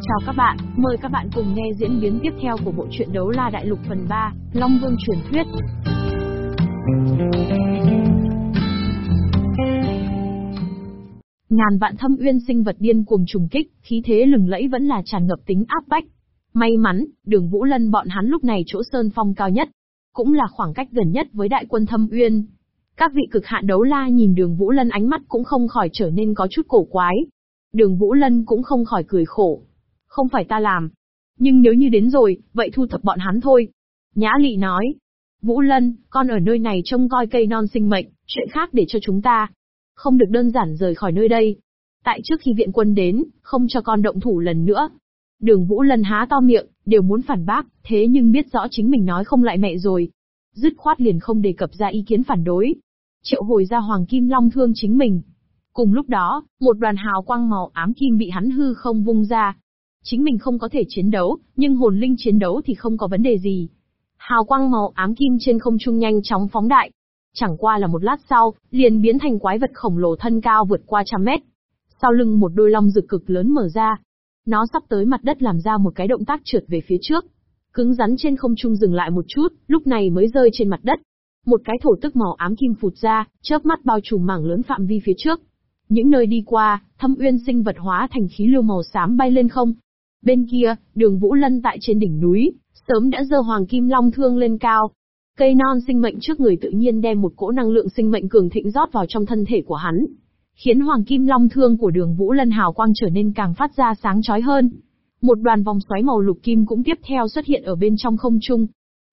Chào các bạn, mời các bạn cùng nghe diễn biến tiếp theo của bộ truyện Đấu La Đại Lục phần 3, Long Vương truyền thuyết. Ngàn vạn thâm uyên sinh vật điên cuồng trùng kích, khí thế lừng lẫy vẫn là tràn ngập tính áp bách. May mắn, đường Vũ Lân bọn hắn lúc này chỗ sơn phong cao nhất, cũng là khoảng cách gần nhất với đại quân thâm uyên. Các vị cực hạn đấu la nhìn đường Vũ Lân ánh mắt cũng không khỏi trở nên có chút cổ quái. Đường Vũ Lân cũng không khỏi cười khổ. Không phải ta làm. Nhưng nếu như đến rồi, vậy thu thập bọn hắn thôi. Nhã Lị nói. Vũ Lân, con ở nơi này trông coi cây non sinh mệnh, chuyện khác để cho chúng ta. Không được đơn giản rời khỏi nơi đây. Tại trước khi viện quân đến, không cho con động thủ lần nữa. Đường Vũ Lân há to miệng, đều muốn phản bác, thế nhưng biết rõ chính mình nói không lại mẹ rồi. Dứt khoát liền không đề cập ra ý kiến phản đối. Triệu hồi ra Hoàng Kim Long thương chính mình. Cùng lúc đó, một đoàn hào quang màu ám kim bị hắn hư không vung ra. Chính mình không có thể chiến đấu, nhưng hồn linh chiến đấu thì không có vấn đề gì. Hào quang màu ám kim trên không trung nhanh chóng phóng đại. Chẳng qua là một lát sau, liền biến thành quái vật khổng lồ thân cao vượt qua trăm mét. Sau lưng một đôi long rực cực lớn mở ra, nó sắp tới mặt đất làm ra một cái động tác trượt về phía trước. Cứng rắn trên không trung dừng lại một chút, lúc này mới rơi trên mặt đất. Một cái thổ tức màu ám kim phụt ra, chớp mắt bao trùm mảng lớn phạm vi phía trước. Những nơi đi qua, thâm uyên sinh vật hóa thành khí lưu màu xám bay lên không. Bên kia, đường Vũ Lân tại trên đỉnh núi, sớm đã dơ hoàng kim long thương lên cao. Cây non sinh mệnh trước người tự nhiên đem một cỗ năng lượng sinh mệnh cường thịnh rót vào trong thân thể của hắn, khiến hoàng kim long thương của đường Vũ Lân hào quang trở nên càng phát ra sáng chói hơn. Một đoàn vòng xoáy màu lục kim cũng tiếp theo xuất hiện ở bên trong không trung,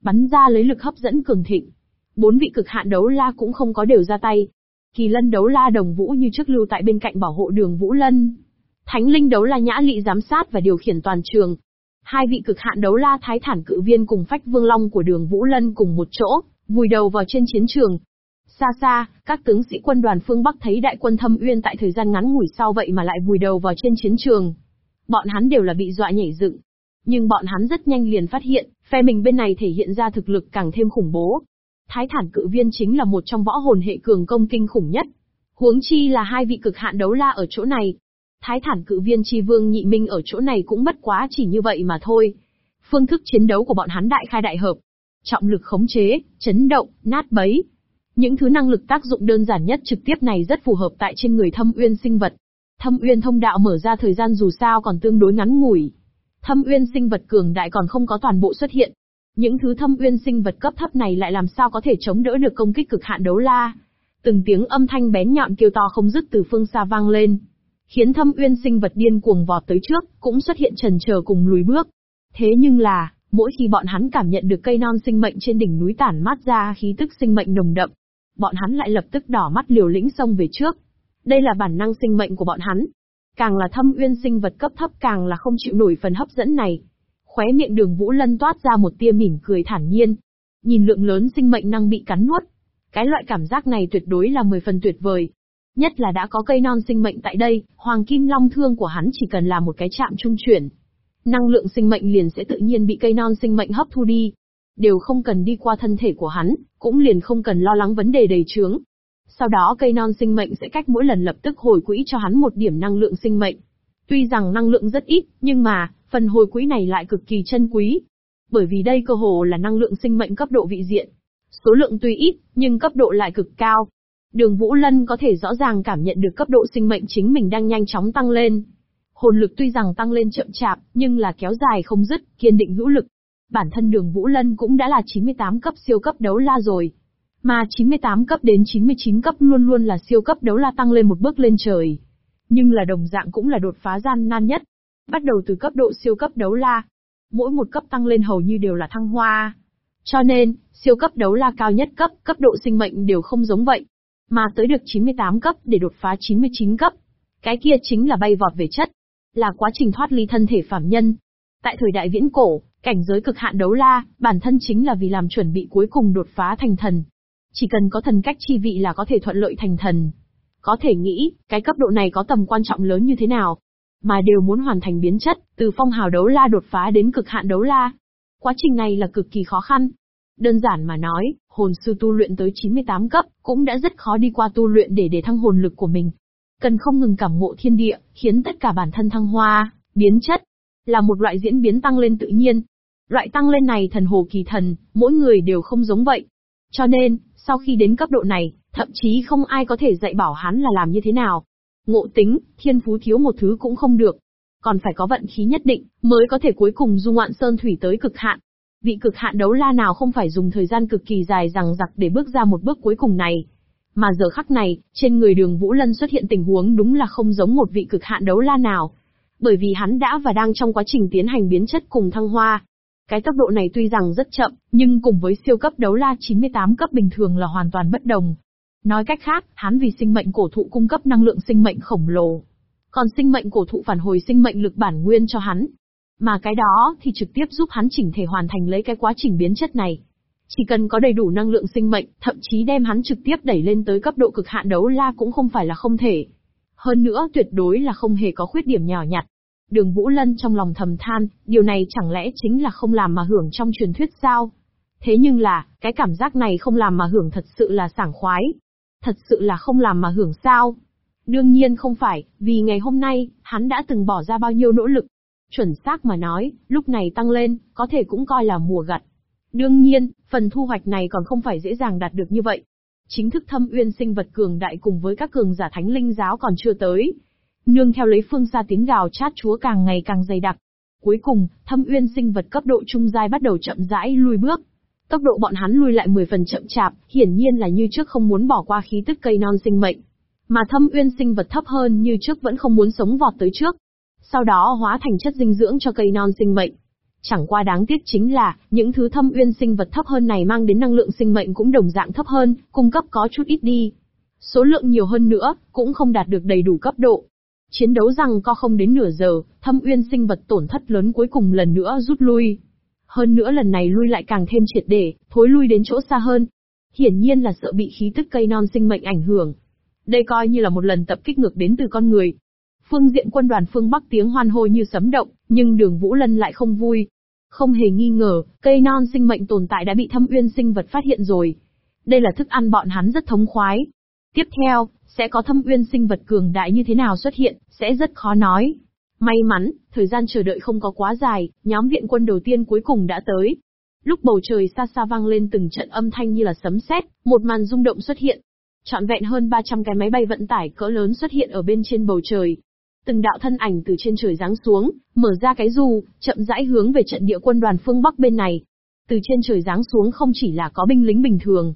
bắn ra lấy lực hấp dẫn cường thịnh. Bốn vị cực hạn đấu la cũng không có đều ra tay. Kỳ lân đấu la đồng vũ như trước lưu tại bên cạnh bảo hộ đường Vũ Lân. Thánh linh đấu la nhã lị giám sát và điều khiển toàn trường. Hai vị cực hạn đấu la thái thản cự viên cùng phách vương long của đường Vũ Lân cùng một chỗ, vùi đầu vào trên chiến trường, Xa xa, các tướng sĩ quân đoàn phương Bắc thấy đại quân thâm uyên tại thời gian ngắn ngủi sau vậy mà lại vùi đầu vào trên chiến trường. Bọn hắn đều là bị dọa nhảy dựng. Nhưng bọn hắn rất nhanh liền phát hiện, phe mình bên này thể hiện ra thực lực càng thêm khủng bố. Thái thản cự viên chính là một trong võ hồn hệ cường công kinh khủng nhất. Huống chi là hai vị cực hạn đấu la ở chỗ này. Thái thản cự viên chi vương nhị minh ở chỗ này cũng bất quá chỉ như vậy mà thôi. Phương thức chiến đấu của bọn hắn đại khai đại hợp. Trọng lực khống chế, chấn động, nát bấy, những thứ năng lực tác dụng đơn giản nhất trực tiếp này rất phù hợp tại trên người thâm uyên sinh vật. Thâm uyên thông đạo mở ra thời gian dù sao còn tương đối ngắn ngủi. Thâm uyên sinh vật cường đại còn không có toàn bộ xuất hiện. Những thứ thâm uyên sinh vật cấp thấp này lại làm sao có thể chống đỡ được công kích cực hạn đấu la. Từng tiếng âm thanh bén nhọn kêu to không dứt từ phương xa vang lên. Khiến thâm uyên sinh vật điên cuồng vọt tới trước, cũng xuất hiện trần chờ cùng lùi bước. Thế nhưng là, mỗi khi bọn hắn cảm nhận được cây non sinh mệnh trên đỉnh núi tản mát ra khí tức sinh mệnh nồng đậm, bọn hắn lại lập tức đỏ mắt liều lĩnh xông về trước. Đây là bản năng sinh mệnh của bọn hắn. Càng là thâm uyên sinh vật cấp thấp càng là không chịu nổi phần hấp dẫn này. Khóe miệng đường Vũ Lân toát ra một tia mỉm cười thản nhiên. Nhìn lượng lớn sinh mệnh năng bị cắn nuốt. Cái loại cảm giác này tuyệt đối là mười phần tuyệt vời. Nhất là đã có cây non sinh mệnh tại đây, hoàng kim long thương của hắn chỉ cần là một cái chạm trung chuyển. Năng lượng sinh mệnh liền sẽ tự nhiên bị cây non sinh mệnh hấp thu đi đều không cần đi qua thân thể của hắn, cũng liền không cần lo lắng vấn đề đầy trướng. Sau đó cây non sinh mệnh sẽ cách mỗi lần lập tức hồi quỹ cho hắn một điểm năng lượng sinh mệnh. Tuy rằng năng lượng rất ít, nhưng mà, phần hồi quỹ này lại cực kỳ chân quý. Bởi vì đây cơ hồ là năng lượng sinh mệnh cấp độ vị diện. Số lượng tuy ít, nhưng cấp độ lại cực cao. Đường Vũ Lân có thể rõ ràng cảm nhận được cấp độ sinh mệnh chính mình đang nhanh chóng tăng lên. Hồn lực tuy rằng tăng lên chậm chạp, nhưng là kéo dài không dứt, kiên định hữu lực bản thân đường Vũ Lân cũng đã là 98 cấp siêu cấp đấu la rồi. Mà 98 cấp đến 99 cấp luôn luôn là siêu cấp đấu la tăng lên một bước lên trời. Nhưng là đồng dạng cũng là đột phá gian nan nhất. Bắt đầu từ cấp độ siêu cấp đấu la. Mỗi một cấp tăng lên hầu như đều là thăng hoa. Cho nên, siêu cấp đấu la cao nhất cấp, cấp độ sinh mệnh đều không giống vậy. Mà tới được 98 cấp để đột phá 99 cấp. Cái kia chính là bay vọt về chất. Là quá trình thoát ly thân thể phạm nhân. Tại thời đại viễn cổ, Cảnh giới cực hạn đấu la, bản thân chính là vì làm chuẩn bị cuối cùng đột phá thành thần. Chỉ cần có thần cách chi vị là có thể thuận lợi thành thần. Có thể nghĩ, cái cấp độ này có tầm quan trọng lớn như thế nào. Mà đều muốn hoàn thành biến chất, từ phong hào đấu la đột phá đến cực hạn đấu la. Quá trình này là cực kỳ khó khăn. Đơn giản mà nói, hồn sư tu luyện tới 98 cấp, cũng đã rất khó đi qua tu luyện để để thăng hồn lực của mình. Cần không ngừng cảm ngộ thiên địa, khiến tất cả bản thân thăng hoa, biến chất, là một loại diễn biến tăng lên tự nhiên. Loại tăng lên này thần hồ kỳ thần, mỗi người đều không giống vậy. Cho nên, sau khi đến cấp độ này, thậm chí không ai có thể dạy bảo hắn là làm như thế nào. Ngộ tính, thiên phú thiếu một thứ cũng không được. Còn phải có vận khí nhất định, mới có thể cuối cùng du ngoạn sơn thủy tới cực hạn. Vị cực hạn đấu la nào không phải dùng thời gian cực kỳ dài rằng giặc để bước ra một bước cuối cùng này. Mà giờ khắc này, trên người đường Vũ Lân xuất hiện tình huống đúng là không giống một vị cực hạn đấu la nào. Bởi vì hắn đã và đang trong quá trình tiến hành biến chất cùng thăng hoa. Cái tốc độ này tuy rằng rất chậm, nhưng cùng với siêu cấp đấu la 98 cấp bình thường là hoàn toàn bất đồng. Nói cách khác, hắn vì sinh mệnh cổ thụ cung cấp năng lượng sinh mệnh khổng lồ. Còn sinh mệnh cổ thụ phản hồi sinh mệnh lực bản nguyên cho hắn. Mà cái đó thì trực tiếp giúp hắn chỉnh thể hoàn thành lấy cái quá trình biến chất này. Chỉ cần có đầy đủ năng lượng sinh mệnh, thậm chí đem hắn trực tiếp đẩy lên tới cấp độ cực hạn đấu la cũng không phải là không thể. Hơn nữa tuyệt đối là không hề có khuyết điểm nhỏ nhặt. Đường Vũ Lân trong lòng thầm than, điều này chẳng lẽ chính là không làm mà hưởng trong truyền thuyết sao? Thế nhưng là, cái cảm giác này không làm mà hưởng thật sự là sảng khoái. Thật sự là không làm mà hưởng sao? Đương nhiên không phải, vì ngày hôm nay, hắn đã từng bỏ ra bao nhiêu nỗ lực. Chuẩn xác mà nói, lúc này tăng lên, có thể cũng coi là mùa gặt. Đương nhiên, phần thu hoạch này còn không phải dễ dàng đạt được như vậy. Chính thức thâm uyên sinh vật cường đại cùng với các cường giả thánh linh giáo còn chưa tới. Nương theo lấy phương xa tiếng gào chát chúa càng ngày càng dày đặc. Cuối cùng, thâm uyên sinh vật cấp độ trung giai bắt đầu chậm rãi lui bước. Tốc độ bọn hắn lui lại 10 phần chậm chạp, hiển nhiên là như trước không muốn bỏ qua khí tức cây non sinh mệnh. Mà thâm uyên sinh vật thấp hơn như trước vẫn không muốn sống vọt tới trước. Sau đó hóa thành chất dinh dưỡng cho cây non sinh mệnh. Chẳng qua đáng tiếc chính là, những thứ thâm uyên sinh vật thấp hơn này mang đến năng lượng sinh mệnh cũng đồng dạng thấp hơn, cung cấp có chút ít đi. Số lượng nhiều hơn nữa, cũng không đạt được đầy đủ cấp độ. Chiến đấu rằng co không đến nửa giờ, thâm uyên sinh vật tổn thất lớn cuối cùng lần nữa rút lui. Hơn nữa lần này lui lại càng thêm triệt để, thối lui đến chỗ xa hơn. Hiển nhiên là sợ bị khí tức cây non sinh mệnh ảnh hưởng. Đây coi như là một lần tập kích ngược đến từ con người, Phương diện quân đoàn phương Bắc tiếng hoan hô như sấm động, nhưng đường Vũ Lân lại không vui. Không hề nghi ngờ, cây non sinh mệnh tồn tại đã bị thâm uyên sinh vật phát hiện rồi. Đây là thức ăn bọn hắn rất thống khoái. Tiếp theo, sẽ có thâm uyên sinh vật cường đại như thế nào xuất hiện, sẽ rất khó nói. May mắn, thời gian chờ đợi không có quá dài, nhóm viện quân đầu tiên cuối cùng đã tới. Lúc bầu trời xa xa vang lên từng trận âm thanh như là sấm sét, một màn rung động xuất hiện. Trọn vẹn hơn 300 cái máy bay vận tải cỡ lớn xuất hiện ở bên trên bầu trời, Từng đạo thân ảnh từ trên trời giáng xuống, mở ra cái dù chậm rãi hướng về trận địa quân đoàn phương Bắc bên này. Từ trên trời giáng xuống không chỉ là có binh lính bình thường,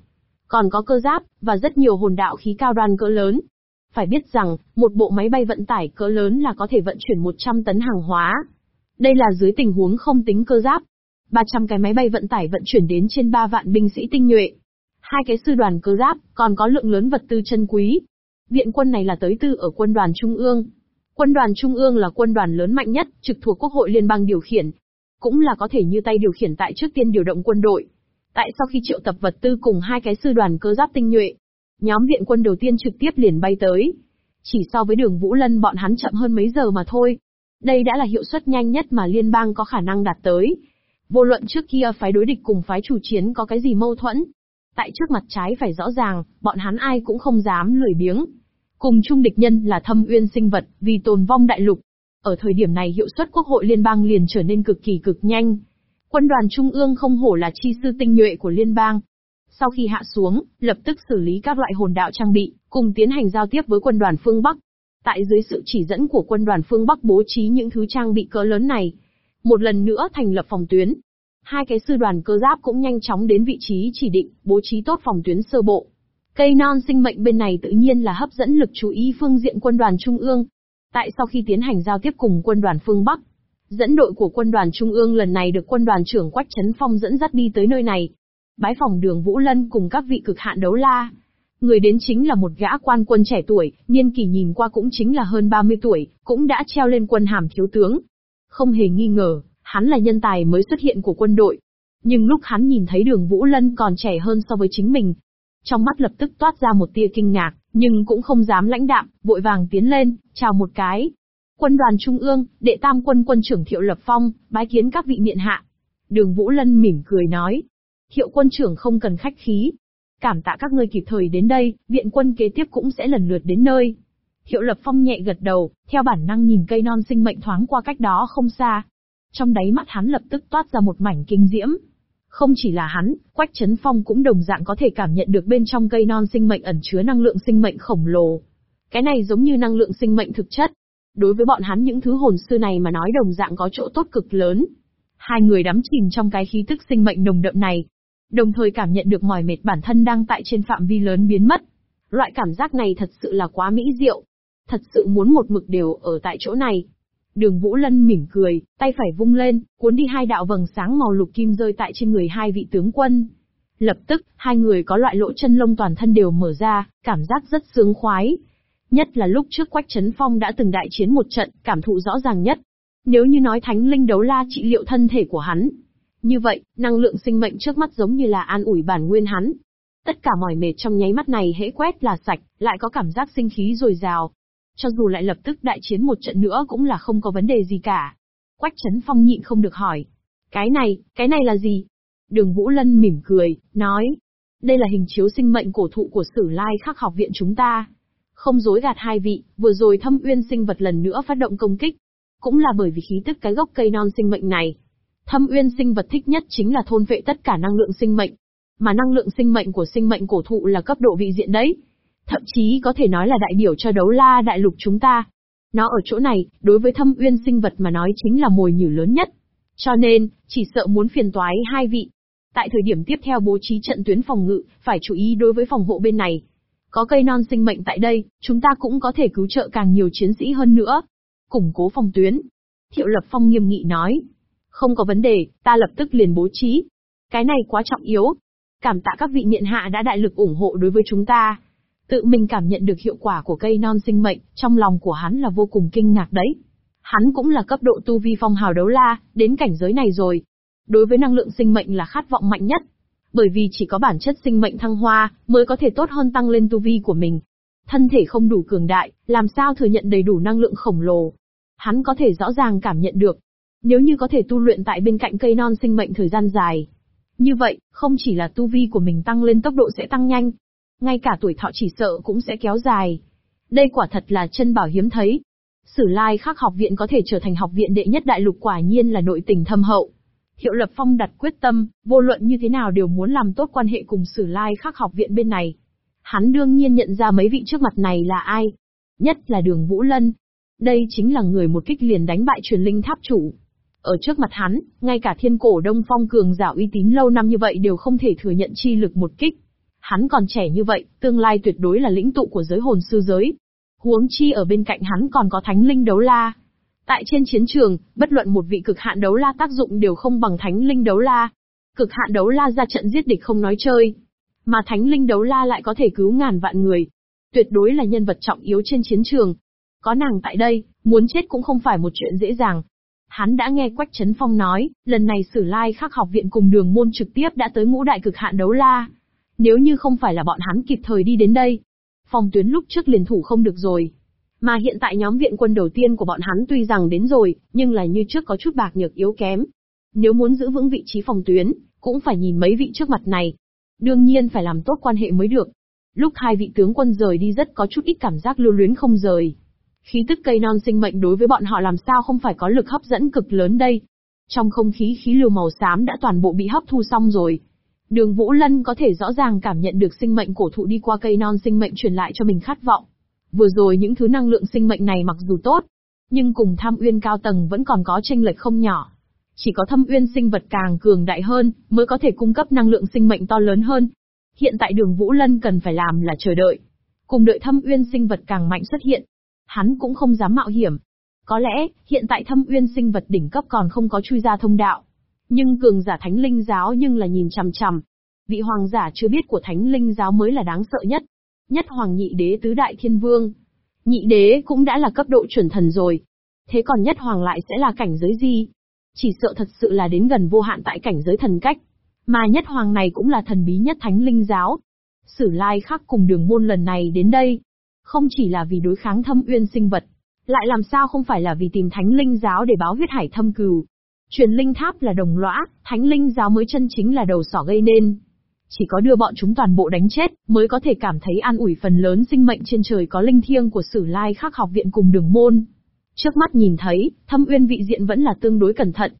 còn có cơ giáp, và rất nhiều hồn đạo khí cao đoan cỡ lớn. Phải biết rằng, một bộ máy bay vận tải cỡ lớn là có thể vận chuyển 100 tấn hàng hóa. Đây là dưới tình huống không tính cơ giáp. 300 cái máy bay vận tải vận chuyển đến trên 3 vạn binh sĩ tinh nhuệ. Hai cái sư đoàn cơ giáp, còn có lượng lớn vật tư chân quý. Viện quân này là tới từ ở quân đoàn Trung ương, Quân đoàn Trung ương là quân đoàn lớn mạnh nhất, trực thuộc Quốc hội Liên bang điều khiển. Cũng là có thể như tay điều khiển tại trước tiên điều động quân đội. Tại sau khi triệu tập vật tư cùng hai cái sư đoàn cơ giáp tinh nhuệ, nhóm viện quân đầu tiên trực tiếp liền bay tới. Chỉ so với đường Vũ Lân bọn hắn chậm hơn mấy giờ mà thôi. Đây đã là hiệu suất nhanh nhất mà liên bang có khả năng đạt tới. Vô luận trước kia phái đối địch cùng phái chủ chiến có cái gì mâu thuẫn. Tại trước mặt trái phải rõ ràng, bọn hắn ai cũng không dám lười biếng. Cùng chung địch nhân là thâm uyên sinh vật, vì tồn vong đại lục. Ở thời điểm này hiệu suất quốc hội liên bang liền trở nên cực kỳ cực nhanh. Quân đoàn trung ương không hổ là chi sư tinh nhuệ của liên bang. Sau khi hạ xuống, lập tức xử lý các loại hồn đạo trang bị, cùng tiến hành giao tiếp với quân đoàn phương Bắc. Tại dưới sự chỉ dẫn của quân đoàn phương Bắc bố trí những thứ trang bị cỡ lớn này. Một lần nữa thành lập phòng tuyến. Hai cái sư đoàn cơ giáp cũng nhanh chóng đến vị trí chỉ định, bố trí tốt phòng tuyến sơ bộ. Cây non sinh mệnh bên này tự nhiên là hấp dẫn lực chú ý phương diện quân đoàn Trung ương. Tại sau khi tiến hành giao tiếp cùng quân đoàn phương Bắc, dẫn đội của quân đoàn Trung ương lần này được quân đoàn trưởng Quách Trấn Phong dẫn dắt đi tới nơi này. Bái phòng đường Vũ Lân cùng các vị cực hạn đấu la. Người đến chính là một gã quan quân trẻ tuổi, niên kỷ nhìn qua cũng chính là hơn 30 tuổi, cũng đã treo lên quân hàm thiếu tướng. Không hề nghi ngờ, hắn là nhân tài mới xuất hiện của quân đội. Nhưng lúc hắn nhìn thấy đường Vũ Lân còn trẻ hơn so với chính mình, trong mắt lập tức toát ra một tia kinh ngạc, nhưng cũng không dám lãnh đạm, vội vàng tiến lên, chào một cái. Quân đoàn Trung ương, đệ tam quân quân trưởng Thiệu Lập Phong, bái kiến các vị miện hạ. Đường Vũ Lân mỉm cười nói. Thiệu quân trưởng không cần khách khí. Cảm tạ các ngươi kịp thời đến đây, viện quân kế tiếp cũng sẽ lần lượt đến nơi. Thiệu Lập Phong nhẹ gật đầu, theo bản năng nhìn cây non sinh mệnh thoáng qua cách đó không xa, Trong đáy mắt hắn lập tức toát ra một mảnh kinh diễm. Không chỉ là hắn, Quách Trấn Phong cũng đồng dạng có thể cảm nhận được bên trong cây non sinh mệnh ẩn chứa năng lượng sinh mệnh khổng lồ. Cái này giống như năng lượng sinh mệnh thực chất. Đối với bọn hắn những thứ hồn sư này mà nói đồng dạng có chỗ tốt cực lớn. Hai người đắm chìm trong cái khí tức sinh mệnh nồng đậm này, đồng thời cảm nhận được mỏi mệt bản thân đang tại trên phạm vi lớn biến mất. Loại cảm giác này thật sự là quá mỹ diệu. Thật sự muốn một mực đều ở tại chỗ này. Đường Vũ Lân mỉm cười, tay phải vung lên, cuốn đi hai đạo vầng sáng màu lục kim rơi tại trên người hai vị tướng quân. Lập tức, hai người có loại lỗ chân lông toàn thân đều mở ra, cảm giác rất sướng khoái. Nhất là lúc trước Quách Trấn Phong đã từng đại chiến một trận, cảm thụ rõ ràng nhất. Nếu như nói thánh linh đấu la trị liệu thân thể của hắn, như vậy, năng lượng sinh mệnh trước mắt giống như là an ủi bản nguyên hắn. Tất cả mỏi mệt trong nháy mắt này hễ quét là sạch, lại có cảm giác sinh khí dồi dào. Cho dù lại lập tức đại chiến một trận nữa cũng là không có vấn đề gì cả. Quách Trấn Phong nhịn không được hỏi. Cái này, cái này là gì? Đường Vũ Lân mỉm cười, nói. Đây là hình chiếu sinh mệnh cổ thụ của Sử Lai Khắc học viện chúng ta. Không dối gạt hai vị, vừa rồi thâm uyên sinh vật lần nữa phát động công kích. Cũng là bởi vì khí tức cái gốc cây non sinh mệnh này, Thâm uyên sinh vật thích nhất chính là thôn vệ tất cả năng lượng sinh mệnh. Mà năng lượng sinh mệnh của sinh mệnh cổ thụ là cấp độ vị diện đấy. Thậm chí có thể nói là đại biểu cho đấu la đại lục chúng ta. Nó ở chỗ này, đối với thâm uyên sinh vật mà nói chính là mồi nhử lớn nhất. Cho nên, chỉ sợ muốn phiền toái hai vị. Tại thời điểm tiếp theo bố trí trận tuyến phòng ngự, phải chú ý đối với phòng hộ bên này. Có cây non sinh mệnh tại đây, chúng ta cũng có thể cứu trợ càng nhiều chiến sĩ hơn nữa. Củng cố phòng tuyến. Thiệu Lập Phong nghiêm nghị nói. Không có vấn đề, ta lập tức liền bố trí. Cái này quá trọng yếu. Cảm tạ các vị miện hạ đã đại lực ủng hộ đối với chúng ta. Tự mình cảm nhận được hiệu quả của cây non sinh mệnh, trong lòng của hắn là vô cùng kinh ngạc đấy. Hắn cũng là cấp độ tu vi phong hào đấu la, đến cảnh giới này rồi. Đối với năng lượng sinh mệnh là khát vọng mạnh nhất. Bởi vì chỉ có bản chất sinh mệnh thăng hoa, mới có thể tốt hơn tăng lên tu vi của mình. Thân thể không đủ cường đại, làm sao thừa nhận đầy đủ năng lượng khổng lồ. Hắn có thể rõ ràng cảm nhận được, nếu như có thể tu luyện tại bên cạnh cây non sinh mệnh thời gian dài. Như vậy, không chỉ là tu vi của mình tăng lên tốc độ sẽ tăng nhanh, ngay cả tuổi thọ chỉ sợ cũng sẽ kéo dài. Đây quả thật là chân bảo hiếm thấy. Sử lai khắc học viện có thể trở thành học viện đệ nhất đại lục quả nhiên là nội tình thâm hậu. Hiệu Lập Phong đặt quyết tâm, vô luận như thế nào đều muốn làm tốt quan hệ cùng Sử Lai Khắc học viện bên này. Hắn đương nhiên nhận ra mấy vị trước mặt này là ai. Nhất là đường Vũ Lân. Đây chính là người một kích liền đánh bại truyền linh tháp chủ. Ở trước mặt hắn, ngay cả thiên cổ đông phong cường giả uy tín lâu năm như vậy đều không thể thừa nhận chi lực một kích. Hắn còn trẻ như vậy, tương lai tuyệt đối là lĩnh tụ của giới hồn sư giới. Huống chi ở bên cạnh hắn còn có thánh linh đấu la. Tại trên chiến trường, bất luận một vị cực hạn đấu la tác dụng đều không bằng thánh linh đấu la. Cực hạn đấu la ra trận giết địch không nói chơi. Mà thánh linh đấu la lại có thể cứu ngàn vạn người. Tuyệt đối là nhân vật trọng yếu trên chiến trường. Có nàng tại đây, muốn chết cũng không phải một chuyện dễ dàng. Hắn đã nghe Quách Trấn Phong nói, lần này Sử Lai Khắc học viện cùng đường môn trực tiếp đã tới ngũ đại cực hạn đấu la. Nếu như không phải là bọn hắn kịp thời đi đến đây, phòng tuyến lúc trước liền thủ không được rồi. Mà hiện tại nhóm viện quân đầu tiên của bọn hắn tuy rằng đến rồi, nhưng là như trước có chút bạc nhược yếu kém. Nếu muốn giữ vững vị trí phòng tuyến, cũng phải nhìn mấy vị trước mặt này. Đương nhiên phải làm tốt quan hệ mới được. Lúc hai vị tướng quân rời đi rất có chút ít cảm giác lưu luyến không rời. Khí tức cây non sinh mệnh đối với bọn họ làm sao không phải có lực hấp dẫn cực lớn đây. Trong không khí khí lưu màu xám đã toàn bộ bị hấp thu xong rồi. Đường Vũ Lân có thể rõ ràng cảm nhận được sinh mệnh cổ thụ đi qua cây non sinh mệnh truyền lại cho mình khát vọng. Vừa rồi những thứ năng lượng sinh mệnh này mặc dù tốt, nhưng cùng tham uyên cao tầng vẫn còn có tranh lệch không nhỏ. Chỉ có thâm uyên sinh vật càng cường đại hơn, mới có thể cung cấp năng lượng sinh mệnh to lớn hơn. Hiện tại đường Vũ Lân cần phải làm là chờ đợi. Cùng đợi thâm uyên sinh vật càng mạnh xuất hiện, hắn cũng không dám mạo hiểm. Có lẽ, hiện tại thâm uyên sinh vật đỉnh cấp còn không có chui ra thông đạo. Nhưng cường giả thánh linh giáo nhưng là nhìn chằm chằm. Vị hoàng giả chưa biết của thánh linh giáo mới là đáng sợ nhất. Nhất hoàng nhị đế tứ đại thiên vương. Nhị đế cũng đã là cấp độ chuẩn thần rồi. Thế còn nhất hoàng lại sẽ là cảnh giới gì? Chỉ sợ thật sự là đến gần vô hạn tại cảnh giới thần cách. Mà nhất hoàng này cũng là thần bí nhất thánh linh giáo. Sử lai khắc cùng đường môn lần này đến đây, không chỉ là vì đối kháng thâm uyên sinh vật, lại làm sao không phải là vì tìm thánh linh giáo để báo huyết hải thâm cừu. Truyền linh tháp là đồng lõa, thánh linh giáo mới chân chính là đầu sỏ gây nên. Chỉ có đưa bọn chúng toàn bộ đánh chết, mới có thể cảm thấy an ủi phần lớn sinh mệnh trên trời có linh thiêng của sử lai khắc học viện cùng đường môn. Trước mắt nhìn thấy, thâm uyên vị diện vẫn là tương đối cẩn thận,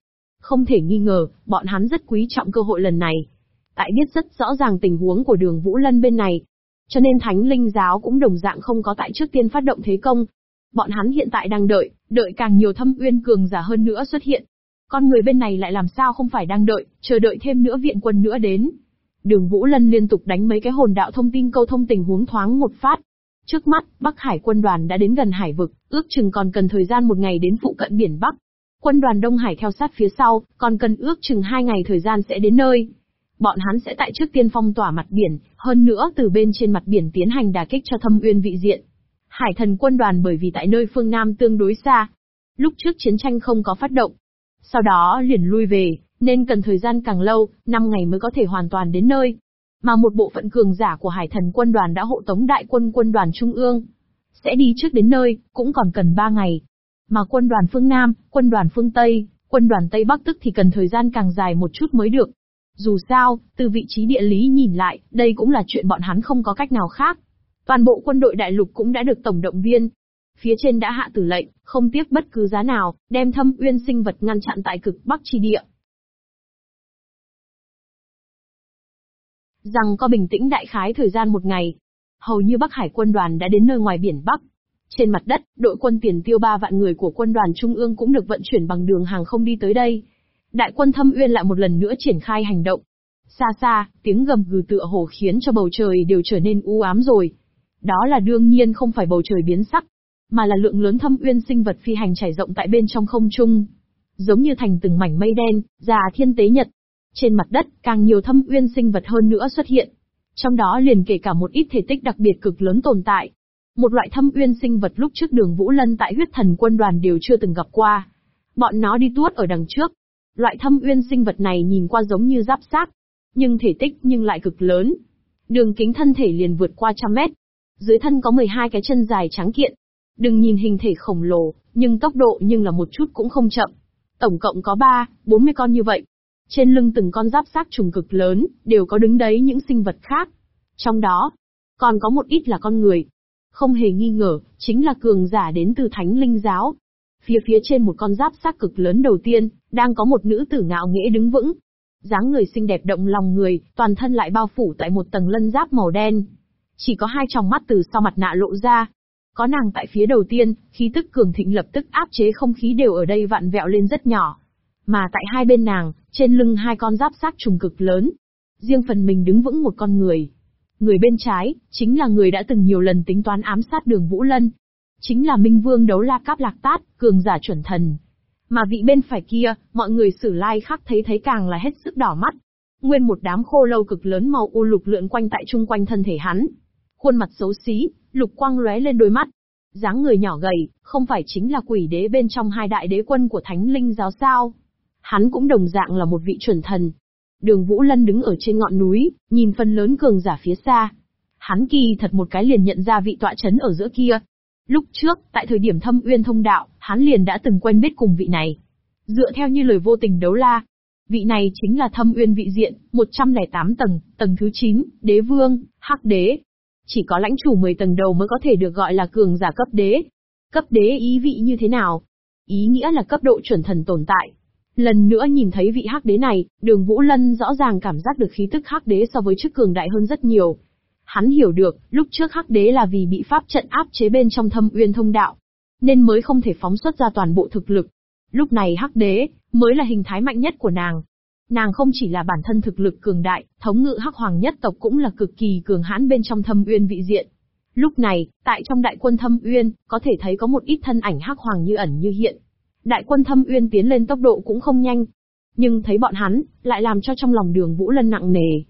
Không thể nghi ngờ, bọn hắn rất quý trọng cơ hội lần này. Tại biết rất rõ ràng tình huống của đường Vũ Lân bên này. Cho nên Thánh Linh Giáo cũng đồng dạng không có tại trước tiên phát động thế công. Bọn hắn hiện tại đang đợi, đợi càng nhiều thâm uyên cường giả hơn nữa xuất hiện. Con người bên này lại làm sao không phải đang đợi, chờ đợi thêm nữa viện quân nữa đến. Đường Vũ Lân liên tục đánh mấy cái hồn đạo thông tin câu thông tình huống thoáng một phát. Trước mắt, Bắc Hải quân đoàn đã đến gần hải vực, ước chừng còn cần thời gian một ngày đến phụ cận biển Bắc. Quân đoàn Đông Hải theo sát phía sau, còn cần ước chừng hai ngày thời gian sẽ đến nơi. Bọn hắn sẽ tại trước tiên phong tỏa mặt biển, hơn nữa từ bên trên mặt biển tiến hành đả kích cho thâm uyên vị diện. Hải thần quân đoàn bởi vì tại nơi phương Nam tương đối xa. Lúc trước chiến tranh không có phát động. Sau đó liền lui về, nên cần thời gian càng lâu, 5 ngày mới có thể hoàn toàn đến nơi. Mà một bộ phận cường giả của hải thần quân đoàn đã hộ tống đại quân quân đoàn Trung ương. Sẽ đi trước đến nơi, cũng còn cần 3 ngày. Mà quân đoàn phương Nam, quân đoàn phương Tây, quân đoàn Tây Bắc tức thì cần thời gian càng dài một chút mới được. Dù sao, từ vị trí địa lý nhìn lại, đây cũng là chuyện bọn hắn không có cách nào khác. Toàn bộ quân đội đại lục cũng đã được tổng động viên. Phía trên đã hạ tử lệnh, không tiếc bất cứ giá nào, đem thâm uyên sinh vật ngăn chặn tại cực Bắc chi địa. rằng có bình tĩnh đại khái thời gian một ngày. Hầu như Bắc Hải quân đoàn đã đến nơi ngoài biển Bắc. Trên mặt đất, đội quân tiền tiêu ba vạn người của quân đoàn Trung ương cũng được vận chuyển bằng đường hàng không đi tới đây. Đại quân Thâm Uyên lại một lần nữa triển khai hành động. Xa xa, tiếng gầm gừ tựa hồ khiến cho bầu trời đều trở nên u ám rồi. Đó là đương nhiên không phải bầu trời biến sắc, mà là lượng lớn Thâm Uyên sinh vật phi hành trải rộng tại bên trong không trung. Giống như thành từng mảnh mây đen, già thiên tế nhật, trên mặt đất, càng nhiều thâm uyên sinh vật hơn nữa xuất hiện. Trong đó liền kể cả một ít thể tích đặc biệt cực lớn tồn tại. Một loại thâm uyên sinh vật lúc trước đường Vũ Lân tại huyết thần quân đoàn đều chưa từng gặp qua. Bọn nó đi tuốt ở đằng trước. Loại thâm uyên sinh vật này nhìn qua giống như giáp xác, nhưng thể tích nhưng lại cực lớn. Đường kính thân thể liền vượt qua trăm mét. Dưới thân có 12 cái chân dài trắng kiện. Đừng nhìn hình thể khổng lồ, nhưng tốc độ nhưng là một chút cũng không chậm. Tổng cộng có 3, 40 con như vậy. Trên lưng từng con giáp xác trùng cực lớn, đều có đứng đấy những sinh vật khác. Trong đó, còn có một ít là con người. Không hề nghi ngờ, chính là cường giả đến từ thánh linh giáo. Phía phía trên một con giáp xác cực lớn đầu tiên, đang có một nữ tử ngạo nghễ đứng vững. dáng người xinh đẹp động lòng người, toàn thân lại bao phủ tại một tầng lân giáp màu đen. Chỉ có hai tròng mắt từ sau mặt nạ lộ ra. Có nàng tại phía đầu tiên, khí tức cường thịnh lập tức áp chế không khí đều ở đây vặn vẹo lên rất nhỏ. Mà tại hai bên nàng, trên lưng hai con giáp sát trùng cực lớn. Riêng phần mình đứng vững một con người. Người bên trái, chính là người đã từng nhiều lần tính toán ám sát đường Vũ Lân. Chính là Minh Vương đấu la cáp lạc tát, cường giả chuẩn thần. Mà vị bên phải kia, mọi người xử lai like khác thấy thấy càng là hết sức đỏ mắt. Nguyên một đám khô lâu cực lớn màu u lục lượn quanh tại chung quanh thân thể hắn. Khuôn mặt xấu xí, lục quang lóe lên đôi mắt, dáng người nhỏ gầy, không phải chính là quỷ đế bên trong hai đại đế quân của thánh linh giáo sao. Hắn cũng đồng dạng là một vị chuẩn thần. Đường Vũ Lân đứng ở trên ngọn núi, nhìn phần lớn cường giả phía xa. Hắn kỳ thật một cái liền nhận ra vị tọa chấn ở giữa kia. Lúc trước, tại thời điểm thâm uyên thông đạo, hắn liền đã từng quen biết cùng vị này. Dựa theo như lời vô tình đấu la, vị này chính là thâm uyên vị diện, 108 tầng, tầng thứ 9, đế vương, hắc đế. Chỉ có lãnh chủ 10 tầng đầu mới có thể được gọi là cường giả cấp đế. Cấp đế ý vị như thế nào? Ý nghĩa là cấp độ chuẩn thần tồn tại. Lần nữa nhìn thấy vị hắc đế này, đường Vũ Lân rõ ràng cảm giác được khí tức hắc đế so với trước cường đại hơn rất nhiều. Hắn hiểu được, lúc trước hắc đế là vì bị pháp trận áp chế bên trong thâm uyên thông đạo, nên mới không thể phóng xuất ra toàn bộ thực lực. Lúc này hắc đế, mới là hình thái mạnh nhất của nàng. Nàng không chỉ là bản thân thực lực cường đại, thống ngự hắc hoàng nhất tộc cũng là cực kỳ cường hãn bên trong thâm uyên vị diện. Lúc này, tại trong đại quân thâm uyên, có thể thấy có một ít thân ảnh hắc hoàng như ẩn như hiện. Đại quân thâm uyên tiến lên tốc độ cũng không nhanh. Nhưng thấy bọn hắn, lại làm cho trong lòng đường Vũ Lân nặng nề.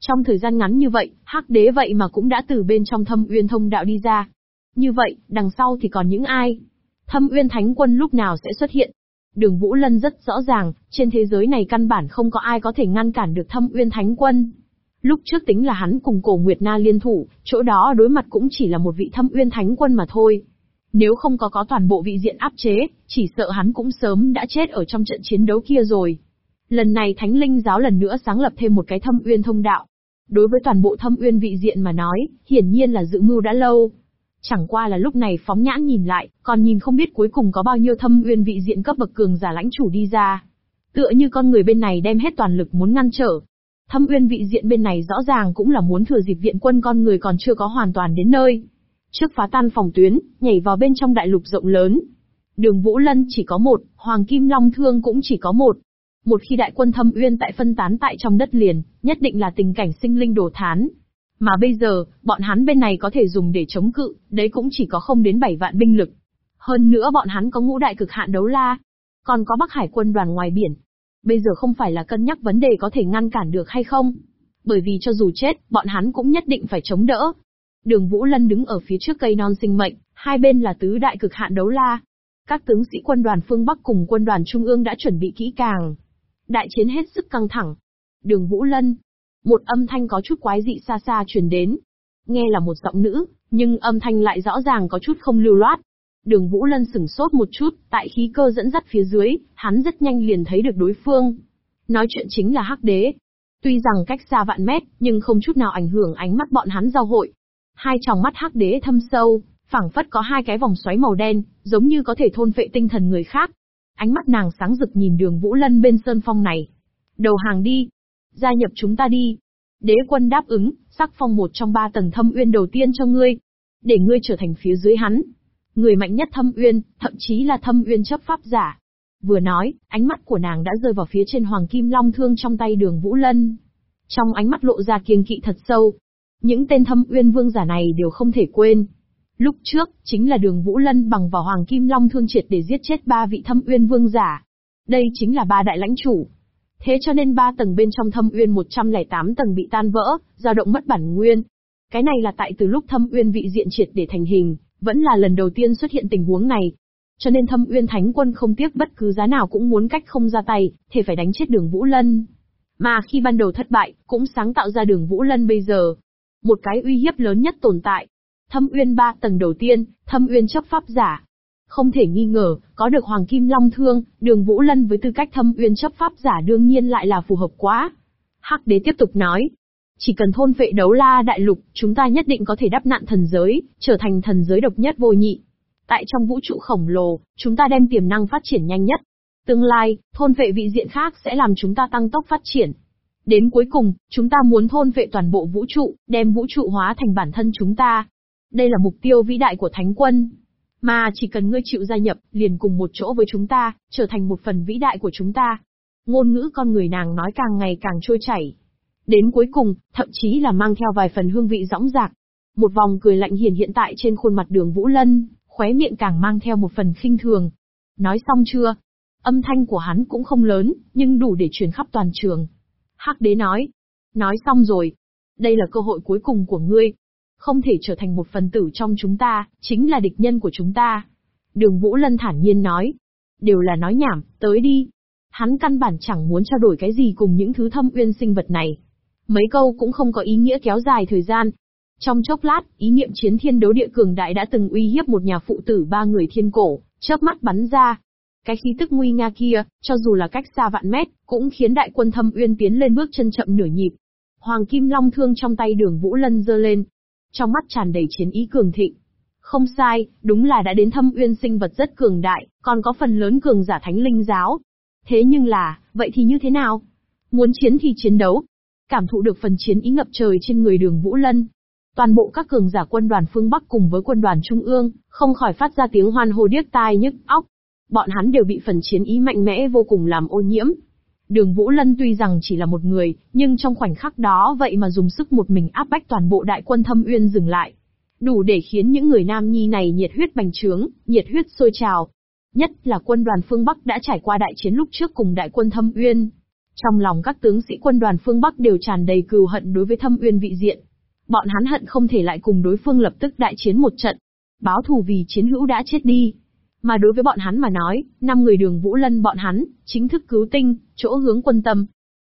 Trong thời gian ngắn như vậy, hắc đế vậy mà cũng đã từ bên trong thâm uyên thông đạo đi ra. Như vậy, đằng sau thì còn những ai? Thâm uyên thánh quân lúc nào sẽ xuất hiện? Đường Vũ Lân rất rõ ràng, trên thế giới này căn bản không có ai có thể ngăn cản được thâm uyên thánh quân. Lúc trước tính là hắn cùng cổ Nguyệt Na liên thủ, chỗ đó đối mặt cũng chỉ là một vị thâm uyên thánh quân mà thôi. Nếu không có có toàn bộ vị diện áp chế, chỉ sợ hắn cũng sớm đã chết ở trong trận chiến đấu kia rồi. Lần này Thánh Linh giáo lần nữa sáng lập thêm một cái thâm uyên thông đạo. Đối với toàn bộ thâm uyên vị diện mà nói, hiển nhiên là dự mưu đã lâu. Chẳng qua là lúc này phóng nhãn nhìn lại, còn nhìn không biết cuối cùng có bao nhiêu thâm uyên vị diện cấp bậc cường giả lãnh chủ đi ra. Tựa như con người bên này đem hết toàn lực muốn ngăn trở. Thâm uyên vị diện bên này rõ ràng cũng là muốn thừa dịp viện quân con người còn chưa có hoàn toàn đến nơi. Trước phá tan phòng tuyến, nhảy vào bên trong đại lục rộng lớn. Đường Vũ Lân chỉ có một, Hoàng Kim Long Thương cũng chỉ có một. Một khi đại quân thâm uyên tại phân tán tại trong đất liền, nhất định là tình cảnh sinh linh đổ thán. Mà bây giờ, bọn hắn bên này có thể dùng để chống cự, đấy cũng chỉ có không đến 7 vạn binh lực. Hơn nữa bọn hắn có ngũ đại cực hạn đấu la, còn có Bắc Hải quân đoàn ngoài biển. Bây giờ không phải là cân nhắc vấn đề có thể ngăn cản được hay không. Bởi vì cho dù chết, bọn hắn cũng nhất định phải chống đỡ. Đường Vũ Lân đứng ở phía trước cây non sinh mệnh, hai bên là tứ đại cực hạn đấu la. Các tướng sĩ quân đoàn phương Bắc cùng quân đoàn Trung ương đã chuẩn bị kỹ càng. Đại chiến hết sức căng thẳng. Đường Vũ Lân. Một âm thanh có chút quái dị xa xa truyền đến. Nghe là một giọng nữ, nhưng âm thanh lại rõ ràng có chút không lưu loát. Đường Vũ Lân sửng sốt một chút, tại khí cơ dẫn dắt phía dưới, hắn rất nhanh liền thấy được đối phương. Nói chuyện chính là Hắc Đế. Tuy rằng cách xa vạn mét, nhưng không chút nào ảnh hưởng ánh mắt bọn hắn giao hội. Hai tròng mắt Hắc Đế thâm sâu, phảng phất có hai cái vòng xoáy màu đen, giống như có thể thôn phệ tinh thần người khác. Ánh mắt nàng sáng rực nhìn đường Vũ Lân bên sơn phong này. Đầu hàng đi. Gia nhập chúng ta đi. Đế quân đáp ứng, sắc phong một trong ba tầng thâm uyên đầu tiên cho ngươi. Để ngươi trở thành phía dưới hắn, người mạnh nhất thâm uyên, thậm chí là thâm uyên chấp pháp giả. Vừa nói, ánh mắt của nàng đã rơi vào phía trên hoàng kim long thương trong tay đường Vũ Lân. Trong ánh mắt lộ ra kiêng kỵ thật sâu. Những tên thâm uyên vương giả này đều không thể quên. Lúc trước, chính là đường Vũ Lân bằng vào hoàng kim long thương triệt để giết chết ba vị thâm uyên vương giả. Đây chính là ba đại lãnh chủ. Thế cho nên ba tầng bên trong thâm uyên 108 tầng bị tan vỡ, dao động mất bản nguyên. Cái này là tại từ lúc thâm uyên vị diện triệt để thành hình, vẫn là lần đầu tiên xuất hiện tình huống này. Cho nên thâm uyên thánh quân không tiếc bất cứ giá nào cũng muốn cách không ra tay, thể phải đánh chết đường Vũ Lân. Mà khi ban đầu thất bại, cũng sáng tạo ra đường Vũ Lân bây giờ. Một cái uy hiếp lớn nhất tồn tại. Thâm uyên ba tầng đầu tiên, thâm uyên chấp pháp giả. Không thể nghi ngờ, có được Hoàng Kim Long Thương, đường Vũ Lân với tư cách thâm uyên chấp pháp giả đương nhiên lại là phù hợp quá. Hắc đế tiếp tục nói, chỉ cần thôn vệ đấu la đại lục, chúng ta nhất định có thể đắp nạn thần giới, trở thành thần giới độc nhất vô nhị. Tại trong vũ trụ khổng lồ, chúng ta đem tiềm năng phát triển nhanh nhất. Tương lai, thôn vệ vị diện khác sẽ làm chúng ta tăng tốc phát triển. Đến cuối cùng, chúng ta muốn thôn vệ toàn bộ vũ trụ, đem vũ trụ hóa thành bản thân chúng ta. Đây là mục tiêu vĩ đại của Thánh quân. Mà chỉ cần ngươi chịu gia nhập, liền cùng một chỗ với chúng ta, trở thành một phần vĩ đại của chúng ta. Ngôn ngữ con người nàng nói càng ngày càng trôi chảy, Đến cuối cùng, thậm chí là mang theo vài phần hương vị rõng rạc. Một vòng cười lạnh hiền hiện tại trên khuôn mặt đường Vũ Lân, khóe miệng càng mang theo một phần khinh thường. Nói xong chưa? Âm thanh của hắn cũng không lớn, nhưng đủ để truyền khắp toàn trường. Hắc đế nói. Nói xong rồi. Đây là cơ hội cuối cùng của ngươi. Không thể trở thành một phần tử trong chúng ta, chính là địch nhân của chúng ta. Đường Vũ Lân thản nhiên nói. Đều là nói nhảm, tới đi. Hắn căn bản chẳng muốn trao đổi cái gì cùng những thứ thâm uyên sinh vật này. Mấy câu cũng không có ý nghĩa kéo dài thời gian. Trong chốc lát, ý niệm chiến thiên đấu địa cường đại đã từng uy hiếp một nhà phụ tử ba người thiên cổ, chớp mắt bắn ra. Cái khí tức nguy nga kia, cho dù là cách xa vạn mét, cũng khiến đại quân thâm uyên tiến lên bước chân chậm nửa nhịp. Hoàng Kim Long thương trong tay đường Vũ Lân giơ lên. Trong mắt tràn đầy chiến ý cường thịnh. Không sai, đúng là đã đến thâm uyên sinh vật rất cường đại, còn có phần lớn cường giả thánh linh giáo. Thế nhưng là, vậy thì như thế nào? Muốn chiến thì chiến đấu, Cảm thụ được phần chiến ý ngập trời trên người đường Vũ Lân. Toàn bộ các cường giả quân đoàn phương Bắc cùng với quân đoàn Trung ương, không khỏi phát ra tiếng hoan hô điếc tai nhức óc. Bọn hắn đều bị phần chiến ý mạnh mẽ vô cùng làm ô nhiễm. Đường Vũ Lân tuy rằng chỉ là một người, nhưng trong khoảnh khắc đó vậy mà dùng sức một mình áp bách toàn bộ đại quân thâm uyên dừng lại. Đủ để khiến những người nam nhi này nhiệt huyết bành trướng, nhiệt huyết sôi trào. Nhất là quân đoàn phương Bắc đã trải qua đại chiến lúc trước cùng đại quân thâm uyên, trong lòng các tướng sĩ quân đoàn phương Bắc đều tràn đầy cừu hận đối với thâm uyên vị diện. Bọn hắn hận không thể lại cùng đối phương lập tức đại chiến một trận. Báo thù vì chiến hữu đã chết đi. Mà đối với bọn hắn mà nói, năm người đường Vũ Lân bọn hắn, chính thức cứu tinh, chỗ hướng quân tâm.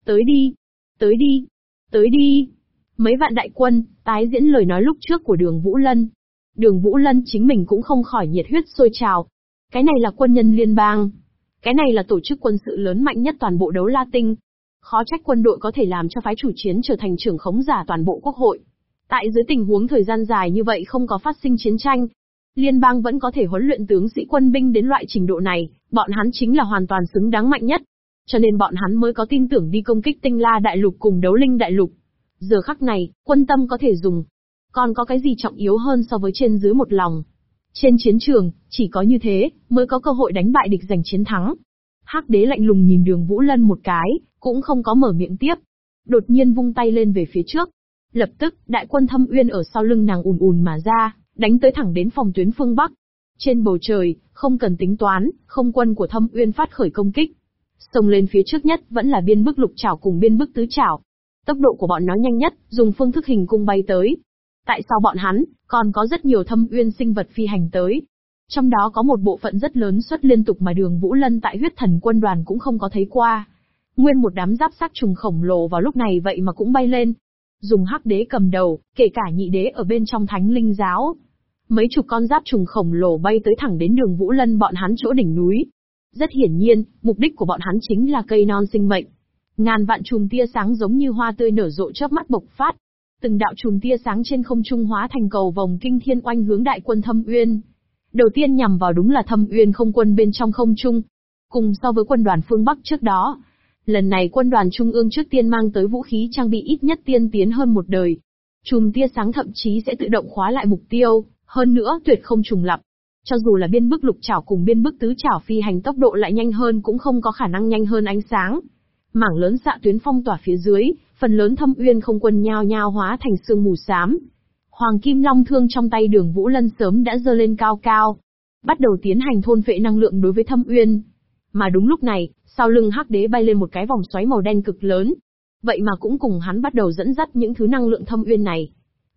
Tới đi, tới đi, tới đi. Mấy vạn đại quân, tái diễn lời nói lúc trước của đường Vũ Lân. Đường Vũ Lân chính mình cũng không khỏi nhiệt huyết sôi trào. Cái này là quân nhân liên bang, cái này là tổ chức quân sự lớn mạnh nhất toàn bộ đấu La Tinh. Khó trách quân đội có thể làm cho phái chủ chiến trở thành trưởng khống giả toàn bộ quốc hội. Tại dưới tình huống thời gian dài như vậy không có phát sinh chiến tranh, liên bang vẫn có thể huấn luyện tướng sĩ quân binh đến loại trình độ này, bọn hắn chính là hoàn toàn xứng đáng mạnh nhất. cho nên bọn hắn mới có tin tưởng đi công kích tinh la đại lục cùng đấu linh đại lục. Giờ khắc này, quân tâm có thể dùng. Còn có cái gì trọng yếu hơn so với trên dưới một lòng. Trên chiến trường, chỉ có như thế, mới có cơ hội đánh bại địch giành chiến thắng. Hắc đế lạnh lùng nhìn đường Vũ Lân một cái, cũng không có mở miệng tiếp. Đột nhiên vung tay lên về phía trước. Lập tức, đại quân thâm uyên ở sau lưng nàng ùn ùn mà ra, đánh tới thẳng đến phòng tuyến phương Bắc. Trên bầu trời, không cần tính toán, không quân của thâm uyên phát khởi công kích. Xông lên phía trước nhất vẫn là biên bức lục trảo cùng biên bức tứ trảo. Tốc độ của bọn nó nhanh nhất, dùng phương thức hình cung bay tới. Tại sao bọn hắn, còn có rất nhiều thâm uyên sinh vật phi hành tới. Trong đó có một bộ phận rất lớn xuất liên tục mà đường Vũ Lân tại huyết thần quân đoàn cũng không có thấy qua. Nguyên một đám giáp sát trùng khổng lồ vào lúc này vậy mà cũng bay lên. Dùng hắc đế cầm đầu, kể cả nhị đế ở bên trong thánh linh giáo. Mấy chục con giáp trùng khổng lồ bay tới thẳng đến đường Vũ Lân bọn hắn chỗ đỉnh núi. Rất hiển nhiên, mục đích của bọn hắn chính là cây non sinh mệnh. Ngàn vạn chùm tia sáng giống như hoa tươi nở rộ chớp mắt bộc phát, từng đạo chùm tia sáng trên không trung hóa thành cầu vòng kinh thiên oanh hướng đại quân Thâm Uyên. Đầu tiên nhằm vào đúng là Thâm Uyên không quân bên trong không trung. Cùng so với quân đoàn phương Bắc trước đó, lần này quân đoàn trung ương trước tiên mang tới vũ khí trang bị ít nhất tiên tiến hơn một đời. Chùm tia sáng thậm chí sẽ tự động khóa lại mục tiêu, hơn nữa tuyệt không trùng lập. Cho dù là biên bức lục chảo cùng biên bức tứ chảo phi hành tốc độ lại nhanh hơn cũng không có khả năng nhanh hơn ánh sáng. Mảng lớn xạ tuyến phong tỏa phía dưới, phần lớn thâm uyên không quân nhao nhao hóa thành sương mù xám. Hoàng Kim Long thương trong tay đường Vũ Lân sớm đã dơ lên cao cao. Bắt đầu tiến hành thôn phệ năng lượng đối với thâm uyên. Mà đúng lúc này, sau lưng hắc đế bay lên một cái vòng xoáy màu đen cực lớn. Vậy mà cũng cùng hắn bắt đầu dẫn dắt những thứ năng lượng thâm uyên này.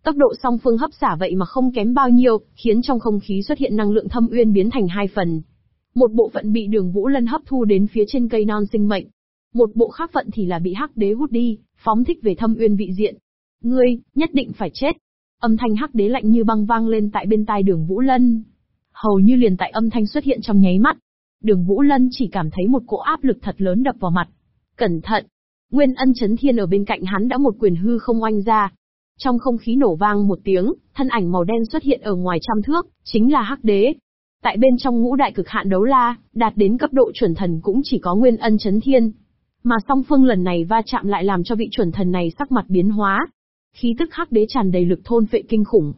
Tốc độ song phương hấp xả vậy mà không kém bao nhiêu, khiến trong không khí xuất hiện năng lượng thâm uyên biến thành hai phần. Một bộ phận bị đường Vũ Lân hấp thu đến phía trên cây non sinh mệnh. Một bộ khác phận thì là bị hắc đế hút đi, phóng thích về thâm uyên vị diện. Ngươi, nhất định phải chết. Âm thanh hắc đế lạnh như băng vang lên tại bên tai đường Vũ Lân. Hầu như liền tại âm thanh xuất hiện trong nháy mắt. Đường Vũ Lân chỉ cảm thấy một cỗ áp lực thật lớn đập vào mặt. Cẩn thận! Nguyên ân chấn thiên ở bên cạnh hắn đã một quyền hư không oanh ra. Trong không khí nổ vang một tiếng, thân ảnh màu đen xuất hiện ở ngoài trăm thước, chính là hắc đế. Tại bên trong ngũ đại cực hạn đấu la, đạt đến cấp độ chuẩn thần cũng chỉ có nguyên ân chấn thiên. Mà song phương lần này va chạm lại làm cho vị chuẩn thần này sắc mặt biến hóa. Khí tức hắc đế tràn đầy lực thôn phệ kinh khủng.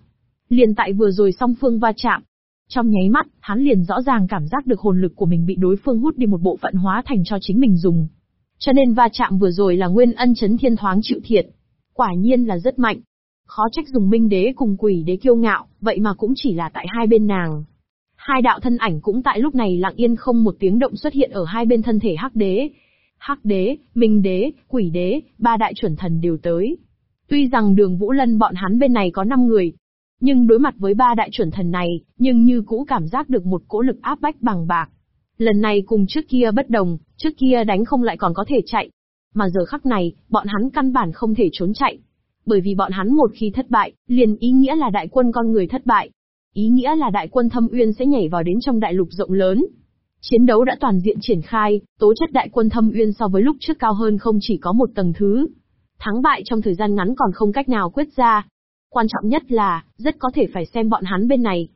Liền tại vừa rồi song phương va chạm. Trong nháy mắt, hắn liền rõ ràng cảm giác được hồn lực của mình bị đối phương hút đi một bộ phận hóa thành cho chính mình dùng. Cho nên va chạm vừa rồi là nguyên ân chấn thiên thoáng chịu thiệt. Quả nhiên là rất mạnh. Khó trách dùng minh đế cùng quỷ đế kiêu ngạo, vậy mà cũng chỉ là tại hai bên nàng. Hai đạo thân ảnh cũng tại lúc này lặng yên không một tiếng động xuất hiện ở hai bên thân thể hắc đế, Hắc đế, Minh đế, Quỷ đế, ba đại chuẩn thần đều tới. Tuy rằng đường Vũ Lân bọn hắn bên này có 5 người, nhưng đối mặt với ba đại chuẩn thần này, nhưng như cũ cảm giác được một cỗ lực áp bách bằng bạc. Lần này cùng trước kia bất đồng, trước kia đánh không lại còn có thể chạy. Mà giờ khắc này, bọn hắn căn bản không thể trốn chạy. Bởi vì bọn hắn một khi thất bại, liền ý nghĩa là đại quân con người thất bại. Ý nghĩa là đại quân thâm uyên sẽ nhảy vào đến trong đại lục rộng lớn, Chiến đấu đã toàn diện triển khai, tố chất đại quân thâm uyên so với lúc trước cao hơn không chỉ có một tầng thứ. Thắng bại trong thời gian ngắn còn không cách nào quyết ra. Quan trọng nhất là, rất có thể phải xem bọn hắn bên này.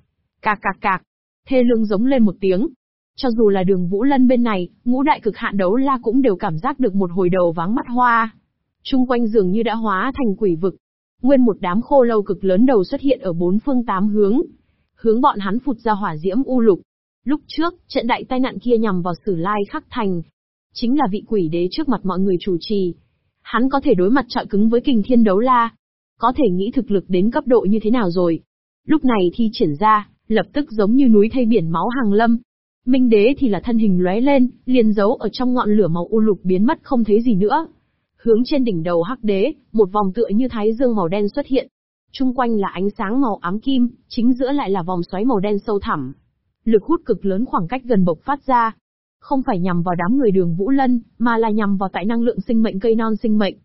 Cạc cạc cạc, thê lương giống lên một tiếng. Cho dù là đường Vũ Lân bên này, ngũ đại cực hạn đấu la cũng đều cảm giác được một hồi đầu váng mắt hoa. Trung quanh dường như đã hóa thành quỷ vực. Nguyên một đám khô lâu cực lớn đầu xuất hiện ở bốn phương tám hướng. Hướng bọn hắn phụt ra hỏa diễm u lục. Lúc trước, trận đại tai nạn kia nhằm vào Sử Lai Khắc Thành. Chính là vị quỷ đế trước mặt mọi người chủ trì. Hắn có thể đối mặt trọi cứng với kình thiên đấu la. Có thể nghĩ thực lực đến cấp độ như thế nào rồi. Lúc này thi triển ra, lập tức giống như núi thay biển máu hàng lâm. Minh đế thì là thân hình lóe lên, liền giấu ở trong ngọn lửa màu u lục biến mất không thấy gì nữa. Hướng trên đỉnh đầu hắc đế, một vòng tựa như thái dương màu đen xuất hiện. Trung quanh là ánh sáng màu ám kim, chính giữa lại là vòng xoáy màu đen sâu thẳm. Lực hút cực lớn khoảng cách gần bộc phát ra. Không phải nhằm vào đám người đường Vũ Lân, mà là nhằm vào tại năng lượng sinh mệnh cây non sinh mệnh.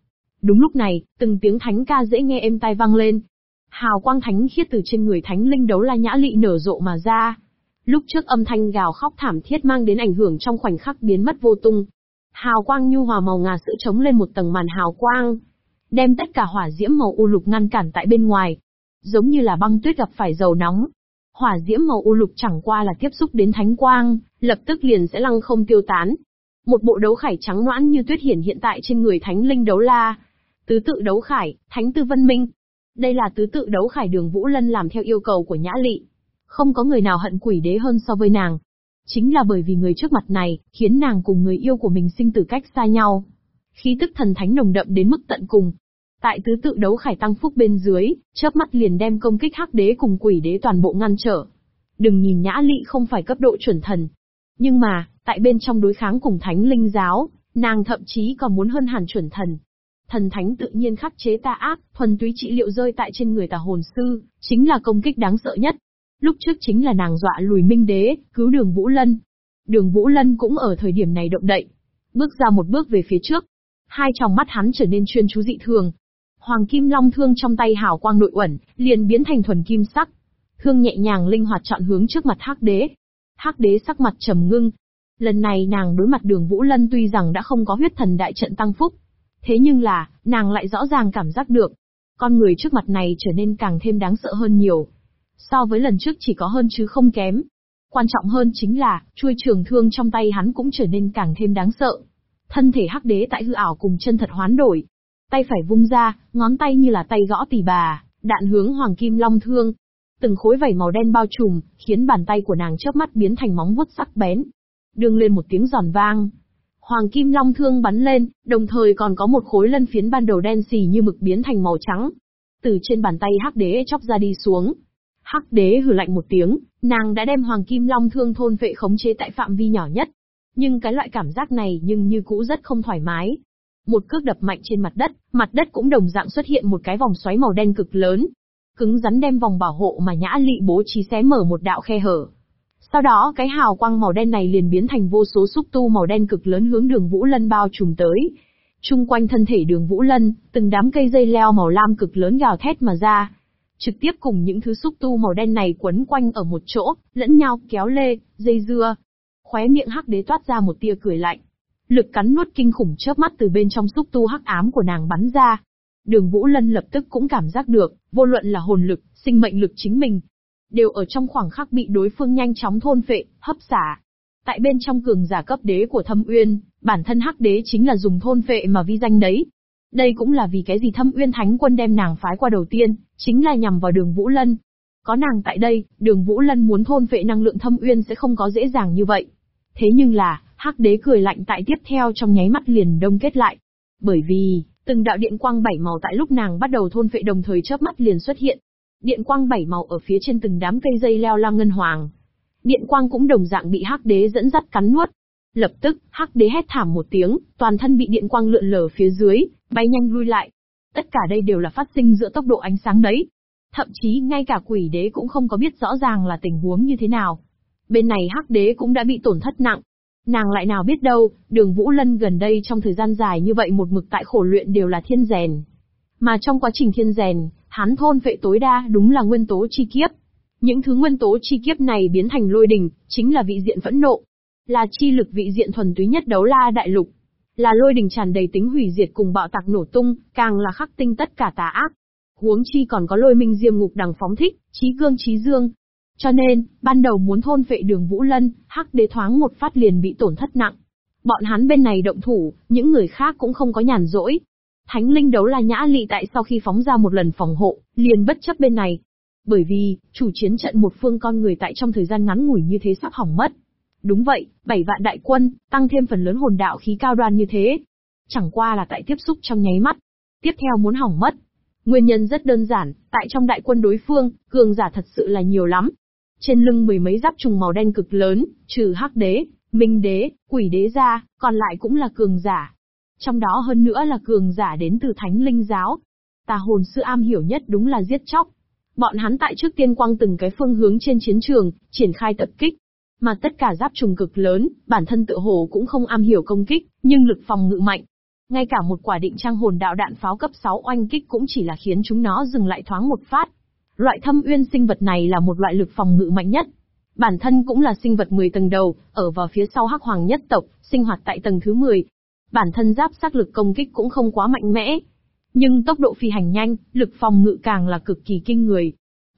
Đúng lúc này, từng tiếng thánh ca dễ nghe êm tai vang lên. Hào quang thánh khiết từ trên người thánh linh đấu la nhã lị nở rộ mà ra. Lúc trước âm thanh gào khóc thảm thiết mang đến ảnh hưởng trong khoảnh khắc biến mất vô tung. Hào quang nhu hòa màu ngà sữa chống lên một tầng màn hào quang, đem tất cả hỏa diễm màu u lục ngăn cản tại bên ngoài, giống như là băng tuyết gặp phải dầu nóng, Hỏa diễm màu u lục chẳng qua là tiếp xúc đến thánh quang, lập tức liền sẽ lăng không tiêu tán. Một bộ đấu khải trắng noãn như tuyết hiển hiện tại trên người thánh linh đấu la. Tứ tự đấu khải, thánh tư vân minh. Đây là tứ tự đấu khải đường Vũ Lân làm theo yêu cầu của Nhã Lị. Không có người nào hận quỷ đế hơn so với nàng. Chính là bởi vì người trước mặt này, khiến nàng cùng người yêu của mình sinh tử cách xa nhau. Khí tức thần thánh nồng đậm đến mức tận cùng. Tại tứ tự đấu khải tăng phúc bên dưới, chớp mắt liền đem công kích hắc đế cùng quỷ đế toàn bộ ngăn trở. Đừng nhìn nhã lị không phải cấp độ chuẩn thần. Nhưng mà, tại bên trong đối kháng cùng thánh linh giáo, nàng thậm chí còn muốn hơn hẳn chuẩn thần. Thần thánh tự nhiên khắc chế ta ác, thuần túy trị liệu rơi tại trên người tà hồn sư, chính là công kích đáng sợ nhất. Lúc trước chính là nàng dọa lùi minh đế, cứu đường Vũ Lân. Đường Vũ Lân cũng ở thời điểm này động đậy. Bước ra một bước về phía trước. Hai tròng mắt hắn trở nên chuyên chú dị thường. Hoàng kim long thương trong tay hào quang nội uẩn, liền biến thành thuần kim sắc. Thương nhẹ nhàng linh hoạt chọn hướng trước mặt hắc đế. Hắc đế sắc mặt trầm ngưng. Lần này nàng đối mặt đường Vũ Lân tuy rằng đã không có huyết thần đại trận tăng phúc. Thế nhưng là, nàng lại rõ ràng cảm giác được. Con người trước mặt này trở nên càng thêm đáng sợ hơn nhiều. So với lần trước chỉ có hơn chứ không kém. Quan trọng hơn chính là, chuôi trường thương trong tay hắn cũng trở nên càng thêm đáng sợ. Thân thể hắc đế tại hư ảo cùng chân thật hoán đổi. Tay phải vung ra, ngón tay như là tay gõ tỳ bà, đạn hướng hoàng kim long thương. Từng khối vảy màu đen bao trùm, khiến bàn tay của nàng chớp mắt biến thành móng vuốt sắc bén. Đương lên một tiếng giòn vang. Hoàng kim long thương bắn lên, đồng thời còn có một khối lân phiến ban đầu đen xì như mực biến thành màu trắng. Từ trên bàn tay hắc đế chóc ra đi xuống, Hắc đế hừ lạnh một tiếng, nàng đã đem hoàng kim long thương thôn vệ khống chế tại phạm vi nhỏ nhất. Nhưng cái loại cảm giác này nhưng như cũ rất không thoải mái. Một cước đập mạnh trên mặt đất, mặt đất cũng đồng dạng xuất hiện một cái vòng xoáy màu đen cực lớn. Cứng rắn đem vòng bảo hộ mà nhã lị bố trí xé mở một đạo khe hở. Sau đó cái hào quang màu đen này liền biến thành vô số xúc tu màu đen cực lớn hướng đường Vũ Lân bao trùm tới. Trung quanh thân thể đường Vũ Lân, từng đám cây dây leo màu lam cực lớn gào thét mà ra, trực tiếp cùng những thứ xúc tu màu đen này quấn quanh ở một chỗ, lẫn nhau kéo lê, dây dưa. Khóe miệng hắc đế toát ra một tia cười lạnh. Lực cắn nuốt kinh khủng chớp mắt từ bên trong xúc tu hắc ám của nàng bắn ra. Đường Vũ Lân lập tức cũng cảm giác được, vô luận là hồn lực, sinh mệnh lực chính mình, đều ở trong khoảng khắc bị đối phương nhanh chóng thôn phệ, hấp xả. Tại bên trong cường giả cấp đế của Thâm Uyên, bản thân hắc đế chính là dùng thôn phệ mà vi danh đấy. Đây cũng là vì cái gì thâm uyên thánh quân đem nàng phái qua đầu tiên, chính là nhằm vào đường Vũ Lân. Có nàng tại đây, đường Vũ Lân muốn thôn vệ năng lượng thâm uyên sẽ không có dễ dàng như vậy. Thế nhưng là, hắc đế cười lạnh tại tiếp theo trong nháy mắt liền đông kết lại. Bởi vì, từng đạo điện quang bảy màu tại lúc nàng bắt đầu thôn vệ đồng thời chớp mắt liền xuất hiện. Điện quang bảy màu ở phía trên từng đám cây dây leo lam ngân hoàng. Điện quang cũng đồng dạng bị hắc đế dẫn dắt cắn nuốt, Lập tức, hắc đế hét thảm một tiếng, toàn thân bị điện quang lượn lờ phía dưới, bay nhanh lui lại. Tất cả đây đều là phát sinh giữa tốc độ ánh sáng đấy. Thậm chí ngay cả quỷ đế cũng không có biết rõ ràng là tình huống như thế nào. Bên này hắc đế cũng đã bị tổn thất nặng. Nàng lại nào biết đâu, đường Vũ Lân gần đây trong thời gian dài như vậy một mực tại khổ luyện đều là thiên rèn. Mà trong quá trình thiên rèn, hắn thôn vệ tối đa đúng là nguyên tố chi kiếp. Những thứ nguyên tố chi kiếp này biến thành lôi đình, chính là vị diện phẫn nộ, là chi lực vị diện thuần túy nhất đấu la đại lục. Là lôi đình tràn đầy tính hủy diệt cùng bạo tạc nổ tung, càng là khắc tinh tất cả tà ác. Huống chi còn có lôi minh diêm ngục đằng phóng thích, trí cương trí dương. Cho nên, ban đầu muốn thôn vệ đường Vũ Lân, hắc đế thoáng một phát liền bị tổn thất nặng. Bọn hắn bên này động thủ, những người khác cũng không có nhàn rỗi. Thánh linh đấu la nhã lị tại sau khi phóng ra một lần phòng hộ, liền bất chấp bên này. Bởi vì, chủ chiến trận một phương con người tại trong thời gian ngắn ngủi như thế sắp hỏng mất. Đúng vậy, bảy vạn đại quân, tăng thêm phần lớn hồn đạo khí cao đoan như thế. Chẳng qua là tại tiếp xúc trong nháy mắt. Tiếp theo muốn hỏng mất. Nguyên nhân rất đơn giản, tại trong đại quân đối phương, cường giả thật sự là nhiều lắm. Trên lưng mười mấy giáp trùng màu đen cực lớn, trừ hắc đế, minh đế, quỷ đế ra, còn lại cũng là cường giả. Trong đó hơn nữa là cường giả đến từ thánh linh giáo. Tà hồn sư am hiểu nhất đúng là giết chóc. Bọn hắn tại trước tiên quăng từng cái phương hướng trên chiến trường, triển khai tập kích. Mà tất cả giáp trùng cực lớn, bản thân tự hồ cũng không am hiểu công kích, nhưng lực phòng ngự mạnh. Ngay cả một quả định trang hồn đạo đạn pháo cấp 6 oanh kích cũng chỉ là khiến chúng nó dừng lại thoáng một phát. Loại thâm uyên sinh vật này là một loại lực phòng ngự mạnh nhất. Bản thân cũng là sinh vật 10 tầng đầu, ở vào phía sau hắc hoàng nhất tộc, sinh hoạt tại tầng thứ 10. Bản thân giáp sát lực công kích cũng không quá mạnh mẽ. Nhưng tốc độ phi hành nhanh, lực phòng ngự càng là cực kỳ kinh người.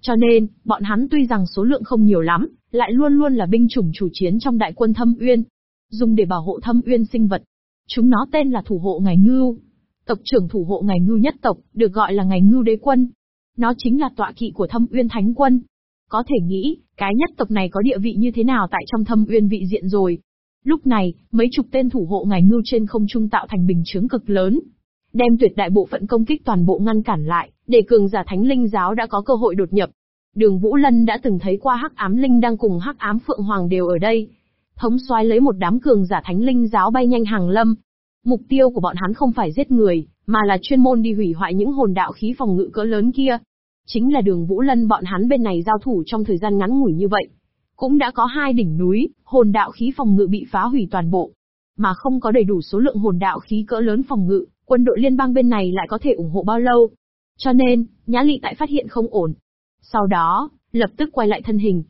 Cho nên, bọn hắn tuy rằng số lượng không nhiều lắm, lại luôn luôn là binh chủng chủ chiến trong đại quân thâm uyên. dùng để bảo hộ thâm uyên sinh vật. Chúng nó tên là thủ hộ ngài ngưu. Tộc trưởng thủ hộ ngài ngưu nhất tộc, được gọi là ngài ngưu đế quân. Nó chính là tọa kỵ của thâm uyên thánh quân. Có thể nghĩ, cái nhất tộc này có địa vị như thế nào tại trong thâm uyên vị diện rồi. Lúc này, mấy chục tên thủ hộ ngài ngưu trên không trung tạo thành bình chướng cực lớn. Đem tuyệt đại bộ phận công kích toàn bộ ngăn cản lại, để cường giả thánh linh giáo đã có cơ hội đột nhập. Đường Vũ Lân đã từng thấy qua hắc ám linh đang cùng hắc ám phượng hoàng đều ở đây. Thống soái lấy một đám cường giả thánh linh giáo bay nhanh hàng lâm. Mục tiêu của bọn hắn không phải giết người, mà là chuyên môn đi hủy hoại những hồn đạo khí phòng ngự cỡ lớn kia. Chính là đường Vũ Lân bọn hắn bên này giao thủ trong thời gian ngắn ngủi như vậy. Cũng đã có hai đỉnh núi, hồn đạo khí phòng ngự bị phá hủy toàn bộ. Mà không có đầy đủ số lượng hồn đạo khí cỡ lớn phòng ngự, quân đội liên bang bên này lại có thể ủng hộ bao lâu. Cho nên, Nhã Lị tại phát hiện không ổn. Sau đó, lập tức quay lại thân hình.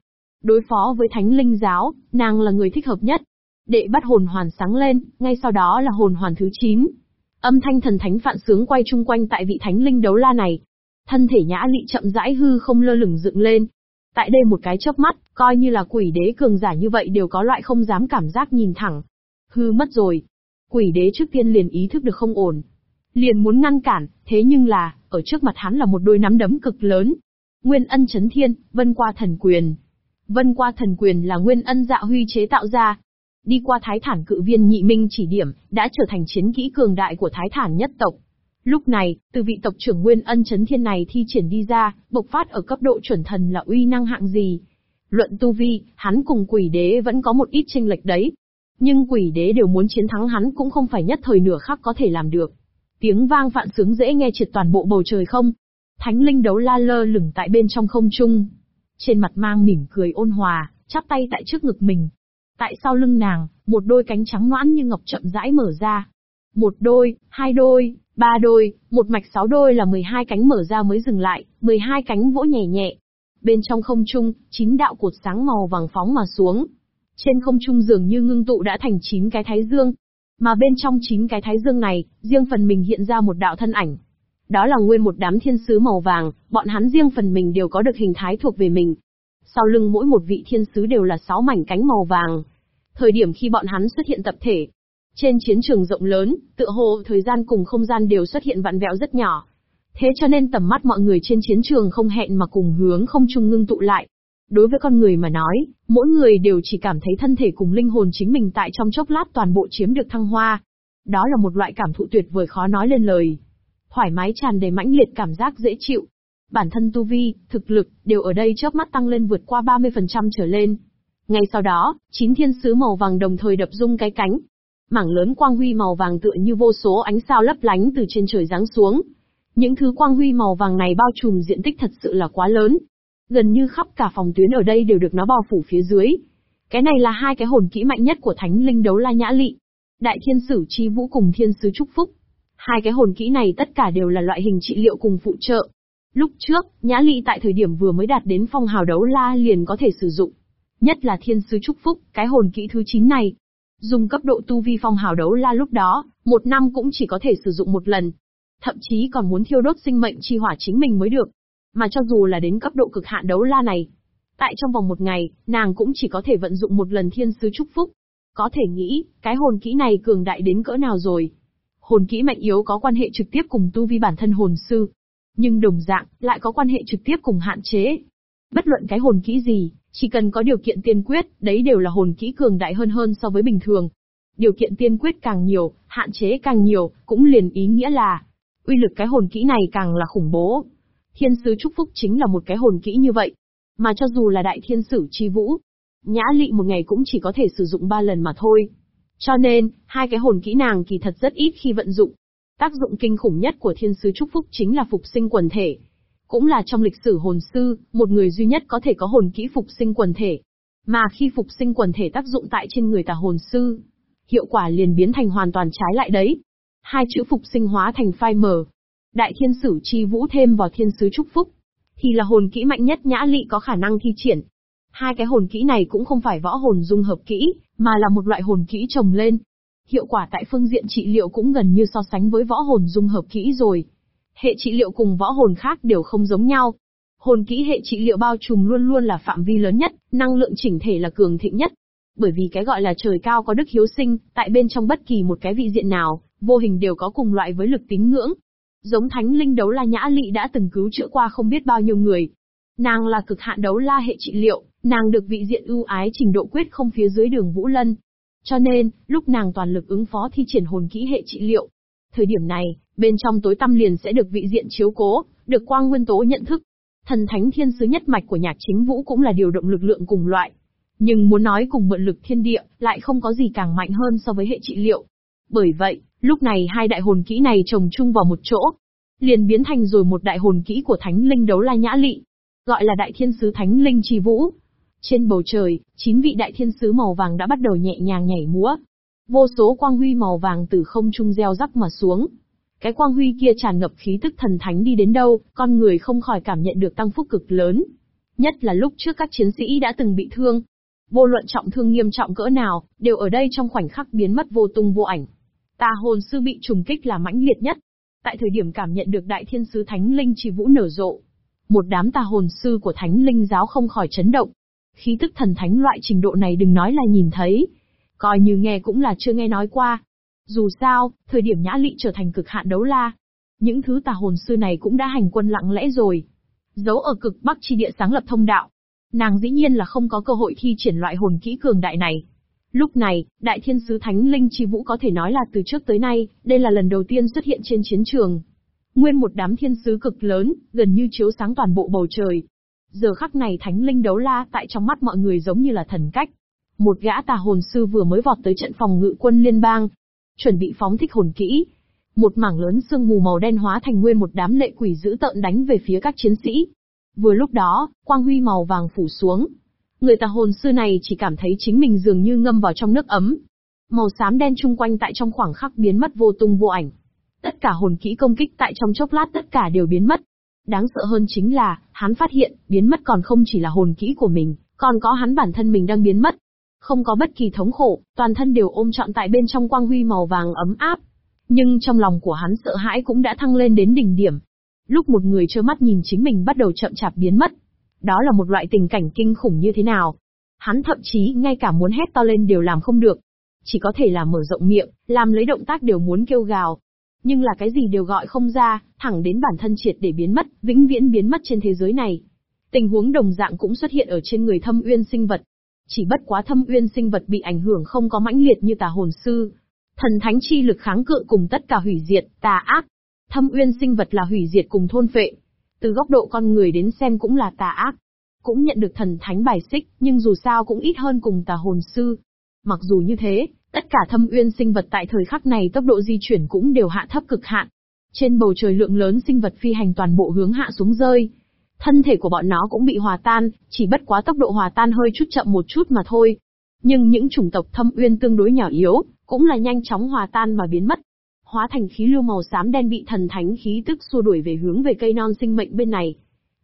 Đối phó với thánh linh giáo, nàng là người thích hợp nhất. Đệ bắt hồn hoàn sáng lên, ngay sau đó là hồn hoàn thứ 9. Âm thanh thần thánh phạn sướng quay chung quanh tại vị thánh linh đấu la này. Thân thể nhã lị chậm rãi hư không lơ lửng dựng lên. Tại đây một cái chớp mắt, coi như là quỷ đế cường giả như vậy đều có loại không dám cảm giác nhìn thẳng. Hư mất rồi. Quỷ đế trước tiên liền ý thức được không ổn. Liền muốn ngăn cản, thế nhưng là, ở trước mặt hắn là một đôi nắm đấm cực lớn. Nguyên ân chấn thiên, vân qua thần quyền. Vân qua thần quyền là nguyên ân dạ huy chế tạo ra, đi qua thái thản cự viên nhị minh chỉ điểm, đã trở thành chiến kỹ cường đại của thái thản nhất tộc. Lúc này, từ vị tộc trưởng Nguyên Ân Chấn Thiên này thi triển đi ra, bộc phát ở cấp độ chuẩn thần là uy năng hạng gì. Luận tu vi, hắn cùng quỷ đế vẫn có một ít tranh lệch đấy. Nhưng quỷ đế đều muốn chiến thắng hắn cũng không phải nhất thời nửa khắc có thể làm được. Tiếng vang vạn sướng dễ nghe triệt toàn bộ bầu trời không. Thánh linh đấu la lơ lửng tại bên trong không trung. Trên mặt mang mỉm cười ôn hòa, chắp tay tại trước ngực mình, Tại sau lưng nàng, một đôi cánh trắng noãn như ngọc chậm rãi mở ra. Một đôi, hai đôi, ba đôi, một mạch sáu đôi là 12 cánh mở ra mới dừng lại, 12 cánh vỗ nhẹ nhẹ. Bên trong không trung, chín đạo cột sáng màu vàng phóng mà xuống. Trên không trung dường như ngưng tụ đã thành chín cái thái dương. Mà bên trong chín cái thái dương này, riêng phần mình hiện ra một đạo thân ảnh. Đó là nguyên một đám thiên sứ màu vàng, bọn hắn riêng phần mình đều có được hình thái thuộc về mình, sau lưng mỗi một vị thiên sứ đều là sáu mảnh cánh màu vàng. Thời điểm khi bọn hắn xuất hiện tập thể, trên chiến trường rộng lớn, tựa hồ thời gian cùng không gian đều xuất hiện vặn vẹo rất nhỏ. Thế cho nên tầm mắt mọi người trên chiến trường không hẹn mà cùng hướng không trung ngưng tụ lại. Đối với con người mà nói, mỗi người đều chỉ cảm thấy thân thể cùng linh hồn chính mình tại trong chốc lát toàn bộ chiếm được thăng hoa. Đó là một loại cảm thụ tuyệt vời khó nói lên lời. Thoải mái tràn đầy mãnh liệt cảm giác dễ chịu, Bản thân tu vi, thực lực, đều ở đây chớp mắt tăng lên vượt qua 30% trở lên. Ngay sau đó, chín thiên sứ màu vàng đồng thời đập rung cái cánh. Mảng lớn quang huy màu vàng tựa như vô số ánh sao lấp lánh từ trên trời giáng xuống. Những thứ quang huy màu vàng này bao trùm diện tích thật sự là quá lớn. Gần như khắp cả phòng tuyến ở đây đều được nó bao phủ phía dưới. Cái này là hai cái hồn kỹ mạnh nhất của thánh linh đấu la nhã lị. Đại thiên sử chi vũ cùng thiên sứ trúc phúc. Hai cái hồn kỹ này tất cả đều là loại hình trị liệu cùng phụ trợ, Lúc trước, Nhã Lị tại thời điểm vừa mới đạt đến phong hào đấu la liền có thể sử dụng. Nhất là thiên sứ chúc phúc, cái hồn kỹ thứ 9 này. Dùng cấp độ tu vi phong hào đấu la lúc đó, một năm cũng chỉ có thể sử dụng một lần. Thậm chí còn muốn thiêu đốt sinh mệnh chi hỏa chính mình mới được. Mà cho dù là đến cấp độ cực hạn đấu la này, tại trong vòng một ngày, nàng cũng chỉ có thể vận dụng một lần thiên sứ chúc phúc. Có thể nghĩ, cái hồn kỹ này cường đại đến cỡ nào rồi. Hồn kỹ mạnh yếu có quan hệ trực tiếp cùng tu vi bản thân hồn sư, nhưng đồng dạng, lại có quan hệ trực tiếp cùng hạn chế. Bất luận cái hồn kỹ gì, chỉ cần có điều kiện tiên quyết, đấy đều là hồn kỹ cường đại hơn hơn so với bình thường. Điều kiện tiên quyết càng nhiều, hạn chế càng nhiều, cũng liền ý nghĩa là, uy lực cái hồn kỹ này càng là khủng bố. Thiên sứ chúc phúc chính là một cái hồn kỹ như vậy. Mà cho dù là đại thiên sử chi vũ, nhã lị một ngày cũng chỉ có thể sử dụng ba lần mà thôi. Cho nên, hai cái hồn kỹ nàng kỳ thật rất ít khi vận dụng. Tác dụng kinh khủng nhất của thiên sứ chúc phúc chính là phục sinh quần thể. Cũng là trong lịch sử hồn sư, một người duy nhất có thể có hồn kỹ phục sinh quần thể. Mà khi phục sinh quần thể tác dụng tại trên người tà hồn sư, hiệu quả liền biến thành hoàn toàn trái lại đấy. Hai chữ phục sinh hóa thành phai mờ. Đại thiên sử chi vũ thêm vào thiên sứ chúc phúc, thì là hồn kỹ mạnh nhất nhã lị có khả năng thi triển. Hai cái hồn kỹ này cũng không phải võ hồn dung hợp kỹ, mà là một loại hồn kỹ trồng lên, Hiệu quả tại phương diện trị liệu cũng gần như so sánh với võ hồn dung hợp kỹ rồi. Hệ trị liệu cùng võ hồn khác đều không giống nhau. Hồn kỹ hệ trị liệu bao trùm luôn luôn là phạm vi lớn nhất, năng lượng chỉnh thể là cường thịnh nhất. Bởi vì cái gọi là trời cao có đức hiếu sinh, tại bên trong bất kỳ một cái vị diện nào, vô hình đều có cùng loại với lực tín ngưỡng. Giống thánh linh đấu la nhã lị đã từng cứu chữa qua không biết bao nhiêu người. Nàng là cực hạn đấu la hệ trị liệu, nàng được vị diện ưu ái trình độ quyết không phía dưới đường Vũ Lân. Cho nên, lúc nàng toàn lực ứng phó thi triển hồn kỹ hệ trị liệu. Thời điểm này, bên trong tối tâm liền sẽ được vị diện chiếu cố, được quang nguyên tố nhận thức. Thần thánh thiên sứ nhất mạch của nhạc chính vũ cũng là điều động lực lượng cùng loại. Nhưng muốn nói cùng mượn lực thiên địa, lại không có gì càng mạnh hơn so với hệ trị liệu. Bởi vậy, lúc này hai đại hồn kỹ này trồng chung vào một chỗ, liền biến thành rồi một đại hồn kỹ của thánh linh đấu la nhã lị, gọi là đại thiên sứ thánh linh trì vũ. Trên bầu trời, chín vị đại thiên sứ màu vàng đã bắt đầu nhẹ nhàng nhảy múa. Vô số quang huy màu vàng từ không trung gieo rắc mà xuống. Cái quang huy kia tràn ngập khí tức thần thánh đi đến đâu, con người không khỏi cảm nhận được tăng phúc cực lớn. Nhất là lúc trước các chiến sĩ đã từng bị thương, Vô luận trọng thương nghiêm trọng cỡ nào, đều ở đây trong khoảnh khắc biến mất vô tung vô ảnh. Tà hồn sư bị trùng kích là mãnh liệt nhất. Tại thời điểm cảm nhận được đại thiên sứ thánh linh chỉ vũ nở rộ, một đám tà hồn sư của thánh linh giáo không khỏi chấn động. Khí tức thần thánh loại trình độ này đừng nói là nhìn thấy, coi như nghe cũng là chưa nghe nói qua. Dù sao, thời điểm nhã lị trở thành cực hạn đấu la, những thứ tà hồn sư này cũng đã hành quân lặng lẽ rồi. Giấu ở cực bắc chi địa sáng lập thông đạo, Nàng dĩ nhiên là không có cơ hội thi triển loại hồn kỹ cường đại này. Lúc này, Đại Thiên Sứ Thánh Linh Chi Vũ có thể nói là từ trước tới nay, đây là lần đầu tiên xuất hiện trên chiến trường. Nguyên một đám thiên sứ cực lớn, gần như chiếu sáng toàn bộ bầu trời. Giờ khắc này Thánh Linh đấu la tại trong mắt mọi người giống như là thần cách. Một gã tà hồn sư vừa mới vọt tới trận phòng ngự quân liên bang. Chuẩn bị phóng thích hồn kỹ. Một mảng lớn sương mù màu đen hóa thành nguyên một đám lệ quỷ dữ tợn đánh về phía các chiến sĩ. Vừa lúc đó, quang huy màu vàng phủ xuống. Người tà hồn sư này chỉ cảm thấy chính mình dường như ngâm vào trong nước ấm. Màu xám đen chung quanh tại trong khoảng khắc biến mất vô tung vô ảnh. Tất cả hồn kỹ công kích tại trong chốc lát tất cả đều biến mất. Đáng sợ hơn chính là, hắn phát hiện, biến mất còn không chỉ là hồn kỹ của mình, còn có hắn bản thân mình đang biến mất. Không có bất kỳ thống khổ, toàn thân đều ôm trọn tại bên trong quang huy màu vàng ấm áp. Nhưng trong lòng của hắn sợ hãi cũng đã thăng lên đến đỉnh điểm, Lúc một người trơ mắt nhìn chính mình bắt đầu chậm chạp biến mất. Đó là một loại tình cảnh kinh khủng như thế nào? Hắn thậm chí ngay cả muốn hét to lên đều làm không được. Chỉ có thể là mở rộng miệng, làm lấy động tác đều muốn kêu gào. Nhưng là cái gì đều gọi không ra, thẳng đến bản thân triệt để biến mất, vĩnh viễn biến mất trên thế giới này. Tình huống đồng dạng cũng xuất hiện ở trên người thâm uyên sinh vật. Chỉ bất quá thâm uyên sinh vật bị ảnh hưởng không có mãnh liệt như tà hồn sư. Thần thánh chi lực kháng cự cùng tất cả hủy diệt, tà ác, Thâm uyên sinh vật là hủy diệt cùng thôn phệ. Từ góc độ con người đến xem cũng là tà ác. Cũng nhận được thần thánh bài xích, nhưng dù sao cũng ít hơn cùng tà hồn sư. Mặc dù như thế, tất cả thâm uyên sinh vật tại thời khắc này tốc độ di chuyển cũng đều hạ thấp cực hạn. Trên bầu trời lượng lớn sinh vật phi hành toàn bộ hướng hạ xuống rơi. Thân thể của bọn nó cũng bị hòa tan, chỉ bất quá tốc độ hòa tan hơi chút chậm một chút mà thôi. Nhưng những chủng tộc thâm uyên tương đối nhỏ yếu, cũng là nhanh chóng hòa tan mà biến mất hóa thành khí lưu màu xám đen bị thần thánh khí tức xua đuổi về hướng về cây non sinh mệnh bên này.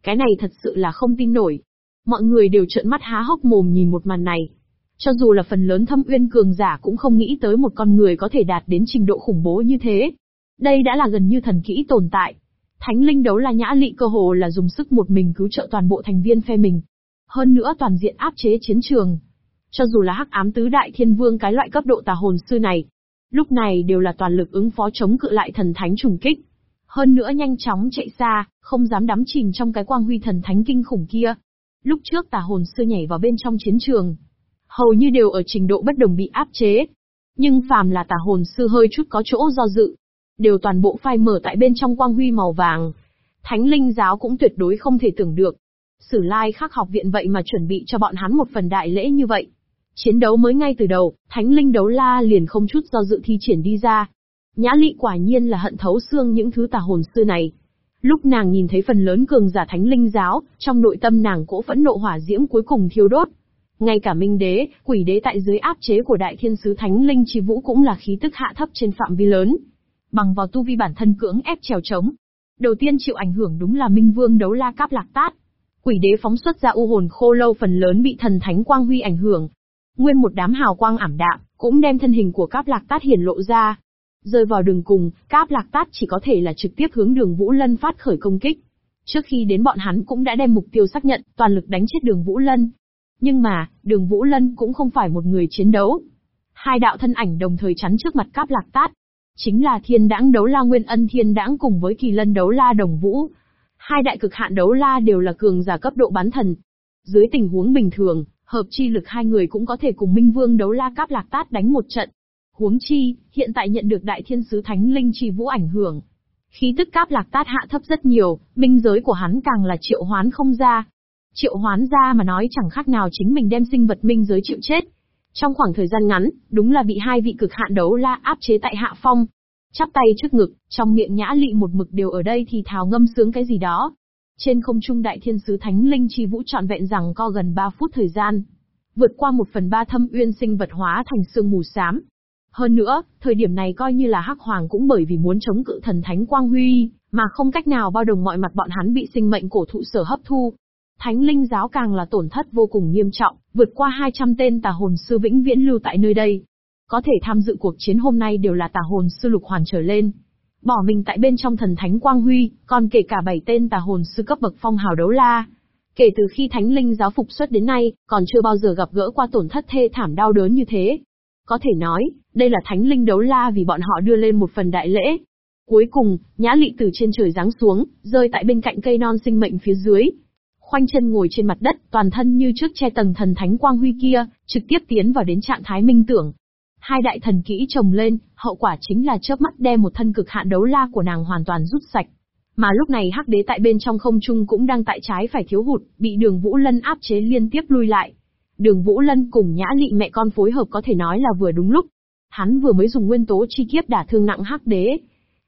Cái này thật sự là không tin nổi. Mọi người đều trợn mắt há hốc mồm nhìn một màn này. Cho dù là phần lớn thâm uyên cường giả cũng không nghĩ tới một con người có thể đạt đến trình độ khủng bố như thế. Đây đã là gần như thần kỹ tồn tại. Thánh linh đấu là nhã lị cơ hồ là dùng sức một mình cứu trợ toàn bộ thành viên phe mình. Hơn nữa toàn diện áp chế chiến trường. Cho dù là hắc ám tứ đại thiên vương cái loại cấp độ tà hồn sư này, Lúc này đều là toàn lực ứng phó chống cự lại thần thánh trùng kích. Hơn nữa nhanh chóng chạy xa, không dám đắm chìm trong cái quang huy thần thánh kinh khủng kia. Lúc trước tà hồn sư nhảy vào bên trong chiến trường. Hầu như đều ở trình độ bất đồng bị áp chế. Nhưng phàm là tà hồn sư hơi chút có chỗ do dự. Đều toàn bộ phai mở tại bên trong quang huy màu vàng. Thánh linh giáo cũng tuyệt đối không thể tưởng được. Sử lai khắc học viện vậy mà chuẩn bị cho bọn hắn một phần đại lễ như vậy. Chiến đấu mới ngay từ đầu, thánh linh đấu la liền không chút do dự thi triển đi ra. Nhã lị quả nhiên là hận thấu xương những thứ tà hồn sư này. Lúc nàng nhìn thấy phần lớn cường giả thánh linh giáo, trong nội tâm nàng cỗ phẫn nộ hỏa diễm cuối cùng thiêu đốt. Ngay cả minh đế, quỷ đế tại dưới áp chế của đại thiên sứ thánh linh chi vũ cũng là khí tức hạ thấp trên phạm vi lớn. Bằng vào tu vi bản thân cưỡng ép trèo trống. Đầu tiên chịu ảnh hưởng đúng là minh vương đấu la cáp lạc tát. Quỷ đế phóng xuất ra u hồn khô lâu phần lớn bị thần thánh quang huy ảnh hưởng, Nguyên một đám hào quang ảm đạm, cũng đem thân hình của Cáp Lạc Tát hiển lộ ra. Rơi vào đường cùng, Cáp Lạc Tát chỉ có thể là trực tiếp hướng đường Vũ Lân phát khởi công kích. Trước khi đến bọn hắn cũng đã đem mục tiêu xác nhận, toàn lực đánh chết đường Vũ Lân. Nhưng mà, đường Vũ Lân cũng không phải một người chiến đấu. Hai đạo thân ảnh đồng thời chắn trước mặt cáp lạc tát. Chính là thiên đãng đấu la Nguyên Ân thiên đãng cùng với kỳ lân đấu la đồng vũ. Hai đại cực hạn đấu la đều là cường giả cấp độ bán thần. Dưới tình huống bình thường, hợp chi lực hai người cũng có thể cùng Minh Vương đấu la cáp lạc tát đánh một trận. Huống chi, hiện tại nhận được đại thiên sứ thánh linh chi vũ ảnh hưởng. Khí tức cáp lạc tát hạ thấp rất nhiều, minh giới của hắn càng là triệu hoán không ra. Triệu hoán ra mà nói chẳng khác nào chính mình đem sinh vật minh giới chịu chết. Trong khoảng thời gian ngắn, đúng là bị hai vị cực hạn đấu la áp chế tại hạ phong. Chắp tay trước ngực, trong miệng nhã lị một mực đều ở đây thì thào ngâm sướng cái gì đó. Trên không trung đại thiên sứ thánh linh chi vũ trọn vẹn rằng co gần 3 phút thời gian. Vượt qua một phần ba thâm uyên sinh vật hóa thành sương mù xám. Hơn nữa, thời điểm này coi như là Hắc Hoàng cũng bởi vì muốn chống cự thần thánh quang huy, mà không cách nào bao đồng mọi mặt bọn hắn bị sinh mệnh cổ thụ sở hấp thu. Thánh linh giáo càng là tổn thất vô cùng nghiêm trọng, vượt qua 200 tên tà hồn sư vĩnh viễn lưu tại nơi đây. Có thể tham dự cuộc chiến hôm nay đều là tà hồn sư lục hoàn trở lên. Bỏ mình tại bên trong thần thánh quang huy, còn kể cả bảy tên tà hồn sư cấp bậc phong hào đấu la. Kể từ khi thánh linh giáo phục xuất đến nay, còn chưa bao giờ gặp gỡ qua tổn thất thê thảm đau đớn như thế. Có thể nói, đây là thánh linh đấu la vì bọn họ đưa lên một phần đại lễ. Cuối cùng, nhã lị từ trên trời giáng xuống, rơi tại bên cạnh cây non sinh mệnh phía dưới. Khoanh chân ngồi trên mặt đất, toàn thân như trước che tầng thần thánh quang huy kia, trực tiếp tiến vào đến trạng thái minh tưởng. Hai đại thần kỹ chồng lên, hậu quả chính là chớp mắt đem một thân cực hạn đấu la của nàng hoàn toàn rút sạch. Mà lúc này hắc đế tại bên trong không trung cũng đang tại trái phải thiếu hụt, bị đường Vũ Lân áp chế liên tiếp lui lại. Đường Vũ Lân cùng nhã lị mẹ con phối hợp có thể nói là vừa đúng lúc. Hắn vừa mới dùng nguyên tố chi kiếp đả thương nặng hắc đế.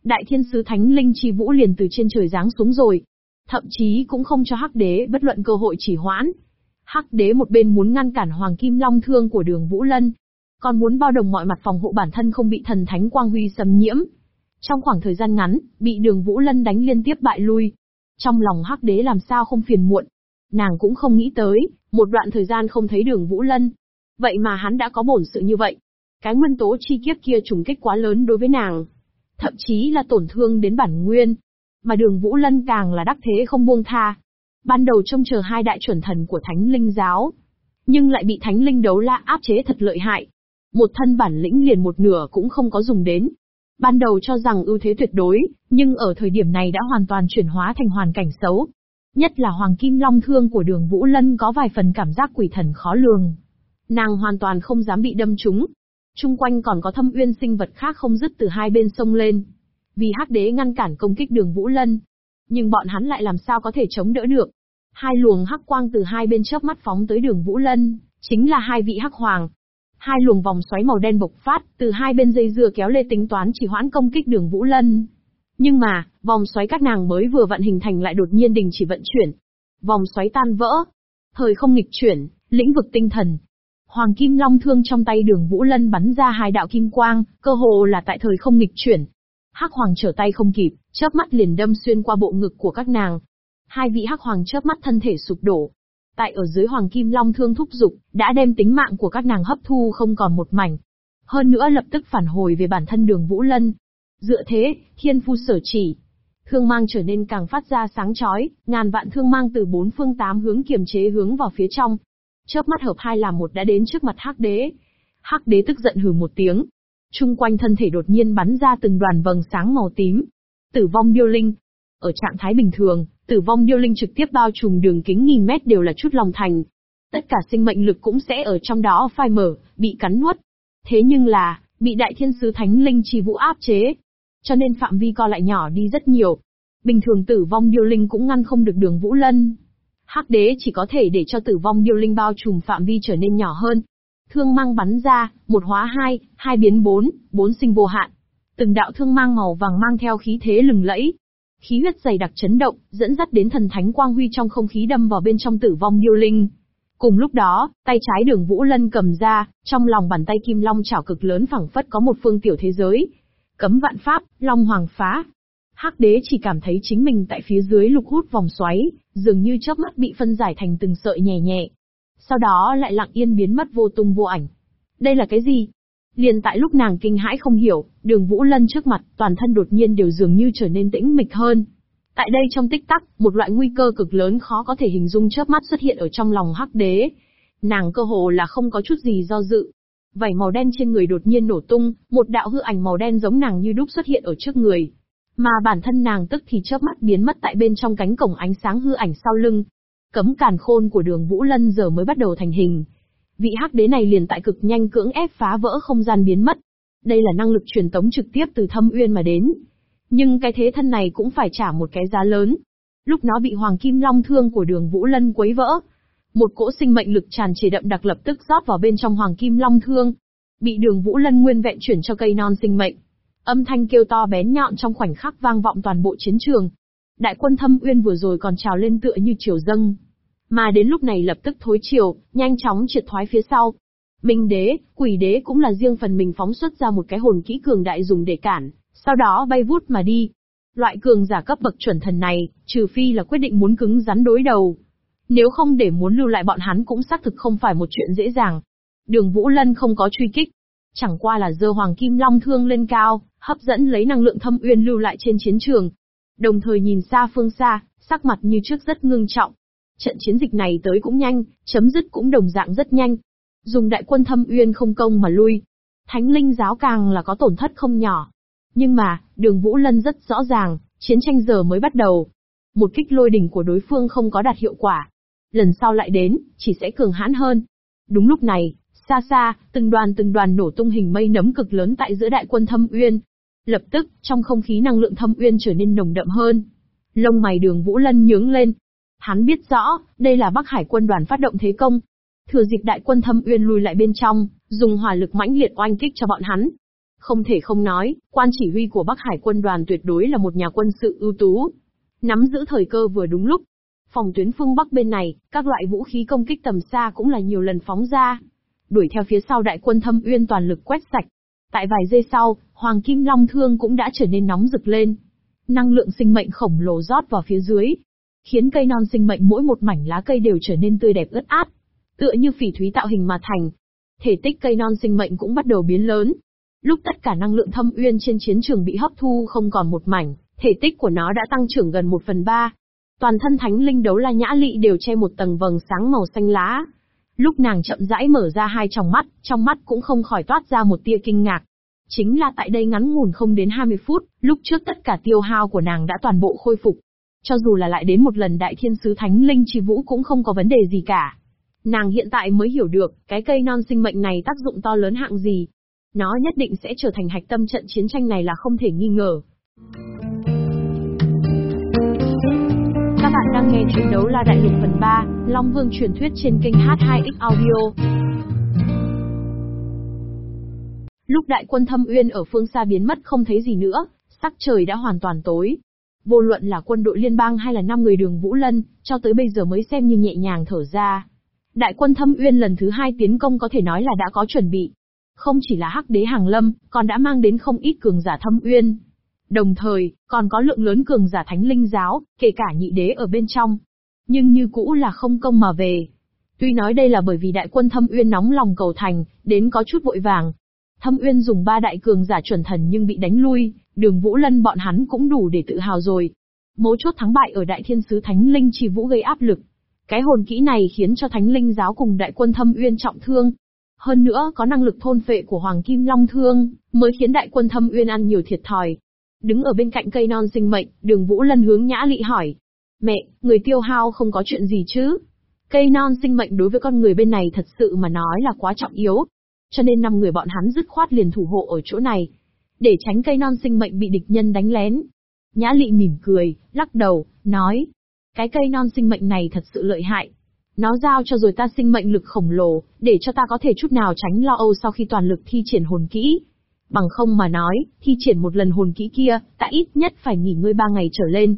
Đại thiên sứ thánh linh chi vũ liền từ trên trời giáng xuống rồi. Thậm chí cũng không cho hắc đế bất luận cơ hội chỉ hoãn. Hắc đế một bên muốn ngăn cản hoàng kim long thương của đường Vũ Lân. Còn muốn bao đồng mọi mặt phòng hộ bản thân không bị thần thánh quang huy xâm nhiễm. Trong khoảng thời gian ngắn, bị đường Vũ Lân đánh liên tiếp bại lui. Trong lòng hắc đế làm sao không phiền muộn. Nàng cũng không nghĩ tới, một đoạn thời gian không thấy đường Vũ Lân. Vậy mà hắn đã có bổn sự như vậy. Cái nguyên tố chi kiếp kia trùng kích quá lớn đối với nàng. Thậm chí là tổn thương đến bản nguyên. Mà đường Vũ Lân càng là đắc thế không buông tha. Ban đầu trông chờ hai đại chuẩn thần của thánh linh giáo. Nhưng lại bị thánh linh đấu la áp chế thật lợi hại. Một thân bản lĩnh liền một nửa cũng không có dùng đến. Ban đầu cho rằng ưu thế tuyệt đối, nhưng ở thời điểm này đã hoàn toàn chuyển hóa thành hoàn cảnh xấu. Nhất là Hoàng Kim Long Thương của đường Vũ Lân có vài phần cảm giác quỷ thần khó lường. Nàng hoàn toàn không dám bị đâm trúng. Trung quanh còn có thâm uyên sinh vật khác không dứt từ hai bên sông lên. Vì hắc đế ngăn cản công kích đường Vũ Lân. Nhưng bọn hắn lại làm sao có thể chống đỡ được. Hai luồng hắc quang từ hai bên chớp mắt phóng tới đường Vũ Lân, chính là hai vị hắc hoàng. Hai luồng vòng xoáy màu đen bộc phát, từ hai bên dây dưa kéo lê tính toán chỉ hoãn công kích đường Vũ Lân. Nhưng mà, vòng xoáy các nàng mới vừa vận hình thành lại đột nhiên đình chỉ vận chuyển. Vòng xoáy tan vỡ. Thời không nghịch chuyển, lĩnh vực tinh thần. Hoàng Kim Long thương trong tay đường Vũ Lân bắn ra hai đạo kim quang, cơ hồ là tại thời không nghịch chuyển. Hắc Hoàng trở tay không kịp, chớp mắt liền đâm xuyên qua bộ ngực của các nàng. Hai vị Hắc Hoàng chớp mắt thân thể sụp đổ. Tại ở dưới Hoàng Kim Long thương thúc dục, đã đem tính mạng của các nàng hấp thu không còn một mảnh. Hơn nữa lập tức phản hồi về bản thân đường Vũ Lân, Dựa thế, thiên phu sở chỉ. Thương mang trở nên càng phát ra sáng chói, ngàn vạn thương mang từ bốn phương tám hướng kiềm chế hướng vào phía trong. Chớp mắt hợp hai làm một đã đến trước mặt hắc đế. Hắc đế tức giận hừ một tiếng. Trung quanh thân thể đột nhiên bắn ra từng đoàn vầng sáng màu tím. Tử vong điêu linh. Ở trạng thái bình thường, tử vong điêu linh trực tiếp bao trùm đường kính nghìn mét đều là chút lòng thành. Tất cả sinh mệnh lực cũng sẽ ở trong đó phai mở, bị cắn nuốt. Thế nhưng là, bị đại thiên sứ thánh linh trì vũ áp chế, cho nên phạm vi co lại nhỏ đi rất nhiều. Bình thường tử vong điêu linh cũng ngăn không được đường Vũ Lân. Hắc đế chỉ có thể để cho tử vong điêu linh bao trùm phạm vi trở nên nhỏ hơn. Thương mang bắn ra, một hóa hai, hai biến bốn, bốn sinh vô hạn. Từng đạo thương mang màu vàng mang theo khí thế lừng lẫy. Khí huyết dày đặc chấn động, dẫn dắt đến thần thánh quang huy trong không khí đâm vào bên trong tử vong điêu linh. Cùng lúc đó, tay trái đường Vũ Lân cầm ra, trong lòng bàn tay kim long chảo cực lớn phẳng phất có một phương tiểu thế giới, Cấm vạn pháp, Long Hoàng phá. Hắc đế chỉ cảm thấy chính mình tại phía dưới lục hút vòng xoáy, dường như chớp mắt bị phân giải thành từng sợi nhẹ nhẹ. Sau đó lại lặng yên biến mất vô tung vô ảnh. Đây là cái gì? Liền tại lúc nàng kinh hãi không hiểu, đường Vũ Lân trước mặt, toàn thân đột nhiên đều dường như trở nên tĩnh mịch hơn. Tại đây trong tích tắc, một loại nguy cơ cực lớn khó có thể hình dung chớp mắt xuất hiện ở trong lòng hắc đế. Nàng cơ hồ là không có chút gì do dự. Vảy màu đen trên người đột nhiên nổ tung, một đạo hư ảnh màu đen giống nàng như đúc xuất hiện ở trước người. Mà bản thân nàng tức thì chớp mắt biến mất tại bên trong cánh cổng ánh sáng hư ảnh sau lưng. Cấm càn khôn của đường Vũ Lân giờ mới bắt đầu thành hình. Vị hắc đế này liền tại cực nhanh cưỡng ép phá vỡ không gian biến mất. Đây là năng lực truyền tống trực tiếp từ thâm uyên mà đến. Nhưng cái thế thân này cũng phải trả một cái giá lớn. Lúc nó bị Hoàng Kim Long thương của đường Vũ Lân quấy vỡ. Một cỗ sinh mệnh lực tràn trề đậm đặc lập tức rót vào bên trong Hoàng Kim Long thương. Bị đường Vũ Lân nguyên vẹn chuyển cho cây non sinh mệnh. Âm thanh kêu to bén nhọn trong khoảnh khắc vang vọng toàn bộ chiến trường. Đại quân thâm uyên vừa rồi còn trào lên tựa như chiều dâng. Mà đến lúc này lập tức thối chiều, nhanh chóng triệt thoái phía sau. Minh đế, quỷ đế cũng là riêng phần mình phóng xuất ra một cái hồn kỹ cường đại dùng để cản, sau đó bay vút mà đi. Loại cường giả cấp bậc chuẩn thần này, trừ phi là quyết định muốn cứng rắn đối đầu. Nếu không để muốn lưu lại bọn hắn cũng xác thực không phải một chuyện dễ dàng. Đường Vũ Lân không có truy kích. Chẳng qua là dơ Hoàng Kim Long thương lên cao, hấp dẫn lấy năng lượng thâm uyên lưu lại trên chiến trường. Đồng thời nhìn xa phương xa, sắc mặt như trước rất ngưng trọng. Trận chiến dịch này tới cũng nhanh, chấm dứt cũng đồng dạng rất nhanh. Dùng đại quân thâm uyên không công mà lui. Thánh linh giáo càng là có tổn thất không nhỏ. Nhưng mà, đường Vũ Lân rất rõ ràng, chiến tranh giờ mới bắt đầu. Một kích lôi đỉnh của đối phương không có đạt hiệu quả. Lần sau lại đến, chỉ sẽ cường hãn hơn. Đúng lúc này, xa xa, từng đoàn từng đoàn nổ tung hình mây nấm cực lớn tại giữa đại quân thâm uyên. Lập tức, trong không khí năng lượng thâm uyên trở nên nồng đậm hơn. Lông mày đường Vũ Lân nhướng lên. Hắn biết rõ, đây là Bắc Hải quân đoàn phát động thế công. Thừa dịp đại quân thâm uyên lùi lại bên trong, dùng hỏa lực mãnh liệt oanh kích cho bọn hắn. Không thể không nói, quan chỉ huy của Bắc Hải quân đoàn tuyệt đối là một nhà quân sự ưu tú. Nắm giữ thời cơ vừa đúng lúc. Phòng tuyến phương Bắc bên này, các loại vũ khí công kích tầm xa cũng là nhiều lần phóng ra. Đuổi theo phía sau đại quân thâm uyên toàn lực quét sạch. Tại vài giây sau, Hoàng Kim Long Thương cũng đã trở nên nóng rực lên. Năng lượng sinh mệnh khổng lồ rót vào phía dưới, khiến cây non sinh mệnh mỗi một mảnh lá cây đều trở nên tươi đẹp ướt át, tựa như phỉ thúy tạo hình mà thành. Thể tích cây non sinh mệnh cũng bắt đầu biến lớn, Lúc tất cả năng lượng thâm uyên trên chiến trường bị hấp thu không còn một mảnh, thể tích của nó đã tăng trưởng gần một phần ba. Toàn thân thánh linh đấu la nhã lị đều che một tầng vầng sáng màu xanh lá. Lúc nàng chậm rãi mở ra hai tròng mắt, trong mắt cũng không khỏi toát ra một tia kinh ngạc. Chính là tại đây ngắn ngủn không đến 20 phút, lúc trước tất cả tiêu hao của nàng đã toàn bộ khôi phục. Cho dù là lại đến một lần đại thiên sứ thánh linh chi vũ cũng không có vấn đề gì cả. Nàng hiện tại mới hiểu được, cái cây non sinh mệnh này tác dụng to lớn hạng gì. Nó nhất định sẽ trở thành hạch tâm trận chiến tranh này là không thể nghi ngờ. Các bạn đang nghe chuyện đấu la đại lục phần 3, Long Vương truyền thuyết trên kênh H2X Audio. Lúc đại quân thâm uyên ở phương xa biến mất không thấy gì nữa, sắc trời đã hoàn toàn tối. Vô luận là quân đội liên bang hay là năm người đường Vũ Lân, cho tới bây giờ mới xem như nhẹ nhàng thở ra. Đại quân thâm uyên lần thứ hai tiến công có thể nói là đã có chuẩn bị, không chỉ là hắc đế hàng lâm, còn đã mang đến không ít cường giả thâm uyên. Đồng thời, còn có lượng lớn cường giả thánh linh giáo, kể cả nhị đế ở bên trong. Nhưng như cũ là không công mà về. Tuy nói đây là bởi vì đại quân thâm uyên nóng lòng cầu thành, đến có chút vội vàng. Thâm uyên dùng ba đại cường giả chuẩn thần nhưng bị đánh lui, đường Vũ Lân bọn hắn cũng đủ để tự hào rồi. Mấu chốt thắng bại ở đại thiên sứ thánh linh chỉ vũ gây áp lực. Cái hồn kỹ này khiến cho thánh linh giáo cùng đại quân thâm uyên trọng thương, hơn nữa có năng lực thôn phệ của Hoàng Kim Long Thương, mới khiến đại quân thâm uyên ăn nhiều thiệt thòi. Đứng ở bên cạnh cây non sinh mệnh, đường Vũ Lân hướng Nhã Lị hỏi. Mẹ, người tiêu hao không có chuyện gì chứ? Cây non sinh mệnh đối với con người bên này thật sự mà nói là quá trọng yếu. Cho nên năm người bọn hắn dứt khoát liền thủ hộ ở chỗ này. Để tránh cây non sinh mệnh bị địch nhân đánh lén. Nhã Lị mỉm cười, lắc đầu, nói. Cái cây non sinh mệnh này thật sự lợi hại, nó giao cho rồi ta sinh mệnh lực khổng lồ, để cho ta có thể chút nào tránh lo âu sau khi toàn lực thi triển hồn kỹ. Bằng không mà nói, thi triển một lần hồn kỹ kia, ta ít nhất phải nghỉ ngơi ba ngày trở lên.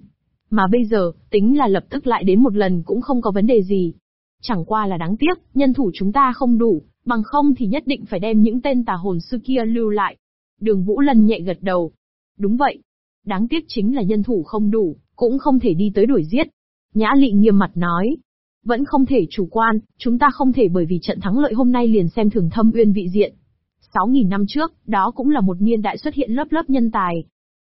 Mà bây giờ, tính là lập tức lại đến một lần cũng không có vấn đề gì. Chẳng qua là đáng tiếc, nhân thủ chúng ta không đủ, bằng không thì nhất định phải đem những tên tà hồn sư kia lưu lại. Đường Vũ Lân nhẹ gật đầu. Đúng vậy. Đáng tiếc chính là nhân thủ không đủ, cũng không thể đi tới đuổi giết. Nhã lị nghiêm mặt nói, vẫn không thể chủ quan, chúng ta không thể bởi vì trận thắng lợi hôm nay liền xem thường thâm uyên vị diện. 6.000 năm trước, đó cũng là một niên đại xuất hiện lớp lớp nhân tài.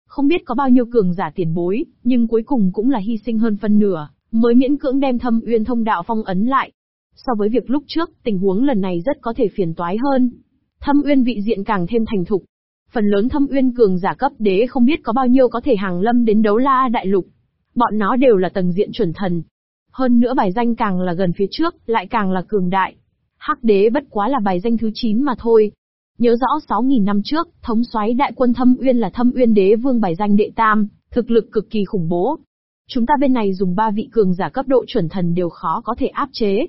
Không biết có bao nhiêu cường giả tiền bối, nhưng cuối cùng cũng là hy sinh hơn phân nửa, mới miễn cưỡng đem thâm uyên thông đạo phong ấn lại. So với việc lúc trước, tình huống lần này rất có thể phiền toái hơn. Thâm uyên vị diện càng thêm thành thục. Phần lớn thâm uyên cường giả cấp đế không biết có bao nhiêu có thể hàng lâm đến đấu la đại lục. Bọn nó đều là tầng diện chuẩn thần. Hơn nữa bài danh càng là gần phía trước, lại càng là cường đại. Hắc đế bất quá là bài danh thứ 9 mà thôi. Nhớ rõ 6.000 năm trước, thống soái đại quân thâm uyên là thâm uyên đế vương bài danh đệ tam, thực lực cực kỳ khủng bố. Chúng ta bên này dùng ba vị cường giả cấp độ chuẩn thần đều khó có thể áp chế.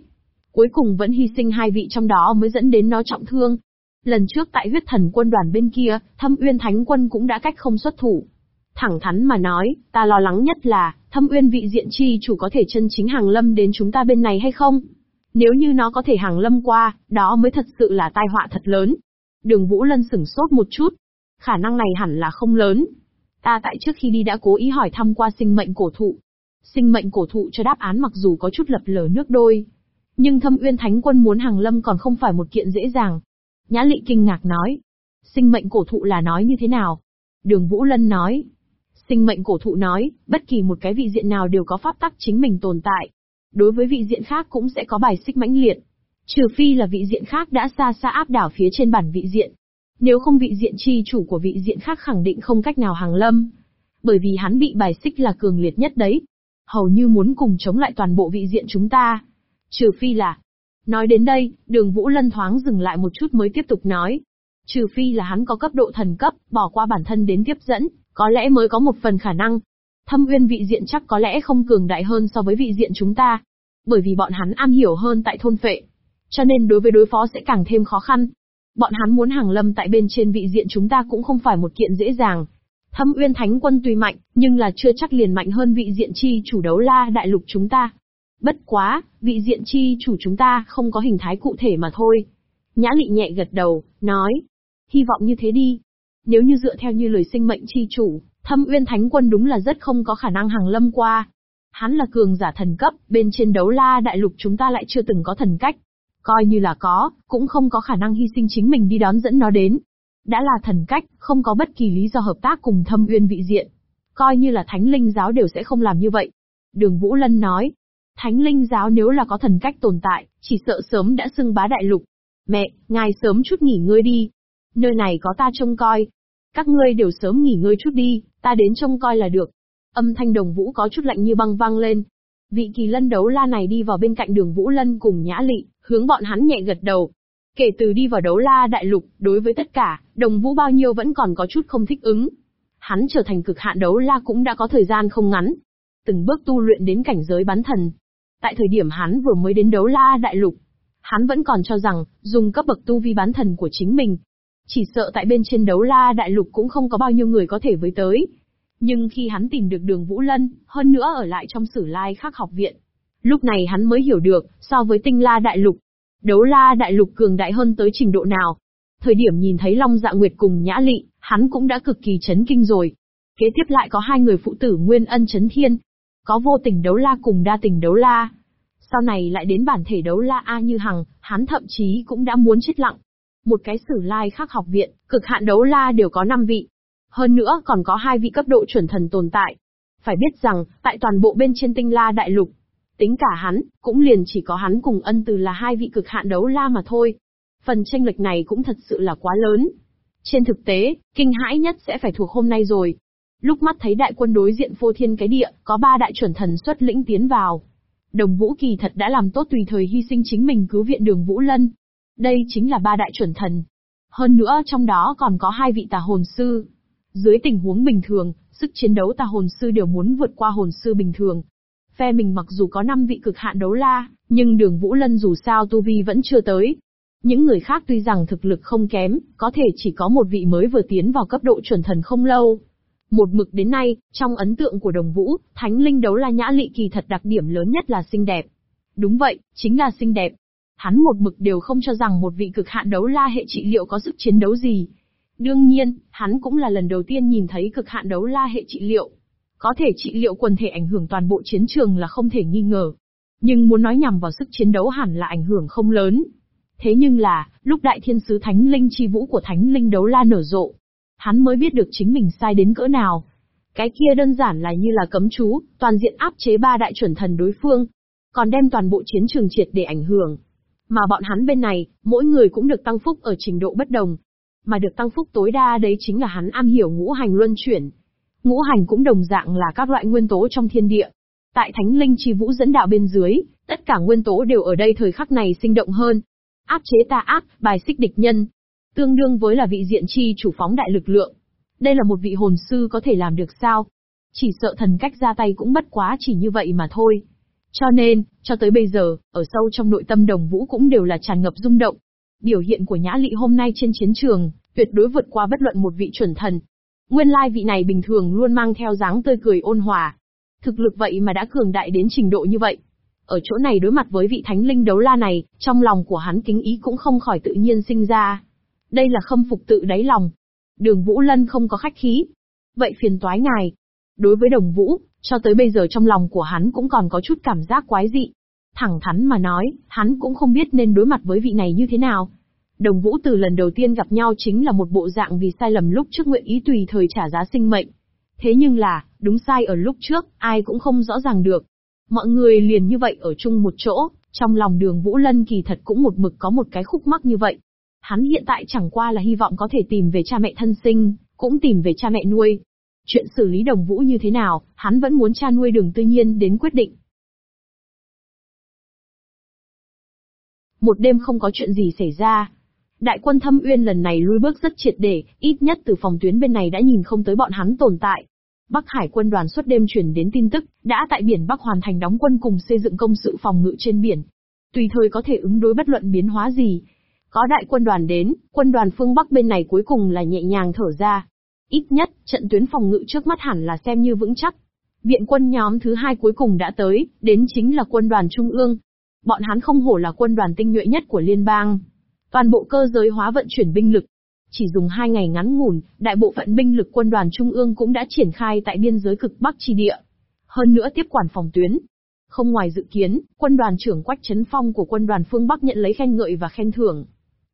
Cuối cùng vẫn hy sinh hai vị trong đó mới dẫn đến nó trọng thương. Lần trước tại huyết thần quân đoàn bên kia, thâm uyên thánh quân cũng đã cách không xuất thủ. Thẳng thắn mà nói, ta lo lắng nhất là, thâm uyên vị diện chi chủ có thể chân chính hàng lâm đến chúng ta bên này hay không? Nếu như nó có thể hàng lâm qua, đó mới thật sự là tai họa thật lớn. Đường Vũ Lân sửng sốt một chút. Khả năng này hẳn là không lớn. Ta tại trước khi đi đã cố ý hỏi thăm qua sinh mệnh cổ thụ. Sinh mệnh cổ thụ cho đáp án mặc dù có chút lập lờ nước đôi. Nhưng thâm uyên thánh quân muốn hàng lâm còn không phải một kiện dễ dàng. Nhã lị kinh ngạc nói. Sinh mệnh cổ thụ là nói như thế nào? Đường Vũ Lân nói. Sinh mệnh cổ thụ nói, bất kỳ một cái vị diện nào đều có pháp tắc chính mình tồn tại. Đối với vị diện khác cũng sẽ có bài xích mãnh liệt. Trừ phi là vị diện khác đã xa xa áp đảo phía trên bản vị diện. Nếu không vị diện chi chủ của vị diện khác khẳng định không cách nào hàng lâm. Bởi vì hắn bị bài xích là cường liệt nhất đấy. Hầu như muốn cùng chống lại toàn bộ vị diện chúng ta. Trừ phi là... Nói đến đây, đường Vũ Lân thoáng dừng lại một chút mới tiếp tục nói. Trừ phi là hắn có cấp độ thần cấp, bỏ qua bản thân đến tiếp dẫn, có lẽ mới có một phần khả năng. Thâm uyên vị diện chắc có lẽ không cường đại hơn so với vị diện chúng ta. Bởi vì bọn hắn am hiểu hơn tại thôn phệ. Cho nên đối với đối phó sẽ càng thêm khó khăn. Bọn hắn muốn hàng lâm tại bên trên vị diện chúng ta cũng không phải một kiện dễ dàng. Thâm uyên thánh quân tuy mạnh, nhưng là chưa chắc liền mạnh hơn vị diện chi chủ đấu la đại lục chúng ta. Bất quá, vị diện chi chủ chúng ta không có hình thái cụ thể mà thôi. Nhã lị nhẹ gật đầu, nói. Hy vọng như thế đi. Nếu như dựa theo như lời sinh mệnh chi chủ, thâm uyên thánh quân đúng là rất không có khả năng hàng lâm qua. Hắn là cường giả thần cấp, bên trên đấu la đại lục chúng ta lại chưa từng có thần cách. Coi như là có, cũng không có khả năng hy sinh chính mình đi đón dẫn nó đến. Đã là thần cách, không có bất kỳ lý do hợp tác cùng thâm uyên vị diện. Coi như là thánh linh giáo đều sẽ không làm như vậy. Đường Vũ Lân nói, thánh linh giáo nếu là có thần cách tồn tại, chỉ sợ sớm đã xưng bá đại lục. Mẹ, ngài sớm chút nghỉ ngơi đi. Nơi này có ta trông coi. Các ngươi đều sớm nghỉ ngơi chút đi, ta đến trông coi là được. Âm thanh đồng vũ có chút lạnh như băng vang lên. Vị kỳ lân đấu la này đi vào bên cạnh đường Vũ Lân cùng Nhã Lị, hướng bọn hắn nhẹ gật đầu. Kể từ đi vào đấu la đại lục, đối với tất cả, đồng vũ bao nhiêu vẫn còn có chút không thích ứng. Hắn trở thành cực hạn đấu la cũng đã có thời gian không ngắn. Từng bước tu luyện đến cảnh giới bắn thần. Tại thời điểm hắn vừa mới đến đấu la đại lục, hắn vẫn còn cho rằng, dùng cấp bậc tu vi bán thần của chính mình. Chỉ sợ tại bên trên đấu la đại lục cũng không có bao nhiêu người có thể với tới. Nhưng khi hắn tìm được đường Vũ Lân, hơn nữa ở lại trong sử lai khắc học viện, lúc này hắn mới hiểu được, so với tinh la đại lục, đấu la đại lục cường đại hơn tới trình độ nào. Thời điểm nhìn thấy Long Dạ Nguyệt cùng Nhã Lị, hắn cũng đã cực kỳ chấn kinh rồi. Kế tiếp lại có hai người phụ tử Nguyên Ân Chấn Thiên. Có vô tình đấu la cùng đa tình đấu la. Sau này lại đến bản thể đấu la A Như Hằng, hắn thậm chí cũng đã muốn chết lặng. Một cái sử lai khác học viện, cực hạn đấu la đều có 5 vị. Hơn nữa còn có hai vị cấp độ chuẩn thần tồn tại. Phải biết rằng, tại toàn bộ bên trên tinh la đại lục, tính cả hắn, cũng liền chỉ có hắn cùng ân từ là hai vị cực hạn đấu la mà thôi. Phần tranh lệch này cũng thật sự là quá lớn. Trên thực tế, kinh hãi nhất sẽ phải thuộc hôm nay rồi. Lúc mắt thấy đại quân đối diện phô thiên cái địa, có ba đại chuẩn thần xuất lĩnh tiến vào. Đồng Vũ Kỳ thật đã làm tốt tùy thời hy sinh chính mình cứu viện đường Vũ Lân. Đây chính là ba đại chuẩn thần. Hơn nữa trong đó còn có hai vị tà hồn sư. Dưới tình huống bình thường, sức chiến đấu tà hồn sư đều muốn vượt qua hồn sư bình thường. Phe mình mặc dù có 5 vị cực hạn đấu la, nhưng đường Vũ Lân dù sao tu vi vẫn chưa tới. Những người khác tuy rằng thực lực không kém, có thể chỉ có một vị mới vừa tiến vào cấp độ chuẩn thần không lâu. Một mực đến nay, trong ấn tượng của đồng vũ, thánh linh đấu la nhã lị kỳ thật đặc điểm lớn nhất là xinh đẹp. Đúng vậy, chính là xinh đẹp. Hắn một mực đều không cho rằng một vị cực hạn đấu la hệ trị liệu có sức chiến đấu gì. Đương nhiên, hắn cũng là lần đầu tiên nhìn thấy cực hạn đấu la hệ trị liệu. Có thể trị liệu quần thể ảnh hưởng toàn bộ chiến trường là không thể nghi ngờ. Nhưng muốn nói nhằm vào sức chiến đấu hẳn là ảnh hưởng không lớn. Thế nhưng là, lúc đại thiên sứ thánh linh chi vũ của thánh linh đấu la nở rộ, hắn mới biết được chính mình sai đến cỡ nào. Cái kia đơn giản là như là cấm chú, toàn diện áp chế ba đại chuẩn thần đối phương. còn đem toàn bộ chiến trường triệt để ảnh hưởng. Mà bọn hắn bên này, mỗi người cũng được tăng phúc ở trình độ bất đồng. Mà được tăng phúc tối đa đấy chính là hắn am hiểu ngũ hành luân chuyển. Ngũ hành cũng đồng dạng là các loại nguyên tố trong thiên địa. Tại Thánh Linh Chi Vũ dẫn đạo bên dưới, tất cả nguyên tố đều ở đây thời khắc này sinh động hơn. Áp chế tà ác, bài xích địch nhân. Tương đương với là vị diện chi chủ phóng đại lực lượng. Đây là một vị hồn sư có thể làm được sao? Chỉ sợ thần cách ra tay cũng bất quá chỉ như vậy mà thôi. Cho nên, cho tới bây giờ, ở sâu trong nội tâm đồng vũ cũng đều là tràn ngập rung động. Biểu hiện của Nhã Lị hôm nay trên chiến trường, tuyệt đối vượt qua bất luận một vị chuẩn thần. Nguyên lai vị này bình thường luôn mang theo dáng tươi cười ôn hòa. Thực lực vậy mà đã cường đại đến trình độ như vậy. Ở chỗ này đối mặt với vị thánh linh đấu la này, trong lòng của hắn kính ý cũng không khỏi tự nhiên sinh ra. Đây là khâm phục tự đáy lòng. Đường Vũ Lân không có khách khí. Vậy phiền toái ngài. Đối với đồng vũ, cho tới bây giờ trong lòng của hắn cũng còn có chút cảm giác quái dị. Thẳng thắn mà nói, hắn cũng không biết nên đối mặt với vị này như thế nào. Đồng Vũ từ lần đầu tiên gặp nhau chính là một bộ dạng vì sai lầm lúc trước nguyện ý tùy thời trả giá sinh mệnh. Thế nhưng là, đúng sai ở lúc trước, ai cũng không rõ ràng được. Mọi người liền như vậy ở chung một chỗ, trong lòng đường Vũ Lân kỳ thật cũng một mực có một cái khúc mắc như vậy. Hắn hiện tại chẳng qua là hy vọng có thể tìm về cha mẹ thân sinh, cũng tìm về cha mẹ nuôi, Chuyện xử lý đồng vũ như thế nào, hắn vẫn muốn cha nuôi đường tư nhiên đến quyết định. Một đêm không có chuyện gì xảy ra. Đại quân thâm uyên lần này lui bước rất triệt để, ít nhất từ phòng tuyến bên này đã nhìn không tới bọn hắn tồn tại. Bắc Hải quân đoàn suốt đêm chuyển đến tin tức, đã tại biển Bắc hoàn thành đóng quân cùng xây dựng công sự phòng ngự trên biển. Tùy thời có thể ứng đối bất luận biến hóa gì. Có đại quân đoàn đến, quân đoàn phương Bắc bên này cuối cùng là nhẹ nhàng thở ra. Ít nhất, trận tuyến phòng ngự trước mắt hẳn là xem như vững chắc. Viện quân nhóm thứ hai cuối cùng đã tới, đến chính là quân đoàn Trung ương. Bọn hắn không hổ là quân đoàn tinh nhuệ nhất của liên bang. Toàn bộ cơ giới hóa vận chuyển binh lực. Chỉ dùng hai ngày ngắn ngủn, đại bộ phận binh lực quân đoàn Trung ương cũng đã triển khai tại biên giới cực Bắc chi địa. Hơn nữa tiếp quản phòng tuyến, không ngoài dự kiến, quân đoàn trưởng Quách Trấn Phong của quân đoàn phương Bắc nhận lấy khen ngợi và khen thưởng.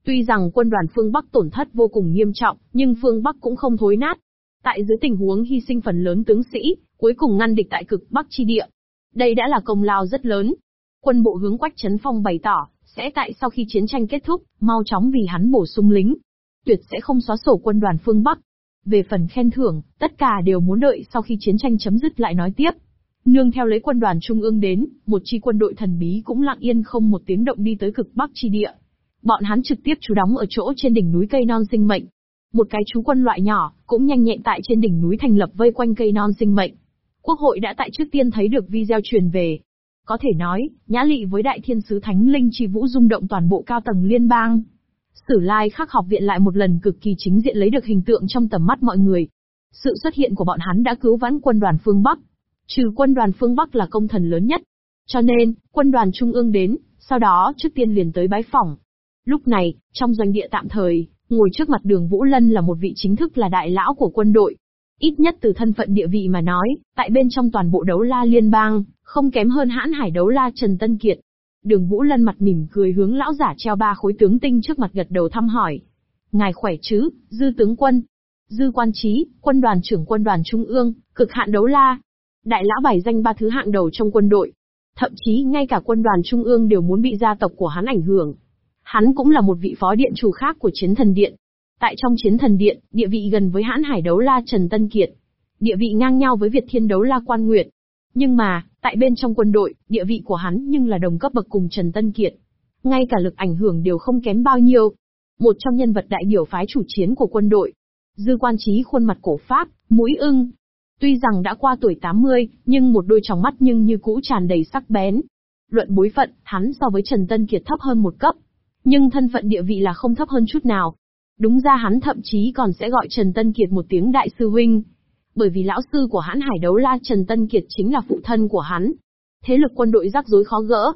Tuy rằng quân đoàn phương Bắc tổn thất vô cùng nghiêm trọng, nhưng phương Bắc cũng không thối nát. Tại dưới tình huống hy sinh phần lớn tướng sĩ, cuối cùng ngăn địch tại cực Bắc chi địa. Đây đã là công lao rất lớn. Quân bộ hướng Quách Trấn Phong bày tỏ, sẽ tại sau khi chiến tranh kết thúc, mau chóng vì hắn bổ sung lính. Tuyệt sẽ không xóa sổ quân đoàn phương Bắc. Về phần khen thưởng, tất cả đều muốn đợi sau khi chiến tranh chấm dứt lại nói tiếp. Nương theo lấy quân đoàn trung ương đến, một chi quân đội thần bí cũng lặng yên không một tiếng động đi tới cực Bắc chi địa. Bọn hắn trực tiếp trú đóng ở chỗ trên đỉnh núi cây non sinh mệnh. Một cái chú quân loại nhỏ, cũng nhanh nhẹn tại trên đỉnh núi thành lập vây quanh cây non sinh mệnh. Quốc hội đã tại trước tiên thấy được video truyền về. Có thể nói, nhã lị với đại thiên sứ Thánh Linh chi vũ rung động toàn bộ cao tầng liên bang. Sử lai khắc học viện lại một lần cực kỳ chính diện lấy được hình tượng trong tầm mắt mọi người. Sự xuất hiện của bọn hắn đã cứu vãn quân đoàn phương Bắc. Trừ quân đoàn phương Bắc là công thần lớn nhất. Cho nên, quân đoàn trung ương đến, sau đó trước tiên liền tới bái phỏng, Lúc này, trong doanh địa tạm thời, ngồi trước mặt đường Vũ Lân là một vị chính thức là đại lão của quân đội. Ít nhất từ thân phận địa vị mà nói, tại bên trong toàn bộ đấu la liên bang, không kém hơn hãn hải đấu la Trần Tân Kiệt. Đường Vũ Lân mặt mỉm cười hướng lão giả treo ba khối tướng tinh trước mặt gật đầu thăm hỏi. Ngài khỏe chứ, dư tướng quân. Dư quan trí, quân đoàn trưởng quân đoàn trung ương, cực hạn đấu la. Đại lão bảy danh ba thứ hạng đầu trong quân đội. Thậm chí ngay cả quân đoàn trung ương đều muốn bị gia tộc của hắn ảnh hưởng. Hắn cũng là một vị phó điện chủ khác của chiến thần điện. Tại trong chiến thần điện, địa vị gần với hãn hải đấu la Trần Tân Kiệt. Địa vị ngang nhau với Việt thiên đấu la Quan Nguyệt. Nhưng mà, tại bên trong quân đội, địa vị của hắn nhưng là đồng cấp bậc cùng Trần Tân Kiệt. Ngay cả lực ảnh hưởng đều không kém bao nhiêu. Một trong nhân vật đại biểu phái chủ chiến của quân đội. Dư quan trí khuôn mặt cổ Pháp, mũi ưng. Tuy rằng đã qua tuổi 80, nhưng một đôi tròng mắt nhưng như cũ tràn đầy sắc bén. Luận bối phận, hắn so với Trần Tân Kiệt thấp hơn một cấp. Nhưng thân phận địa vị là không thấp hơn chút nào. Đúng ra hắn thậm chí còn sẽ gọi Trần Tân Kiệt một tiếng đại sư huynh. Bởi vì lão sư của hãn hải đấu la Trần Tân Kiệt chính là phụ thân của hắn. Thế lực quân đội rắc rối khó gỡ.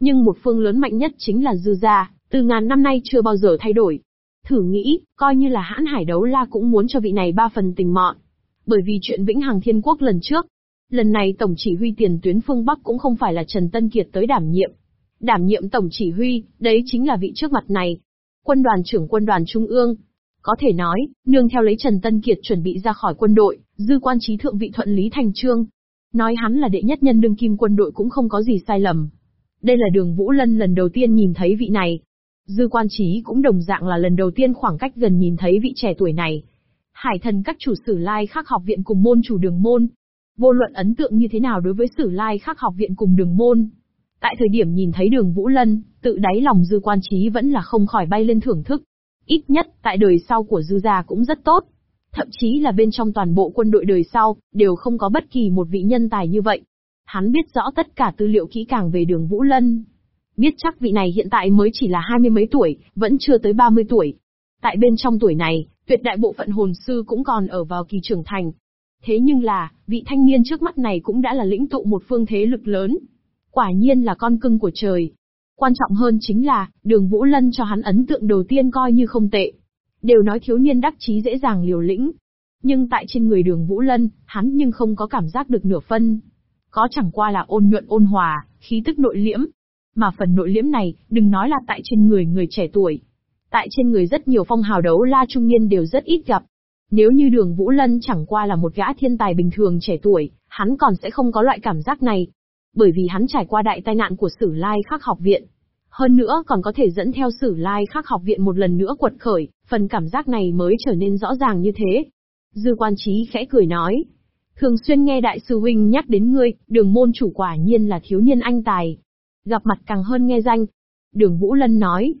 Nhưng một phương lớn mạnh nhất chính là dư gia, từ ngàn năm nay chưa bao giờ thay đổi. Thử nghĩ, coi như là hãn hải đấu la cũng muốn cho vị này ba phần tình mọn. Bởi vì chuyện Vĩnh Hằng Thiên Quốc lần trước, lần này tổng chỉ huy tiền tuyến phương Bắc cũng không phải là Trần Tân Kiệt tới đảm nhiệm, Đảm nhiệm tổng chỉ huy, đấy chính là vị trước mặt này. Quân đoàn trưởng quân đoàn trung ương. Có thể nói, nương theo lấy Trần Tân Kiệt chuẩn bị ra khỏi quân đội, dư quan trí thượng vị thuận lý thành trương. Nói hắn là đệ nhất nhân đương kim quân đội cũng không có gì sai lầm. Đây là đường Vũ Lân lần đầu tiên nhìn thấy vị này. Dư quan trí cũng đồng dạng là lần đầu tiên khoảng cách gần nhìn thấy vị trẻ tuổi này. Hải thần các chủ sử lai khắc học viện cùng môn chủ đường môn. Vô luận ấn tượng như thế nào đối với sử lai khắc học viện cùng đường môn. Tại thời điểm nhìn thấy đường Vũ Lân, tự đáy lòng dư quan trí vẫn là không khỏi bay lên thưởng thức. Ít nhất, tại đời sau của dư gia cũng rất tốt. Thậm chí là bên trong toàn bộ quân đội đời sau, đều không có bất kỳ một vị nhân tài như vậy. Hắn biết rõ tất cả tư liệu kỹ càng về đường Vũ Lân. Biết chắc vị này hiện tại mới chỉ là hai mươi mấy tuổi, vẫn chưa tới ba mươi tuổi. Tại bên trong tuổi này, tuyệt đại bộ phận hồn sư cũng còn ở vào kỳ trưởng thành. Thế nhưng là, vị thanh niên trước mắt này cũng đã là lĩnh tụ một phương thế lực lớn. Quả nhiên là con cưng của trời. Quan trọng hơn chính là, đường Vũ Lân cho hắn ấn tượng đầu tiên coi như không tệ. Đều nói thiếu niên đắc chí dễ dàng liều lĩnh. Nhưng tại trên người đường Vũ Lân, hắn nhưng không có cảm giác được nửa phân. Có chẳng qua là ôn nhuận ôn hòa, khí tức nội liễm. Mà phần nội liễm này, đừng nói là tại trên người người trẻ tuổi. Tại trên người rất nhiều phong hào đấu la trung niên đều rất ít gặp. Nếu như đường Vũ Lân chẳng qua là một gã thiên tài bình thường trẻ tuổi, hắn còn sẽ không có loại cảm giác này. Bởi vì hắn trải qua đại tai nạn của Sử Lai Khắc học viện. Hơn nữa còn có thể dẫn theo Sử Lai Khắc học viện một lần nữa quật khởi, phần cảm giác này mới trở nên rõ ràng như thế. Dư quan trí khẽ cười nói. Thường xuyên nghe đại sư huynh nhắc đến ngươi, đường môn chủ quả nhiên là thiếu niên anh tài. Gặp mặt càng hơn nghe danh. Đường Vũ Lân nói.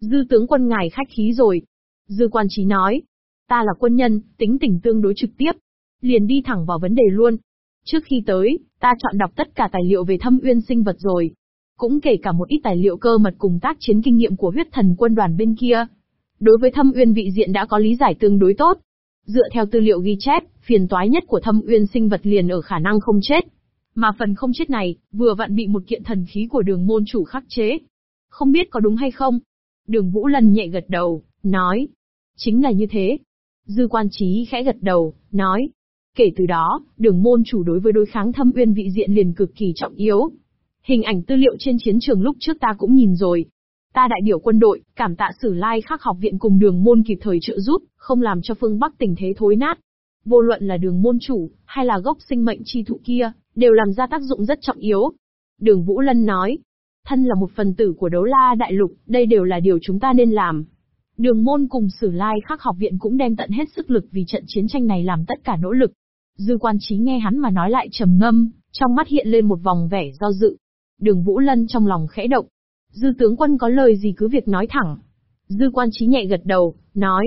Dư tướng quân ngài khách khí rồi. Dư quan trí nói. Ta là quân nhân, tính tình tương đối trực tiếp. Liền đi thẳng vào vấn đề luôn. Trước khi tới, ta chọn đọc tất cả tài liệu về thâm uyên sinh vật rồi. Cũng kể cả một ít tài liệu cơ mật cùng tác chiến kinh nghiệm của huyết thần quân đoàn bên kia. Đối với thâm uyên vị diện đã có lý giải tương đối tốt. Dựa theo tư liệu ghi chép, phiền toái nhất của thâm uyên sinh vật liền ở khả năng không chết. Mà phần không chết này, vừa vặn bị một kiện thần khí của đường môn chủ khắc chế. Không biết có đúng hay không? Đường Vũ Lân nhẹ gật đầu, nói. Chính là như thế. Dư quan trí khẽ gật đầu, nói. Kể từ đó, đường môn chủ đối với đối kháng thâm uyên vị diện liền cực kỳ trọng yếu. Hình ảnh tư liệu trên chiến trường lúc trước ta cũng nhìn rồi. Ta đại biểu quân đội, cảm tạ sử lai khắc học viện cùng đường môn kịp thời trợ giúp, không làm cho phương Bắc tình thế thối nát. Vô luận là đường môn chủ, hay là gốc sinh mệnh chi thụ kia, đều làm ra tác dụng rất trọng yếu. Đường Vũ Lân nói, thân là một phần tử của đấu la đại lục, đây đều là điều chúng ta nên làm. Đường môn cùng sử lai khắc học viện cũng đem tận hết sức lực vì trận chiến tranh này làm tất cả nỗ lực. Dư quan trí nghe hắn mà nói lại trầm ngâm, trong mắt hiện lên một vòng vẻ do dự. Đường Vũ Lân trong lòng khẽ động. Dư tướng quân có lời gì cứ việc nói thẳng. Dư quan trí nhẹ gật đầu, nói.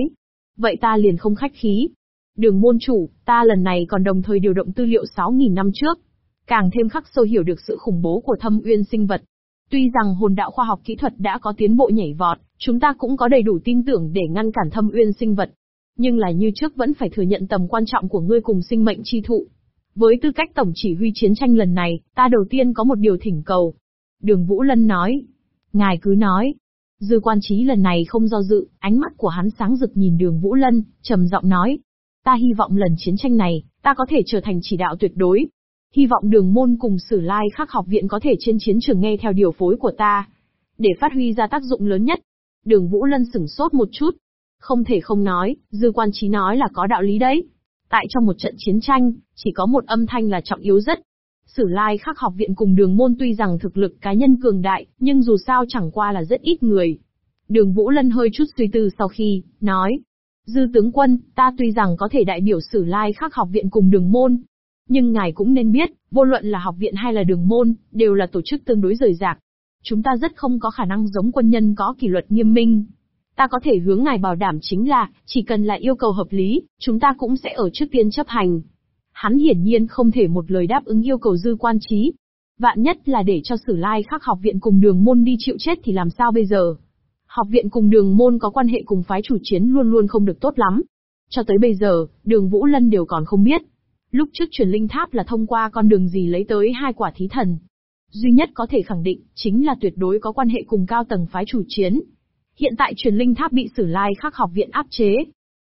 Vậy ta liền không khách khí. Đường môn chủ, ta lần này còn đồng thời điều động tư liệu 6.000 năm trước. Càng thêm khắc sâu hiểu được sự khủng bố của thâm uyên sinh vật. Tuy rằng hồn đạo khoa học kỹ thuật đã có tiến bộ nhảy vọt, chúng ta cũng có đầy đủ tin tưởng để ngăn cản thâm uyên sinh vật. Nhưng là như trước vẫn phải thừa nhận tầm quan trọng của ngươi cùng sinh mệnh chi thụ. Với tư cách tổng chỉ huy chiến tranh lần này, ta đầu tiên có một điều thỉnh cầu. Đường Vũ Lân nói. Ngài cứ nói. Dư quan trí lần này không do dự, ánh mắt của hắn sáng rực nhìn đường Vũ Lân, trầm giọng nói. Ta hy vọng lần chiến tranh này, ta có thể trở thành chỉ đạo tuyệt đối. Hy vọng đường môn cùng sử lai khắc học viện có thể trên chiến trường nghe theo điều phối của ta. Để phát huy ra tác dụng lớn nhất. Đường Vũ Lân sửng sốt một chút. Không thể không nói, dư quan trí nói là có đạo lý đấy. Tại trong một trận chiến tranh, chỉ có một âm thanh là trọng yếu rất. Sử lai khắc học viện cùng đường môn tuy rằng thực lực cá nhân cường đại, nhưng dù sao chẳng qua là rất ít người. Đường Vũ Lân hơi chút suy tư sau khi, nói. Dư tướng quân, ta tuy rằng có thể đại biểu sử lai khắc học viện cùng đường môn. Nhưng ngài cũng nên biết, vô luận là học viện hay là đường môn, đều là tổ chức tương đối rời rạc. Chúng ta rất không có khả năng giống quân nhân có kỷ luật nghiêm minh. Ta có thể hướng ngài bảo đảm chính là, chỉ cần là yêu cầu hợp lý, chúng ta cũng sẽ ở trước tiên chấp hành. Hắn hiển nhiên không thể một lời đáp ứng yêu cầu dư quan trí. Vạn nhất là để cho sử lai khắc học viện cùng đường môn đi chịu chết thì làm sao bây giờ? Học viện cùng đường môn có quan hệ cùng phái chủ chiến luôn luôn không được tốt lắm. Cho tới bây giờ, đường Vũ Lân đều còn không biết. Lúc trước truyền linh tháp là thông qua con đường gì lấy tới hai quả thí thần. Duy nhất có thể khẳng định, chính là tuyệt đối có quan hệ cùng cao tầng phái chủ chiến. Hiện tại truyền linh tháp bị sử lai khắc học viện áp chế.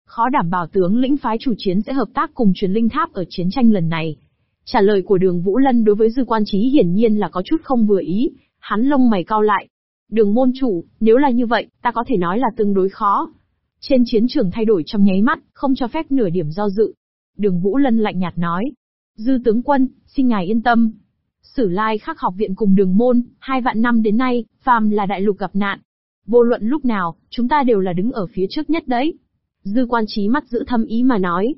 Khó đảm bảo tướng lĩnh phái chủ chiến sẽ hợp tác cùng truyền linh tháp ở chiến tranh lần này. Trả lời của đường Vũ Lân đối với dư quan trí hiển nhiên là có chút không vừa ý, hắn lông mày cao lại. Đường môn chủ, nếu là như vậy, ta có thể nói là tương đối khó. Trên chiến trường thay đổi trong nháy mắt, không cho phép nửa điểm do dự. Đường Vũ Lân lạnh nhạt nói. Dư tướng quân, xin ngài yên tâm. Sử lai khắc học viện cùng đường môn, hai vạn năm đến nay, phàm là đại lục gặp nạn. Vô luận lúc nào, chúng ta đều là đứng ở phía trước nhất đấy. Dư quan trí mắt giữ thâm ý mà nói.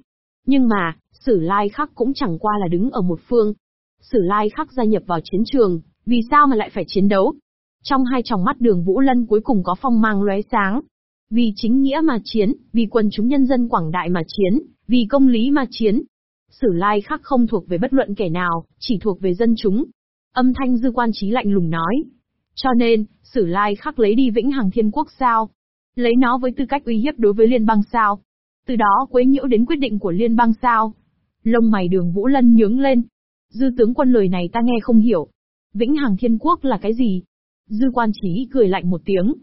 Nhưng mà, sử lai khắc cũng chẳng qua là đứng ở một phương. Sử lai khắc gia nhập vào chiến trường, vì sao mà lại phải chiến đấu? Trong hai tròng mắt đường Vũ Lân cuối cùng có phong mang lóe sáng. Vì chính nghĩa mà chiến, vì quần chúng nhân dân quảng đại mà chiến, vì công lý mà chiến. Sử lai khắc không thuộc về bất luận kẻ nào, chỉ thuộc về dân chúng. Âm thanh dư quan trí lạnh lùng nói. Cho nên, sử lai khắc lấy đi vĩnh hằng thiên quốc sao? Lấy nó với tư cách uy hiếp đối với liên bang sao? Từ đó quấy nhiễu đến quyết định của liên bang sao? Lông mày đường Vũ Lân nhướng lên. Dư tướng quân lời này ta nghe không hiểu. Vĩnh hằng thiên quốc là cái gì? Dư quan trí cười lạnh một tiếng.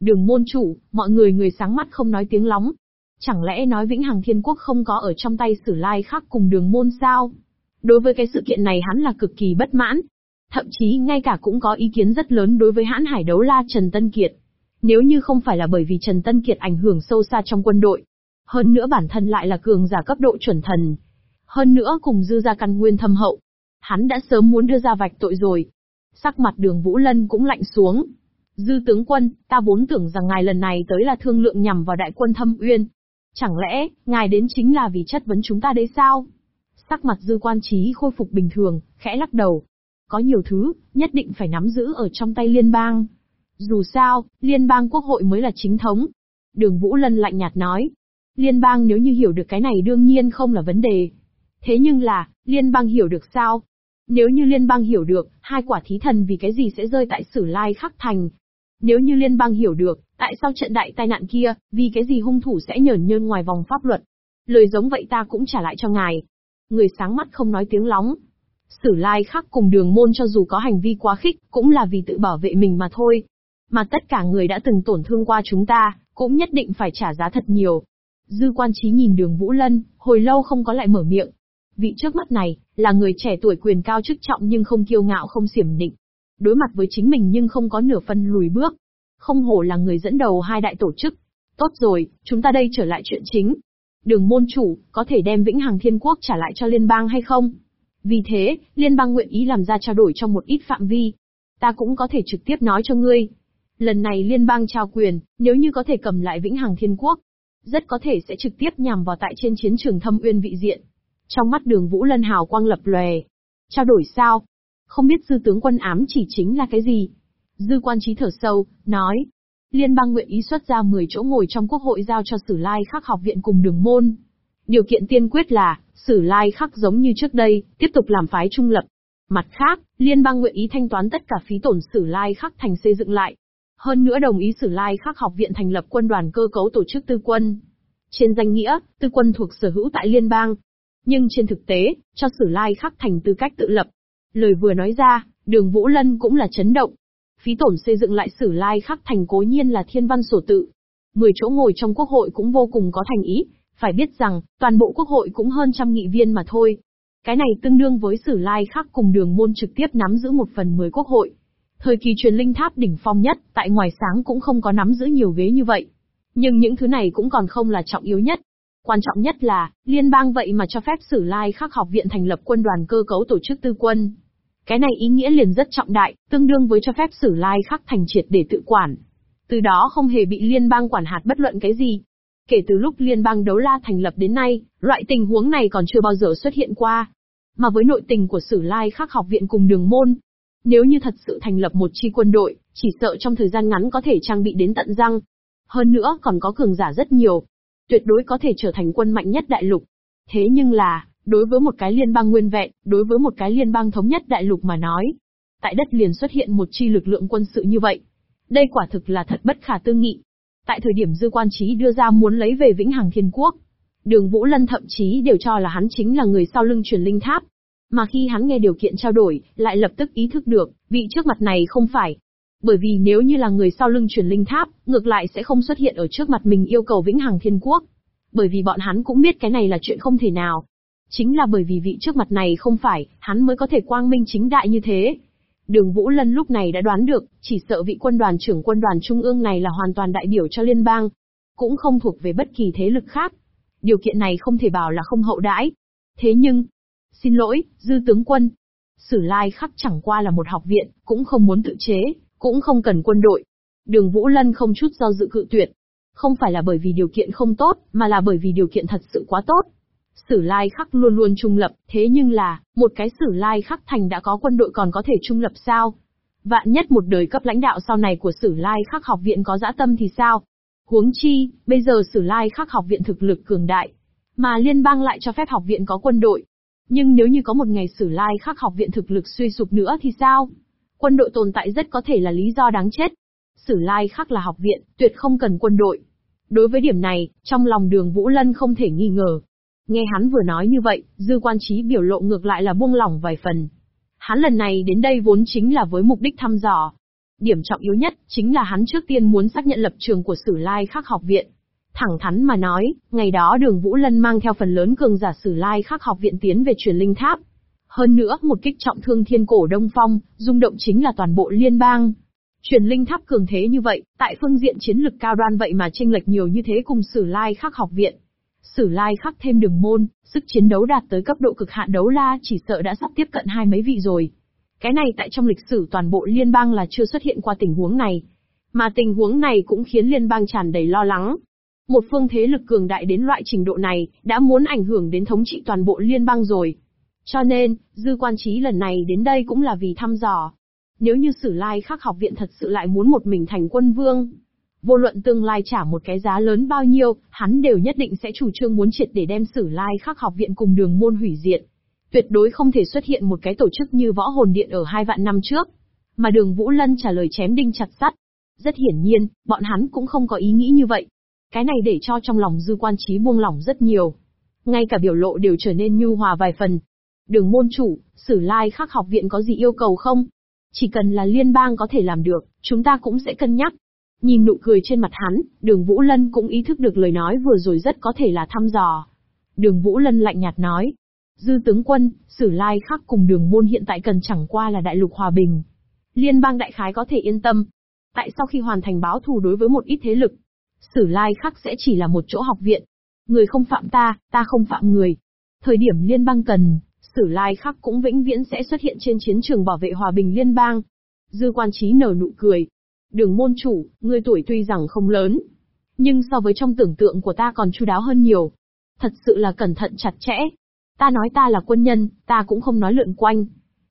Đường môn chủ, mọi người người sáng mắt không nói tiếng lóng. Chẳng lẽ nói Vĩnh Hằng Thiên Quốc không có ở trong tay sử lai khắc cùng đường môn sao? Đối với cái sự kiện này hắn là cực kỳ bất mãn. Thậm chí ngay cả cũng có ý kiến rất lớn đối với hãn hải đấu la Trần Tân Kiệt. Nếu như không phải là bởi vì Trần Tân Kiệt ảnh hưởng sâu xa trong quân đội. Hơn nữa bản thân lại là cường giả cấp độ chuẩn thần. Hơn nữa cùng dư ra căn nguyên thâm hậu. Hắn đã sớm muốn đưa ra vạch tội rồi. Sắc mặt đường Vũ Lân cũng lạnh xuống. Dư tướng quân, ta vốn tưởng rằng ngài lần này tới là thương lượng nhằm vào đại quân thâm uyên. Chẳng lẽ, ngài đến chính là vì chất vấn chúng ta đấy sao? Sắc mặt dư quan trí khôi phục bình thường, khẽ lắc đầu. Có nhiều thứ, nhất định phải nắm giữ ở trong tay liên bang. Dù sao, liên bang quốc hội mới là chính thống. Đường Vũ Lân lạnh nhạt nói. Liên bang nếu như hiểu được cái này đương nhiên không là vấn đề. Thế nhưng là, liên bang hiểu được sao? Nếu như liên bang hiểu được, hai quả thí thần vì cái gì sẽ rơi tại sử lai khắc thành, nếu như liên bang hiểu được, tại sao trận đại tai nạn kia, vì cái gì hung thủ sẽ nhởn nhơn ngoài vòng pháp luật? Lời giống vậy ta cũng trả lại cho ngài. Người sáng mắt không nói tiếng lóng. Sử lai khắc cùng đường môn cho dù có hành vi quá khích, cũng là vì tự bảo vệ mình mà thôi. Mà tất cả người đã từng tổn thương qua chúng ta, cũng nhất định phải trả giá thật nhiều. Dư quan trí nhìn đường Vũ Lân, hồi lâu không có lại mở miệng. Vị trước mắt này, là người trẻ tuổi quyền cao chức trọng nhưng không kiêu ngạo không xiểm nịnh đối mặt với chính mình nhưng không có nửa phân lùi bước. Không hổ là người dẫn đầu hai đại tổ chức. Tốt rồi, chúng ta đây trở lại chuyện chính. Đường môn chủ, có thể đem Vĩnh Hằng Thiên Quốc trả lại cho liên bang hay không? Vì thế, liên bang nguyện ý làm ra trao đổi trong một ít phạm vi. Ta cũng có thể trực tiếp nói cho ngươi. Lần này liên bang trao quyền, nếu như có thể cầm lại Vĩnh Hằng Thiên Quốc, rất có thể sẽ trực tiếp nhằm vào tại trên chiến trường thâm uyên vị diện. Trong mắt đường Vũ Lân hào quang lập lòe. Trao đổi sao? Không biết dư tướng quân ám chỉ chính là cái gì? Dư quan trí thở sâu, nói. Liên bang nguyện ý xuất ra 10 chỗ ngồi trong quốc hội giao cho Sử Lai Khắc học viện cùng đường môn. Điều kiện tiên quyết là, Sử Lai Khắc giống như trước đây, tiếp tục làm phái trung lập. Mặt khác, Liên bang nguyện ý thanh toán tất cả phí tổn Sử Lai Khắc thành xây dựng lại. Hơn nữa đồng ý Sử Lai Khắc học viện thành lập quân đoàn cơ cấu tổ chức tư quân. Trên danh nghĩa, tư quân thuộc sở hữu tại liên bang. Nhưng trên thực tế, cho Sử Lai Khắc thành tư cách tự lập, Lời vừa nói ra, đường Vũ Lân cũng là chấn động. Phí tổn xây dựng lại sử lai khắc thành cố nhiên là thiên văn sổ tự. Mười chỗ ngồi trong quốc hội cũng vô cùng có thành ý, phải biết rằng, toàn bộ quốc hội cũng hơn trăm nghị viên mà thôi. Cái này tương đương với sử lai khắc cùng đường môn trực tiếp nắm giữ một phần mười quốc hội. Thời kỳ truyền linh tháp đỉnh phong nhất, tại ngoài sáng cũng không có nắm giữ nhiều ghế như vậy. Nhưng những thứ này cũng còn không là trọng yếu nhất. Quan trọng nhất là, liên bang vậy mà cho phép sử lai khắc học viện thành lập quân đoàn cơ cấu tổ chức tư quân. Cái này ý nghĩa liền rất trọng đại, tương đương với cho phép sử lai khắc thành triệt để tự quản. Từ đó không hề bị liên bang quản hạt bất luận cái gì. Kể từ lúc liên bang đấu la thành lập đến nay, loại tình huống này còn chưa bao giờ xuất hiện qua. Mà với nội tình của sử lai khắc học viện cùng đường môn, nếu như thật sự thành lập một chi quân đội, chỉ sợ trong thời gian ngắn có thể trang bị đến tận răng. Hơn nữa còn có cường giả rất nhiều. Tuyệt đối có thể trở thành quân mạnh nhất đại lục. Thế nhưng là, Đối với một cái liên bang nguyên vẹn, đối với một cái liên bang thống nhất đại lục mà nói, tại đất liền xuất hiện một chi lực lượng quân sự như vậy. Đây quả thực là thật bất khả tư nghị. Tại thời điểm dư quan trí đưa ra muốn lấy về Vĩnh Hằng Thiên Quốc, đường Vũ Lân thậm chí đều cho là hắn chính là người sau lưng truyền linh tháp. Mà khi hắn nghe điều kiện trao đổi, lại lập tức ý thức được, vị trước mặt này không phải. Bởi vì nếu như là người sau lưng truyền linh tháp, ngược lại sẽ không xuất hiện ở trước mặt mình yêu cầu Vĩnh Hằng Thiên Quốc. Bởi vì bọn hắn cũng biết cái này là chuyện không thể nào. Chính là bởi vì vị trước mặt này không phải, hắn mới có thể quang minh chính đại như thế. Đường Vũ Lân lúc này đã đoán được, chỉ sợ vị quân đoàn trưởng quân đoàn trung ương này là hoàn toàn đại biểu cho liên bang, cũng không thuộc về bất kỳ thế lực khác. Điều kiện này không thể bảo là không hậu đãi. Thế nhưng, xin lỗi, dư tướng quân. Sử Lai Khắc chẳng qua là một học viện, cũng không muốn tự chế, cũng không cần quân đội. Đường Vũ Lân không chút do dự cự tuyệt. Không phải là bởi vì điều kiện không tốt, mà là bởi vì điều kiện thật sự quá tốt. Sử Lai Khắc luôn luôn trung lập, thế nhưng là, một cái Sử Lai Khắc thành đã có quân đội còn có thể trung lập sao? Vạn nhất một đời cấp lãnh đạo sau này của Sử Lai Khắc học viện có dã tâm thì sao? Huống chi, bây giờ Sử Lai Khắc học viện thực lực cường đại, mà liên bang lại cho phép học viện có quân đội. Nhưng nếu như có một ngày Sử Lai Khắc học viện thực lực suy sụp nữa thì sao? Quân đội tồn tại rất có thể là lý do đáng chết. Sử Lai Khắc là học viện, tuyệt không cần quân đội. Đối với điểm này, trong lòng đường Vũ Lân không thể nghi ngờ. Nghe hắn vừa nói như vậy, dư quan trí biểu lộ ngược lại là buông lỏng vài phần. Hắn lần này đến đây vốn chính là với mục đích thăm dò. Điểm trọng yếu nhất, chính là hắn trước tiên muốn xác nhận lập trường của Sử Lai Khắc học viện. Thẳng thắn mà nói, ngày đó đường Vũ Lân mang theo phần lớn cường giả Sử Lai Khắc học viện tiến về truyền linh tháp. Hơn nữa, một kích trọng thương thiên cổ Đông Phong, rung động chính là toàn bộ liên bang. Truyền linh tháp cường thế như vậy, tại phương diện chiến lực cao đoan vậy mà tranh lệch nhiều như thế cùng Sử Lai Khắc học viện. Sử Lai khắc thêm đường môn, sức chiến đấu đạt tới cấp độ cực hạn đấu la chỉ sợ đã sắp tiếp cận hai mấy vị rồi. Cái này tại trong lịch sử toàn bộ liên bang là chưa xuất hiện qua tình huống này. Mà tình huống này cũng khiến liên bang tràn đầy lo lắng. Một phương thế lực cường đại đến loại trình độ này, đã muốn ảnh hưởng đến thống trị toàn bộ liên bang rồi. Cho nên, dư quan trí lần này đến đây cũng là vì thăm dò. Nếu như sử lai khắc học viện thật sự lại muốn một mình thành quân vương, Vô luận tương lai trả một cái giá lớn bao nhiêu, hắn đều nhất định sẽ chủ trương muốn triệt để đem sử lai khắc học viện cùng đường môn hủy diệt. Tuyệt đối không thể xuất hiện một cái tổ chức như võ hồn điện ở hai vạn năm trước. Mà đường Vũ Lân trả lời chém đinh chặt sắt. Rất hiển nhiên, bọn hắn cũng không có ý nghĩ như vậy. Cái này để cho trong lòng dư quan trí buông lỏng rất nhiều. Ngay cả biểu lộ đều trở nên nhu hòa vài phần. Đường môn chủ, sử lai khắc học viện có gì yêu cầu không? Chỉ cần là liên bang có thể làm được, chúng ta cũng sẽ cân nhắc. Nhìn nụ cười trên mặt hắn, đường Vũ Lân cũng ý thức được lời nói vừa rồi rất có thể là thăm dò. Đường Vũ Lân lạnh nhạt nói. Dư tướng quân, sử lai khắc cùng đường môn hiện tại cần chẳng qua là đại lục hòa bình. Liên bang đại khái có thể yên tâm. Tại sau khi hoàn thành báo thù đối với một ít thế lực, sử lai khắc sẽ chỉ là một chỗ học viện. Người không phạm ta, ta không phạm người. Thời điểm liên bang cần, sử lai khắc cũng vĩnh viễn sẽ xuất hiện trên chiến trường bảo vệ hòa bình liên bang. Dư quan trí nở nụ cười, Đường môn chủ, ngươi tuổi tuy rằng không lớn, nhưng so với trong tưởng tượng của ta còn chu đáo hơn nhiều. Thật sự là cẩn thận chặt chẽ. Ta nói ta là quân nhân, ta cũng không nói lượn quanh.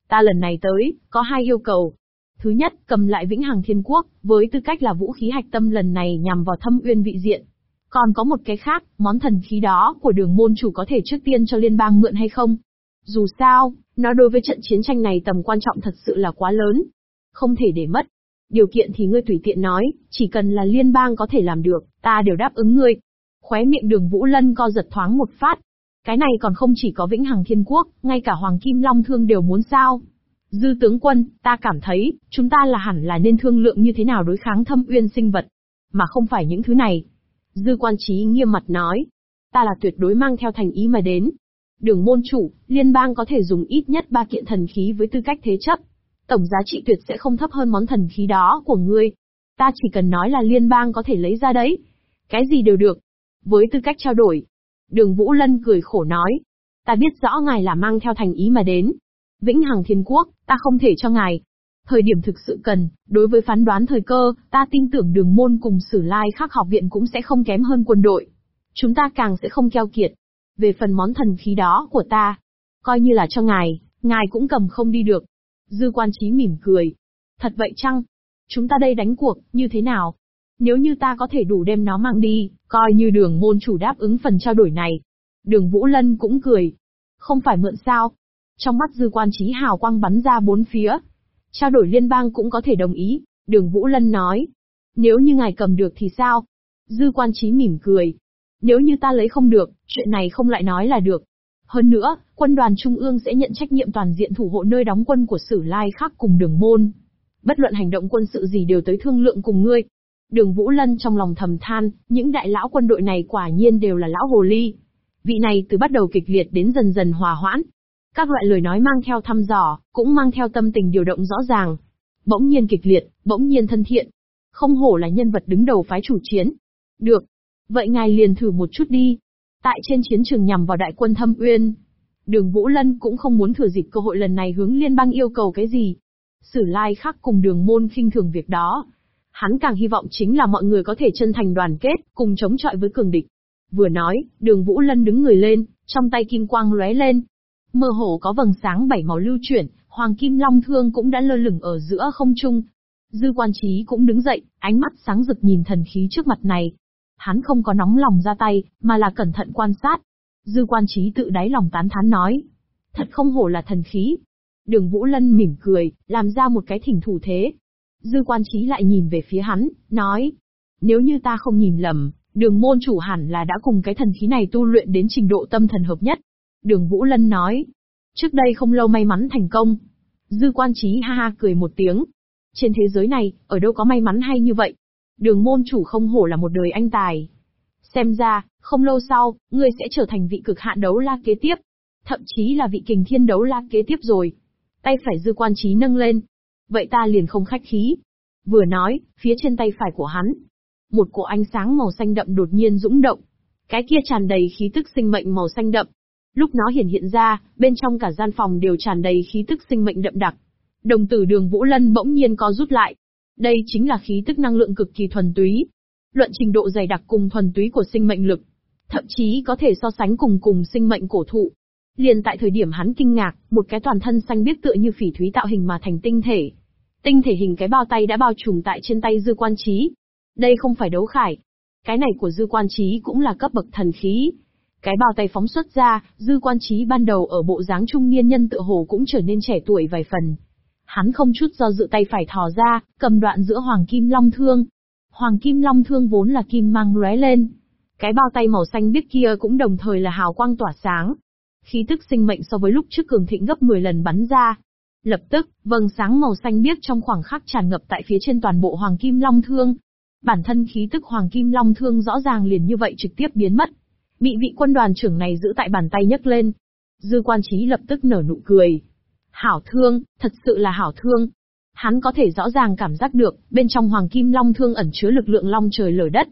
Ta lần này tới, có hai yêu cầu. Thứ nhất, cầm lại vĩnh hằng thiên quốc, với tư cách là vũ khí hạch tâm lần này nhằm vào thâm uyên vị diện. Còn có một cái khác, món thần khí đó của đường môn chủ có thể trước tiên cho liên bang mượn hay không? Dù sao, nó đối với trận chiến tranh này tầm quan trọng thật sự là quá lớn. Không thể để mất. Điều kiện thì ngươi tùy tiện nói, chỉ cần là liên bang có thể làm được, ta đều đáp ứng ngươi. Khóe miệng đường Vũ Lân co giật thoáng một phát. Cái này còn không chỉ có vĩnh hằng thiên quốc, ngay cả Hoàng Kim Long Thương đều muốn sao. Dư tướng quân, ta cảm thấy, chúng ta là hẳn là nên thương lượng như thế nào đối kháng thâm uyên sinh vật. Mà không phải những thứ này. Dư quan trí nghiêm mặt nói. Ta là tuyệt đối mang theo thành ý mà đến. Đường môn chủ, liên bang có thể dùng ít nhất ba kiện thần khí với tư cách thế chấp tổng giá trị tuyệt sẽ không thấp hơn món thần khí đó của ngươi. Ta chỉ cần nói là liên bang có thể lấy ra đấy. Cái gì đều được. Với tư cách trao đổi. Đường Vũ Lân cười khổ nói. Ta biết rõ ngài là mang theo thành ý mà đến. Vĩnh Hằng Thiên Quốc, ta không thể cho ngài. Thời điểm thực sự cần, đối với phán đoán thời cơ, ta tin tưởng đường môn cùng sử lai khắc học viện cũng sẽ không kém hơn quân đội. Chúng ta càng sẽ không keo kiệt. Về phần món thần khí đó của ta, coi như là cho ngài, ngài cũng cầm không đi được. Dư quan trí mỉm cười. Thật vậy chăng? Chúng ta đây đánh cuộc, như thế nào? Nếu như ta có thể đủ đem nó mang đi, coi như đường môn chủ đáp ứng phần trao đổi này. Đường Vũ Lân cũng cười. Không phải mượn sao? Trong mắt dư quan trí hào quang bắn ra bốn phía. Trao đổi liên bang cũng có thể đồng ý, đường Vũ Lân nói. Nếu như ngài cầm được thì sao? Dư quan trí mỉm cười. Nếu như ta lấy không được, chuyện này không lại nói là được. Hơn nữa, quân đoàn Trung ương sẽ nhận trách nhiệm toàn diện thủ hộ nơi đóng quân của Sử Lai Khắc cùng đường môn. Bất luận hành động quân sự gì đều tới thương lượng cùng ngươi. Đường Vũ Lân trong lòng thầm than, những đại lão quân đội này quả nhiên đều là lão hồ ly. Vị này từ bắt đầu kịch liệt đến dần dần hòa hoãn. Các loại lời nói mang theo thăm dò, cũng mang theo tâm tình điều động rõ ràng. Bỗng nhiên kịch liệt, bỗng nhiên thân thiện. Không hổ là nhân vật đứng đầu phái chủ chiến. Được. Vậy ngài liền thử một chút đi. Tại trên chiến trường nhằm vào đại quân thâm uyên, Đường Vũ Lân cũng không muốn thừa dịp cơ hội lần này hướng liên bang yêu cầu cái gì. Sử lai khắc cùng đường môn khinh thường việc đó. Hắn càng hy vọng chính là mọi người có thể chân thành đoàn kết, cùng chống chọi với cường địch. Vừa nói, đường Vũ Lân đứng người lên, trong tay kim quang lóe lên. Mơ hồ có vầng sáng bảy màu lưu chuyển, hoàng kim long thương cũng đã lơ lửng ở giữa không trung. Dư quan trí cũng đứng dậy, ánh mắt sáng rực nhìn thần khí trước mặt này. Hắn không có nóng lòng ra tay, mà là cẩn thận quan sát. Dư quan trí tự đáy lòng tán thán nói. Thật không hổ là thần khí. Đường Vũ Lân mỉm cười, làm ra một cái thỉnh thủ thế. Dư quan trí lại nhìn về phía hắn, nói. Nếu như ta không nhìn lầm, đường môn chủ hẳn là đã cùng cái thần khí này tu luyện đến trình độ tâm thần hợp nhất. Đường Vũ Lân nói. Trước đây không lâu may mắn thành công. Dư quan trí ha ha cười một tiếng. Trên thế giới này, ở đâu có may mắn hay như vậy? Đường môn chủ không hổ là một đời anh tài. Xem ra, không lâu sau, ngươi sẽ trở thành vị cực hạn đấu la kế tiếp. Thậm chí là vị kình thiên đấu la kế tiếp rồi. Tay phải dư quan trí nâng lên. Vậy ta liền không khách khí. Vừa nói, phía trên tay phải của hắn. Một cổ ánh sáng màu xanh đậm đột nhiên dũng động. Cái kia tràn đầy khí tức sinh mệnh màu xanh đậm. Lúc nó hiện hiện ra, bên trong cả gian phòng đều tràn đầy khí tức sinh mệnh đậm đặc. Đồng tử đường Vũ Lân bỗng nhiên có rút lại. Đây chính là khí tức năng lượng cực kỳ thuần túy. Luận trình độ dày đặc cùng thuần túy của sinh mệnh lực. Thậm chí có thể so sánh cùng cùng sinh mệnh cổ thụ. Liền tại thời điểm hắn kinh ngạc, một cái toàn thân xanh biếc tựa như phỉ thúy tạo hình mà thành tinh thể. Tinh thể hình cái bao tay đã bao trùm tại trên tay dư quan trí. Đây không phải đấu khải. Cái này của dư quan trí cũng là cấp bậc thần khí. Cái bao tay phóng xuất ra, dư quan trí ban đầu ở bộ dáng trung niên nhân tựa hồ cũng trở nên trẻ tuổi vài phần. Hắn không chút do dự tay phải thò ra, cầm đoạn giữa hoàng kim long thương. Hoàng kim long thương vốn là kim mang lóe lên. Cái bao tay màu xanh biếc kia cũng đồng thời là hào quang tỏa sáng. Khí tức sinh mệnh so với lúc trước cường thịnh gấp 10 lần bắn ra. Lập tức, vầng sáng màu xanh biếc trong khoảng khắc tràn ngập tại phía trên toàn bộ hoàng kim long thương. Bản thân khí tức hoàng kim long thương rõ ràng liền như vậy trực tiếp biến mất. Bị vị quân đoàn trưởng này giữ tại bàn tay nhấc lên. Dư quan trí lập tức nở nụ cười. Hảo thương, thật sự là hảo thương. Hắn có thể rõ ràng cảm giác được, bên trong hoàng kim long thương ẩn chứa lực lượng long trời lở đất.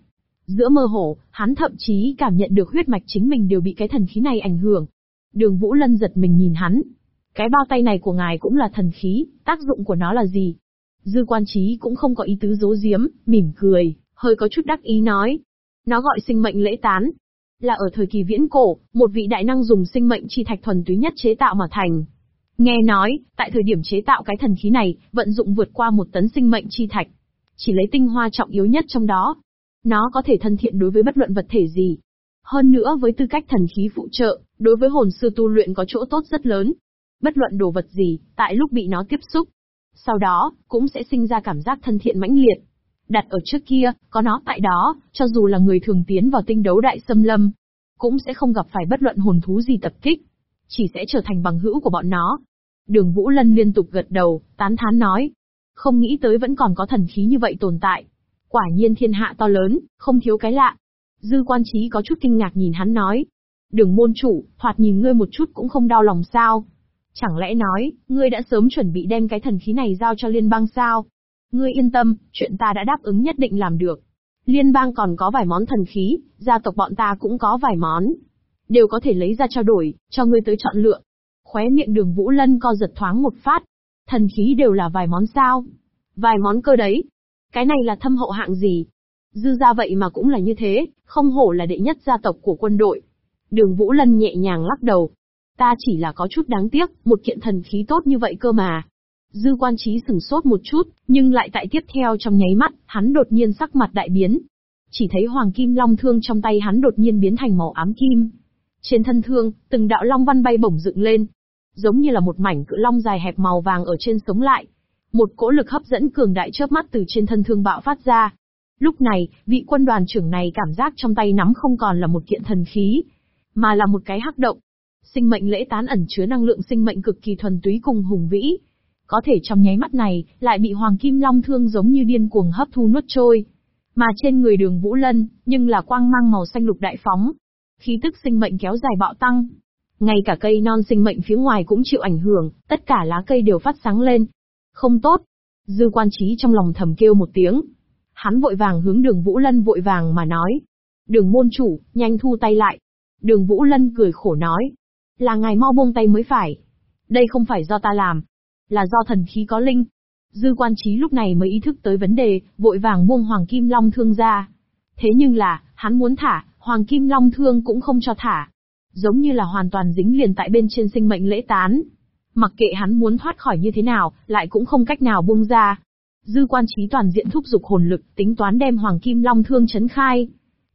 Giữa mơ hồ, hắn thậm chí cảm nhận được huyết mạch chính mình đều bị cái thần khí này ảnh hưởng. Đường Vũ Lân giật mình nhìn hắn. Cái bao tay này của ngài cũng là thần khí, tác dụng của nó là gì? Dư quan trí cũng không có ý tứ giấu giếm, mỉm cười, hơi có chút đắc ý nói. Nó gọi sinh mệnh lễ tán, là ở thời kỳ viễn cổ, một vị đại năng dùng sinh mệnh chi thạch thuần túy nhất chế tạo mà thành. Nghe nói, tại thời điểm chế tạo cái thần khí này, vận dụng vượt qua một tấn sinh mệnh chi thạch. Chỉ lấy tinh hoa trọng yếu nhất trong đó. Nó có thể thân thiện đối với bất luận vật thể gì. Hơn nữa với tư cách thần khí phụ trợ, đối với hồn sư tu luyện có chỗ tốt rất lớn. Bất luận đồ vật gì, tại lúc bị nó tiếp xúc. Sau đó, cũng sẽ sinh ra cảm giác thân thiện mãnh liệt. Đặt ở trước kia, có nó tại đó, cho dù là người thường tiến vào tinh đấu đại xâm lâm, cũng sẽ không gặp phải bất luận hồn thú gì tập kích. Chỉ sẽ trở thành bằng hữu của bọn nó. Đường Vũ Lân liên tục gật đầu, tán thán nói. Không nghĩ tới vẫn còn có thần khí như vậy tồn tại. Quả nhiên thiên hạ to lớn, không thiếu cái lạ. Dư quan trí có chút kinh ngạc nhìn hắn nói. Đường môn chủ, thoạt nhìn ngươi một chút cũng không đau lòng sao. Chẳng lẽ nói, ngươi đã sớm chuẩn bị đem cái thần khí này giao cho liên bang sao? Ngươi yên tâm, chuyện ta đã đáp ứng nhất định làm được. Liên bang còn có vài món thần khí, gia tộc bọn ta cũng có vài món. Đều có thể lấy ra trao đổi, cho ngươi tới chọn lựa. Khóe miệng đường Vũ Lân co giật thoáng một phát. Thần khí đều là vài món sao. Vài món cơ đấy. Cái này là thâm hậu hạng gì? Dư ra vậy mà cũng là như thế, không hổ là đệ nhất gia tộc của quân đội. Đường Vũ Lân nhẹ nhàng lắc đầu. Ta chỉ là có chút đáng tiếc, một kiện thần khí tốt như vậy cơ mà. Dư quan trí sửng sốt một chút, nhưng lại tại tiếp theo trong nháy mắt, hắn đột nhiên sắc mặt đại biến. Chỉ thấy hoàng kim long thương trong tay hắn đột nhiên biến thành màu ám kim. Trên thân thương, từng đạo long văn bay bổng dựng lên. Giống như là một mảnh cự long dài hẹp màu vàng ở trên sống lại. Một cỗ lực hấp dẫn cường đại chớp mắt từ trên thân thương bạo phát ra. Lúc này, vị quân đoàn trưởng này cảm giác trong tay nắm không còn là một kiện thần khí, mà là một cái hắc động. Sinh mệnh lễ tán ẩn chứa năng lượng sinh mệnh cực kỳ thuần túy cùng hùng vĩ, có thể trong nháy mắt này, lại bị Hoàng Kim Long thương giống như điên cuồng hấp thu nuốt trôi. Mà trên người đường Vũ Lân, nhưng là quang mang màu xanh lục đại phóng. Khí tức sinh mệnh kéo dài bạo tăng. Ngay cả cây non sinh mệnh phía ngoài cũng chịu ảnh hưởng, tất cả lá cây đều phát sáng lên. Không tốt. Dư quan trí trong lòng thầm kêu một tiếng. Hắn vội vàng hướng đường Vũ Lân vội vàng mà nói. Đường môn chủ, nhanh thu tay lại. Đường Vũ Lân cười khổ nói. Là ngài mau buông tay mới phải. Đây không phải do ta làm. Là do thần khí có linh. Dư quan trí lúc này mới ý thức tới vấn đề, vội vàng buông Hoàng Kim Long thương ra. Thế nhưng là, hắn muốn thả, Hoàng Kim Long thương cũng không cho thả. Giống như là hoàn toàn dính liền tại bên trên sinh mệnh lễ tán. Mặc kệ hắn muốn thoát khỏi như thế nào, lại cũng không cách nào buông ra. Dư quan trí toàn diện thúc dục hồn lực, tính toán đem Hoàng Kim Long thương chấn khai.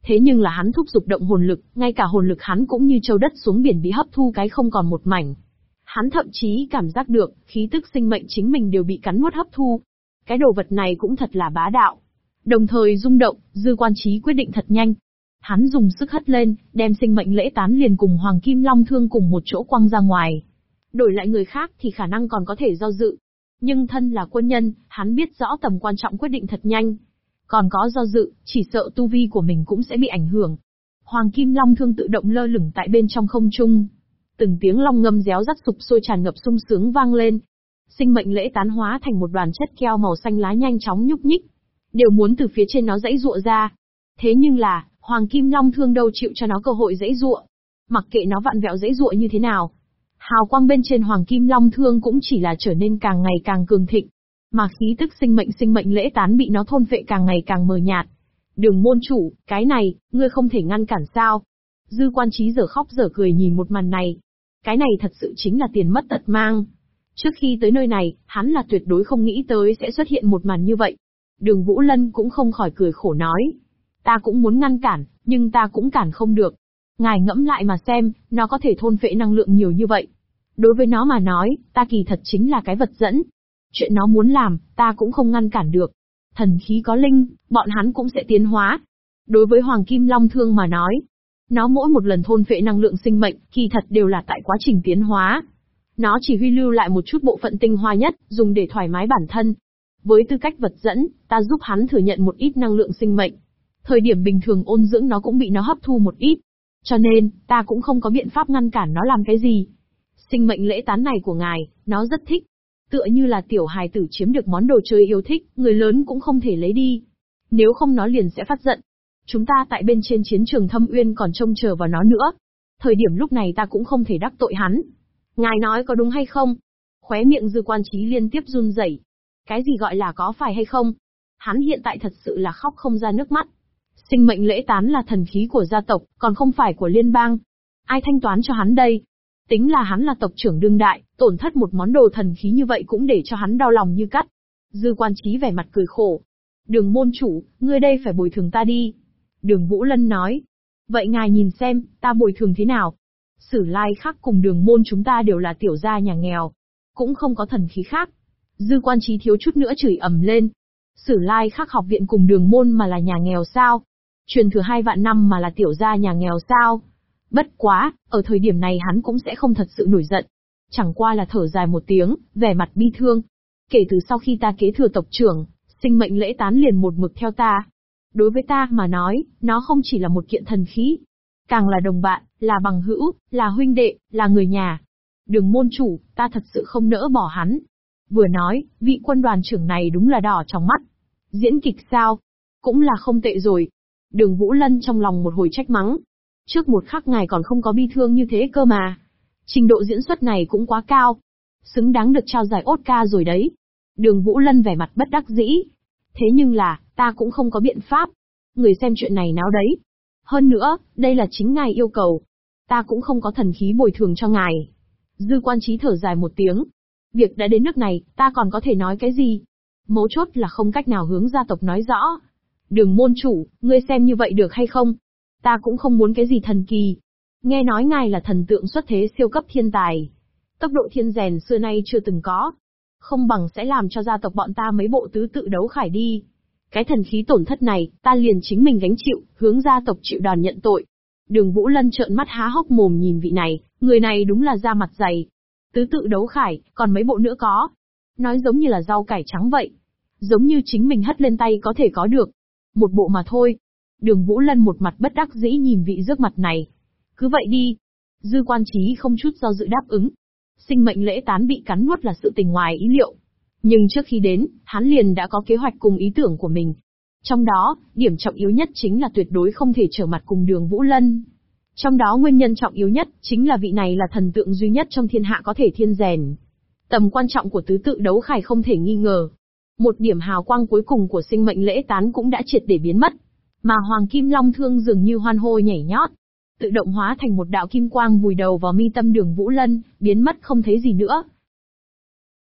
Thế nhưng là hắn thúc dục động hồn lực, ngay cả hồn lực hắn cũng như châu đất xuống biển bị hấp thu cái không còn một mảnh. Hắn thậm chí cảm giác được, khí tức sinh mệnh chính mình đều bị cắn nuốt hấp thu. Cái đồ vật này cũng thật là bá đạo. Đồng thời rung động, dư quan trí quyết định thật nhanh. Hắn dùng sức hất lên, đem sinh mệnh lễ tán liền cùng Hoàng Kim Long Thương cùng một chỗ quăng ra ngoài. Đổi lại người khác thì khả năng còn có thể do dự. Nhưng thân là quân nhân, hắn biết rõ tầm quan trọng quyết định thật nhanh. Còn có do dự, chỉ sợ tu vi của mình cũng sẽ bị ảnh hưởng. Hoàng Kim Long Thương tự động lơ lửng tại bên trong không trung. Từng tiếng long ngâm réo rắt sụp sôi tràn ngập sung sướng vang lên. Sinh mệnh lễ tán hóa thành một đoàn chất keo màu xanh lá nhanh chóng nhúc nhích. Đều muốn từ phía trên nó dãy ruộ ra. Thế nhưng là, Hoàng Kim Long Thương đâu chịu cho nó cơ hội dễ dụa. Mặc kệ nó vặn vẹo dễ dụa như thế nào, hào quang bên trên Hoàng Kim Long Thương cũng chỉ là trở nên càng ngày càng cường thịnh. Mà khí tức sinh mệnh sinh mệnh lễ tán bị nó thôn phệ càng ngày càng mờ nhạt. Đường môn chủ, cái này, ngươi không thể ngăn cản sao? Dư quan trí giờ khóc giờ cười nhìn một màn này. Cái này thật sự chính là tiền mất tật mang. Trước khi tới nơi này, hắn là tuyệt đối không nghĩ tới sẽ xuất hiện một màn như vậy. Đường Vũ Lân cũng không khỏi cười khổ nói. Ta cũng muốn ngăn cản, nhưng ta cũng cản không được. Ngài ngẫm lại mà xem, nó có thể thôn phệ năng lượng nhiều như vậy. Đối với nó mà nói, ta kỳ thật chính là cái vật dẫn. Chuyện nó muốn làm, ta cũng không ngăn cản được. Thần khí có linh, bọn hắn cũng sẽ tiến hóa. Đối với Hoàng Kim Long Thương mà nói, nó mỗi một lần thôn phệ năng lượng sinh mệnh, kỳ thật đều là tại quá trình tiến hóa. Nó chỉ huy lưu lại một chút bộ phận tinh hoa nhất, dùng để thoải mái bản thân. Với tư cách vật dẫn, ta giúp hắn thừa nhận một ít năng lượng sinh mệnh. Thời điểm bình thường ôn dưỡng nó cũng bị nó hấp thu một ít. Cho nên, ta cũng không có biện pháp ngăn cản nó làm cái gì. Sinh mệnh lễ tán này của ngài, nó rất thích. Tựa như là tiểu hài tử chiếm được món đồ chơi yêu thích, người lớn cũng không thể lấy đi. Nếu không nó liền sẽ phát giận. Chúng ta tại bên trên chiến trường thâm uyên còn trông chờ vào nó nữa. Thời điểm lúc này ta cũng không thể đắc tội hắn. Ngài nói có đúng hay không? Khóe miệng dư quan trí liên tiếp run rẩy. Cái gì gọi là có phải hay không? Hắn hiện tại thật sự là khóc không ra nước mắt. Sinh mệnh lễ tán là thần khí của gia tộc, còn không phải của liên bang. Ai thanh toán cho hắn đây? Tính là hắn là tộc trưởng đương đại, tổn thất một món đồ thần khí như vậy cũng để cho hắn đau lòng như cắt. Dư quan trí vẻ mặt cười khổ. Đường môn chủ, ngươi đây phải bồi thường ta đi. Đường Vũ Lân nói. Vậy ngài nhìn xem, ta bồi thường thế nào? Sử lai khác cùng đường môn chúng ta đều là tiểu gia nhà nghèo. Cũng không có thần khí khác. Dư quan trí thiếu chút nữa chửi ầm lên. Sử lai khác học viện cùng đường môn mà là nhà nghèo sao? Truyền thừa hai vạn năm mà là tiểu gia nhà nghèo sao? Bất quá, ở thời điểm này hắn cũng sẽ không thật sự nổi giận. Chẳng qua là thở dài một tiếng, vẻ mặt bi thương. Kể từ sau khi ta kế thừa tộc trưởng, sinh mệnh lễ tán liền một mực theo ta. Đối với ta mà nói, nó không chỉ là một kiện thần khí. Càng là đồng bạn, là bằng hữu, là huynh đệ, là người nhà. Đường môn chủ, ta thật sự không nỡ bỏ hắn. Vừa nói, vị quân đoàn trưởng này đúng là đỏ trong mắt. Diễn kịch sao? Cũng là không tệ rồi. Đường Vũ Lân trong lòng một hồi trách mắng, Trước một khắc ngài còn không có bi thương như thế cơ mà. Trình độ diễn xuất này cũng quá cao. Xứng đáng được trao giải Oscar rồi đấy. Đường Vũ Lân vẻ mặt bất đắc dĩ. Thế nhưng là, ta cũng không có biện pháp. Người xem chuyện này náo đấy. Hơn nữa, đây là chính ngài yêu cầu. Ta cũng không có thần khí bồi thường cho ngài. Dư quan trí thở dài một tiếng. Việc đã đến nước này, ta còn có thể nói cái gì? Mấu chốt là không cách nào hướng gia tộc nói rõ. Đường môn chủ, ngươi xem như vậy được hay không? Ta cũng không muốn cái gì thần kỳ. Nghe nói ngài là thần tượng xuất thế siêu cấp thiên tài. Tốc độ thiên rèn xưa nay chưa từng có. Không bằng sẽ làm cho gia tộc bọn ta mấy bộ tứ tự đấu khải đi. Cái thần khí tổn thất này, ta liền chính mình gánh chịu, hướng gia tộc chịu đòn nhận tội. Đường Vũ Lân trợn mắt há hốc mồm nhìn vị này, người này đúng là da mặt dày. Tứ tự đấu khải, còn mấy bộ nữa có. Nói giống như là rau cải trắng vậy. Giống như chính mình hất lên tay có thể có được. Một bộ mà thôi, Đường Vũ Lân một mặt bất đắc dĩ nhìn vị rước mặt này. Cứ vậy đi. Dư quan trí không chút do dự đáp ứng. Sinh mệnh lễ tán bị cắn nuốt là sự tình ngoài ý liệu. Nhưng trước khi đến, hắn liền đã có kế hoạch cùng ý tưởng của mình. Trong đó, điểm trọng yếu nhất chính là tuyệt đối không thể trở mặt cùng đường Vũ Lân. Trong đó nguyên nhân trọng yếu nhất, chính là vị này là thần tượng duy nhất trong thiên hạ có thể thiên rèn. Tầm quan trọng của tứ tự đấu khải không thể nghi ngờ. Một điểm hào quang cuối cùng của sinh mệnh lễ tán cũng đã triệt để biến mất. Mà Hoàng Kim Long Thương dường như hoan hô nhảy nhót. Tự động hóa thành một đạo kim quang vùi đầu vào mi tâm đường Vũ Lân, biến mất không thấy gì nữa.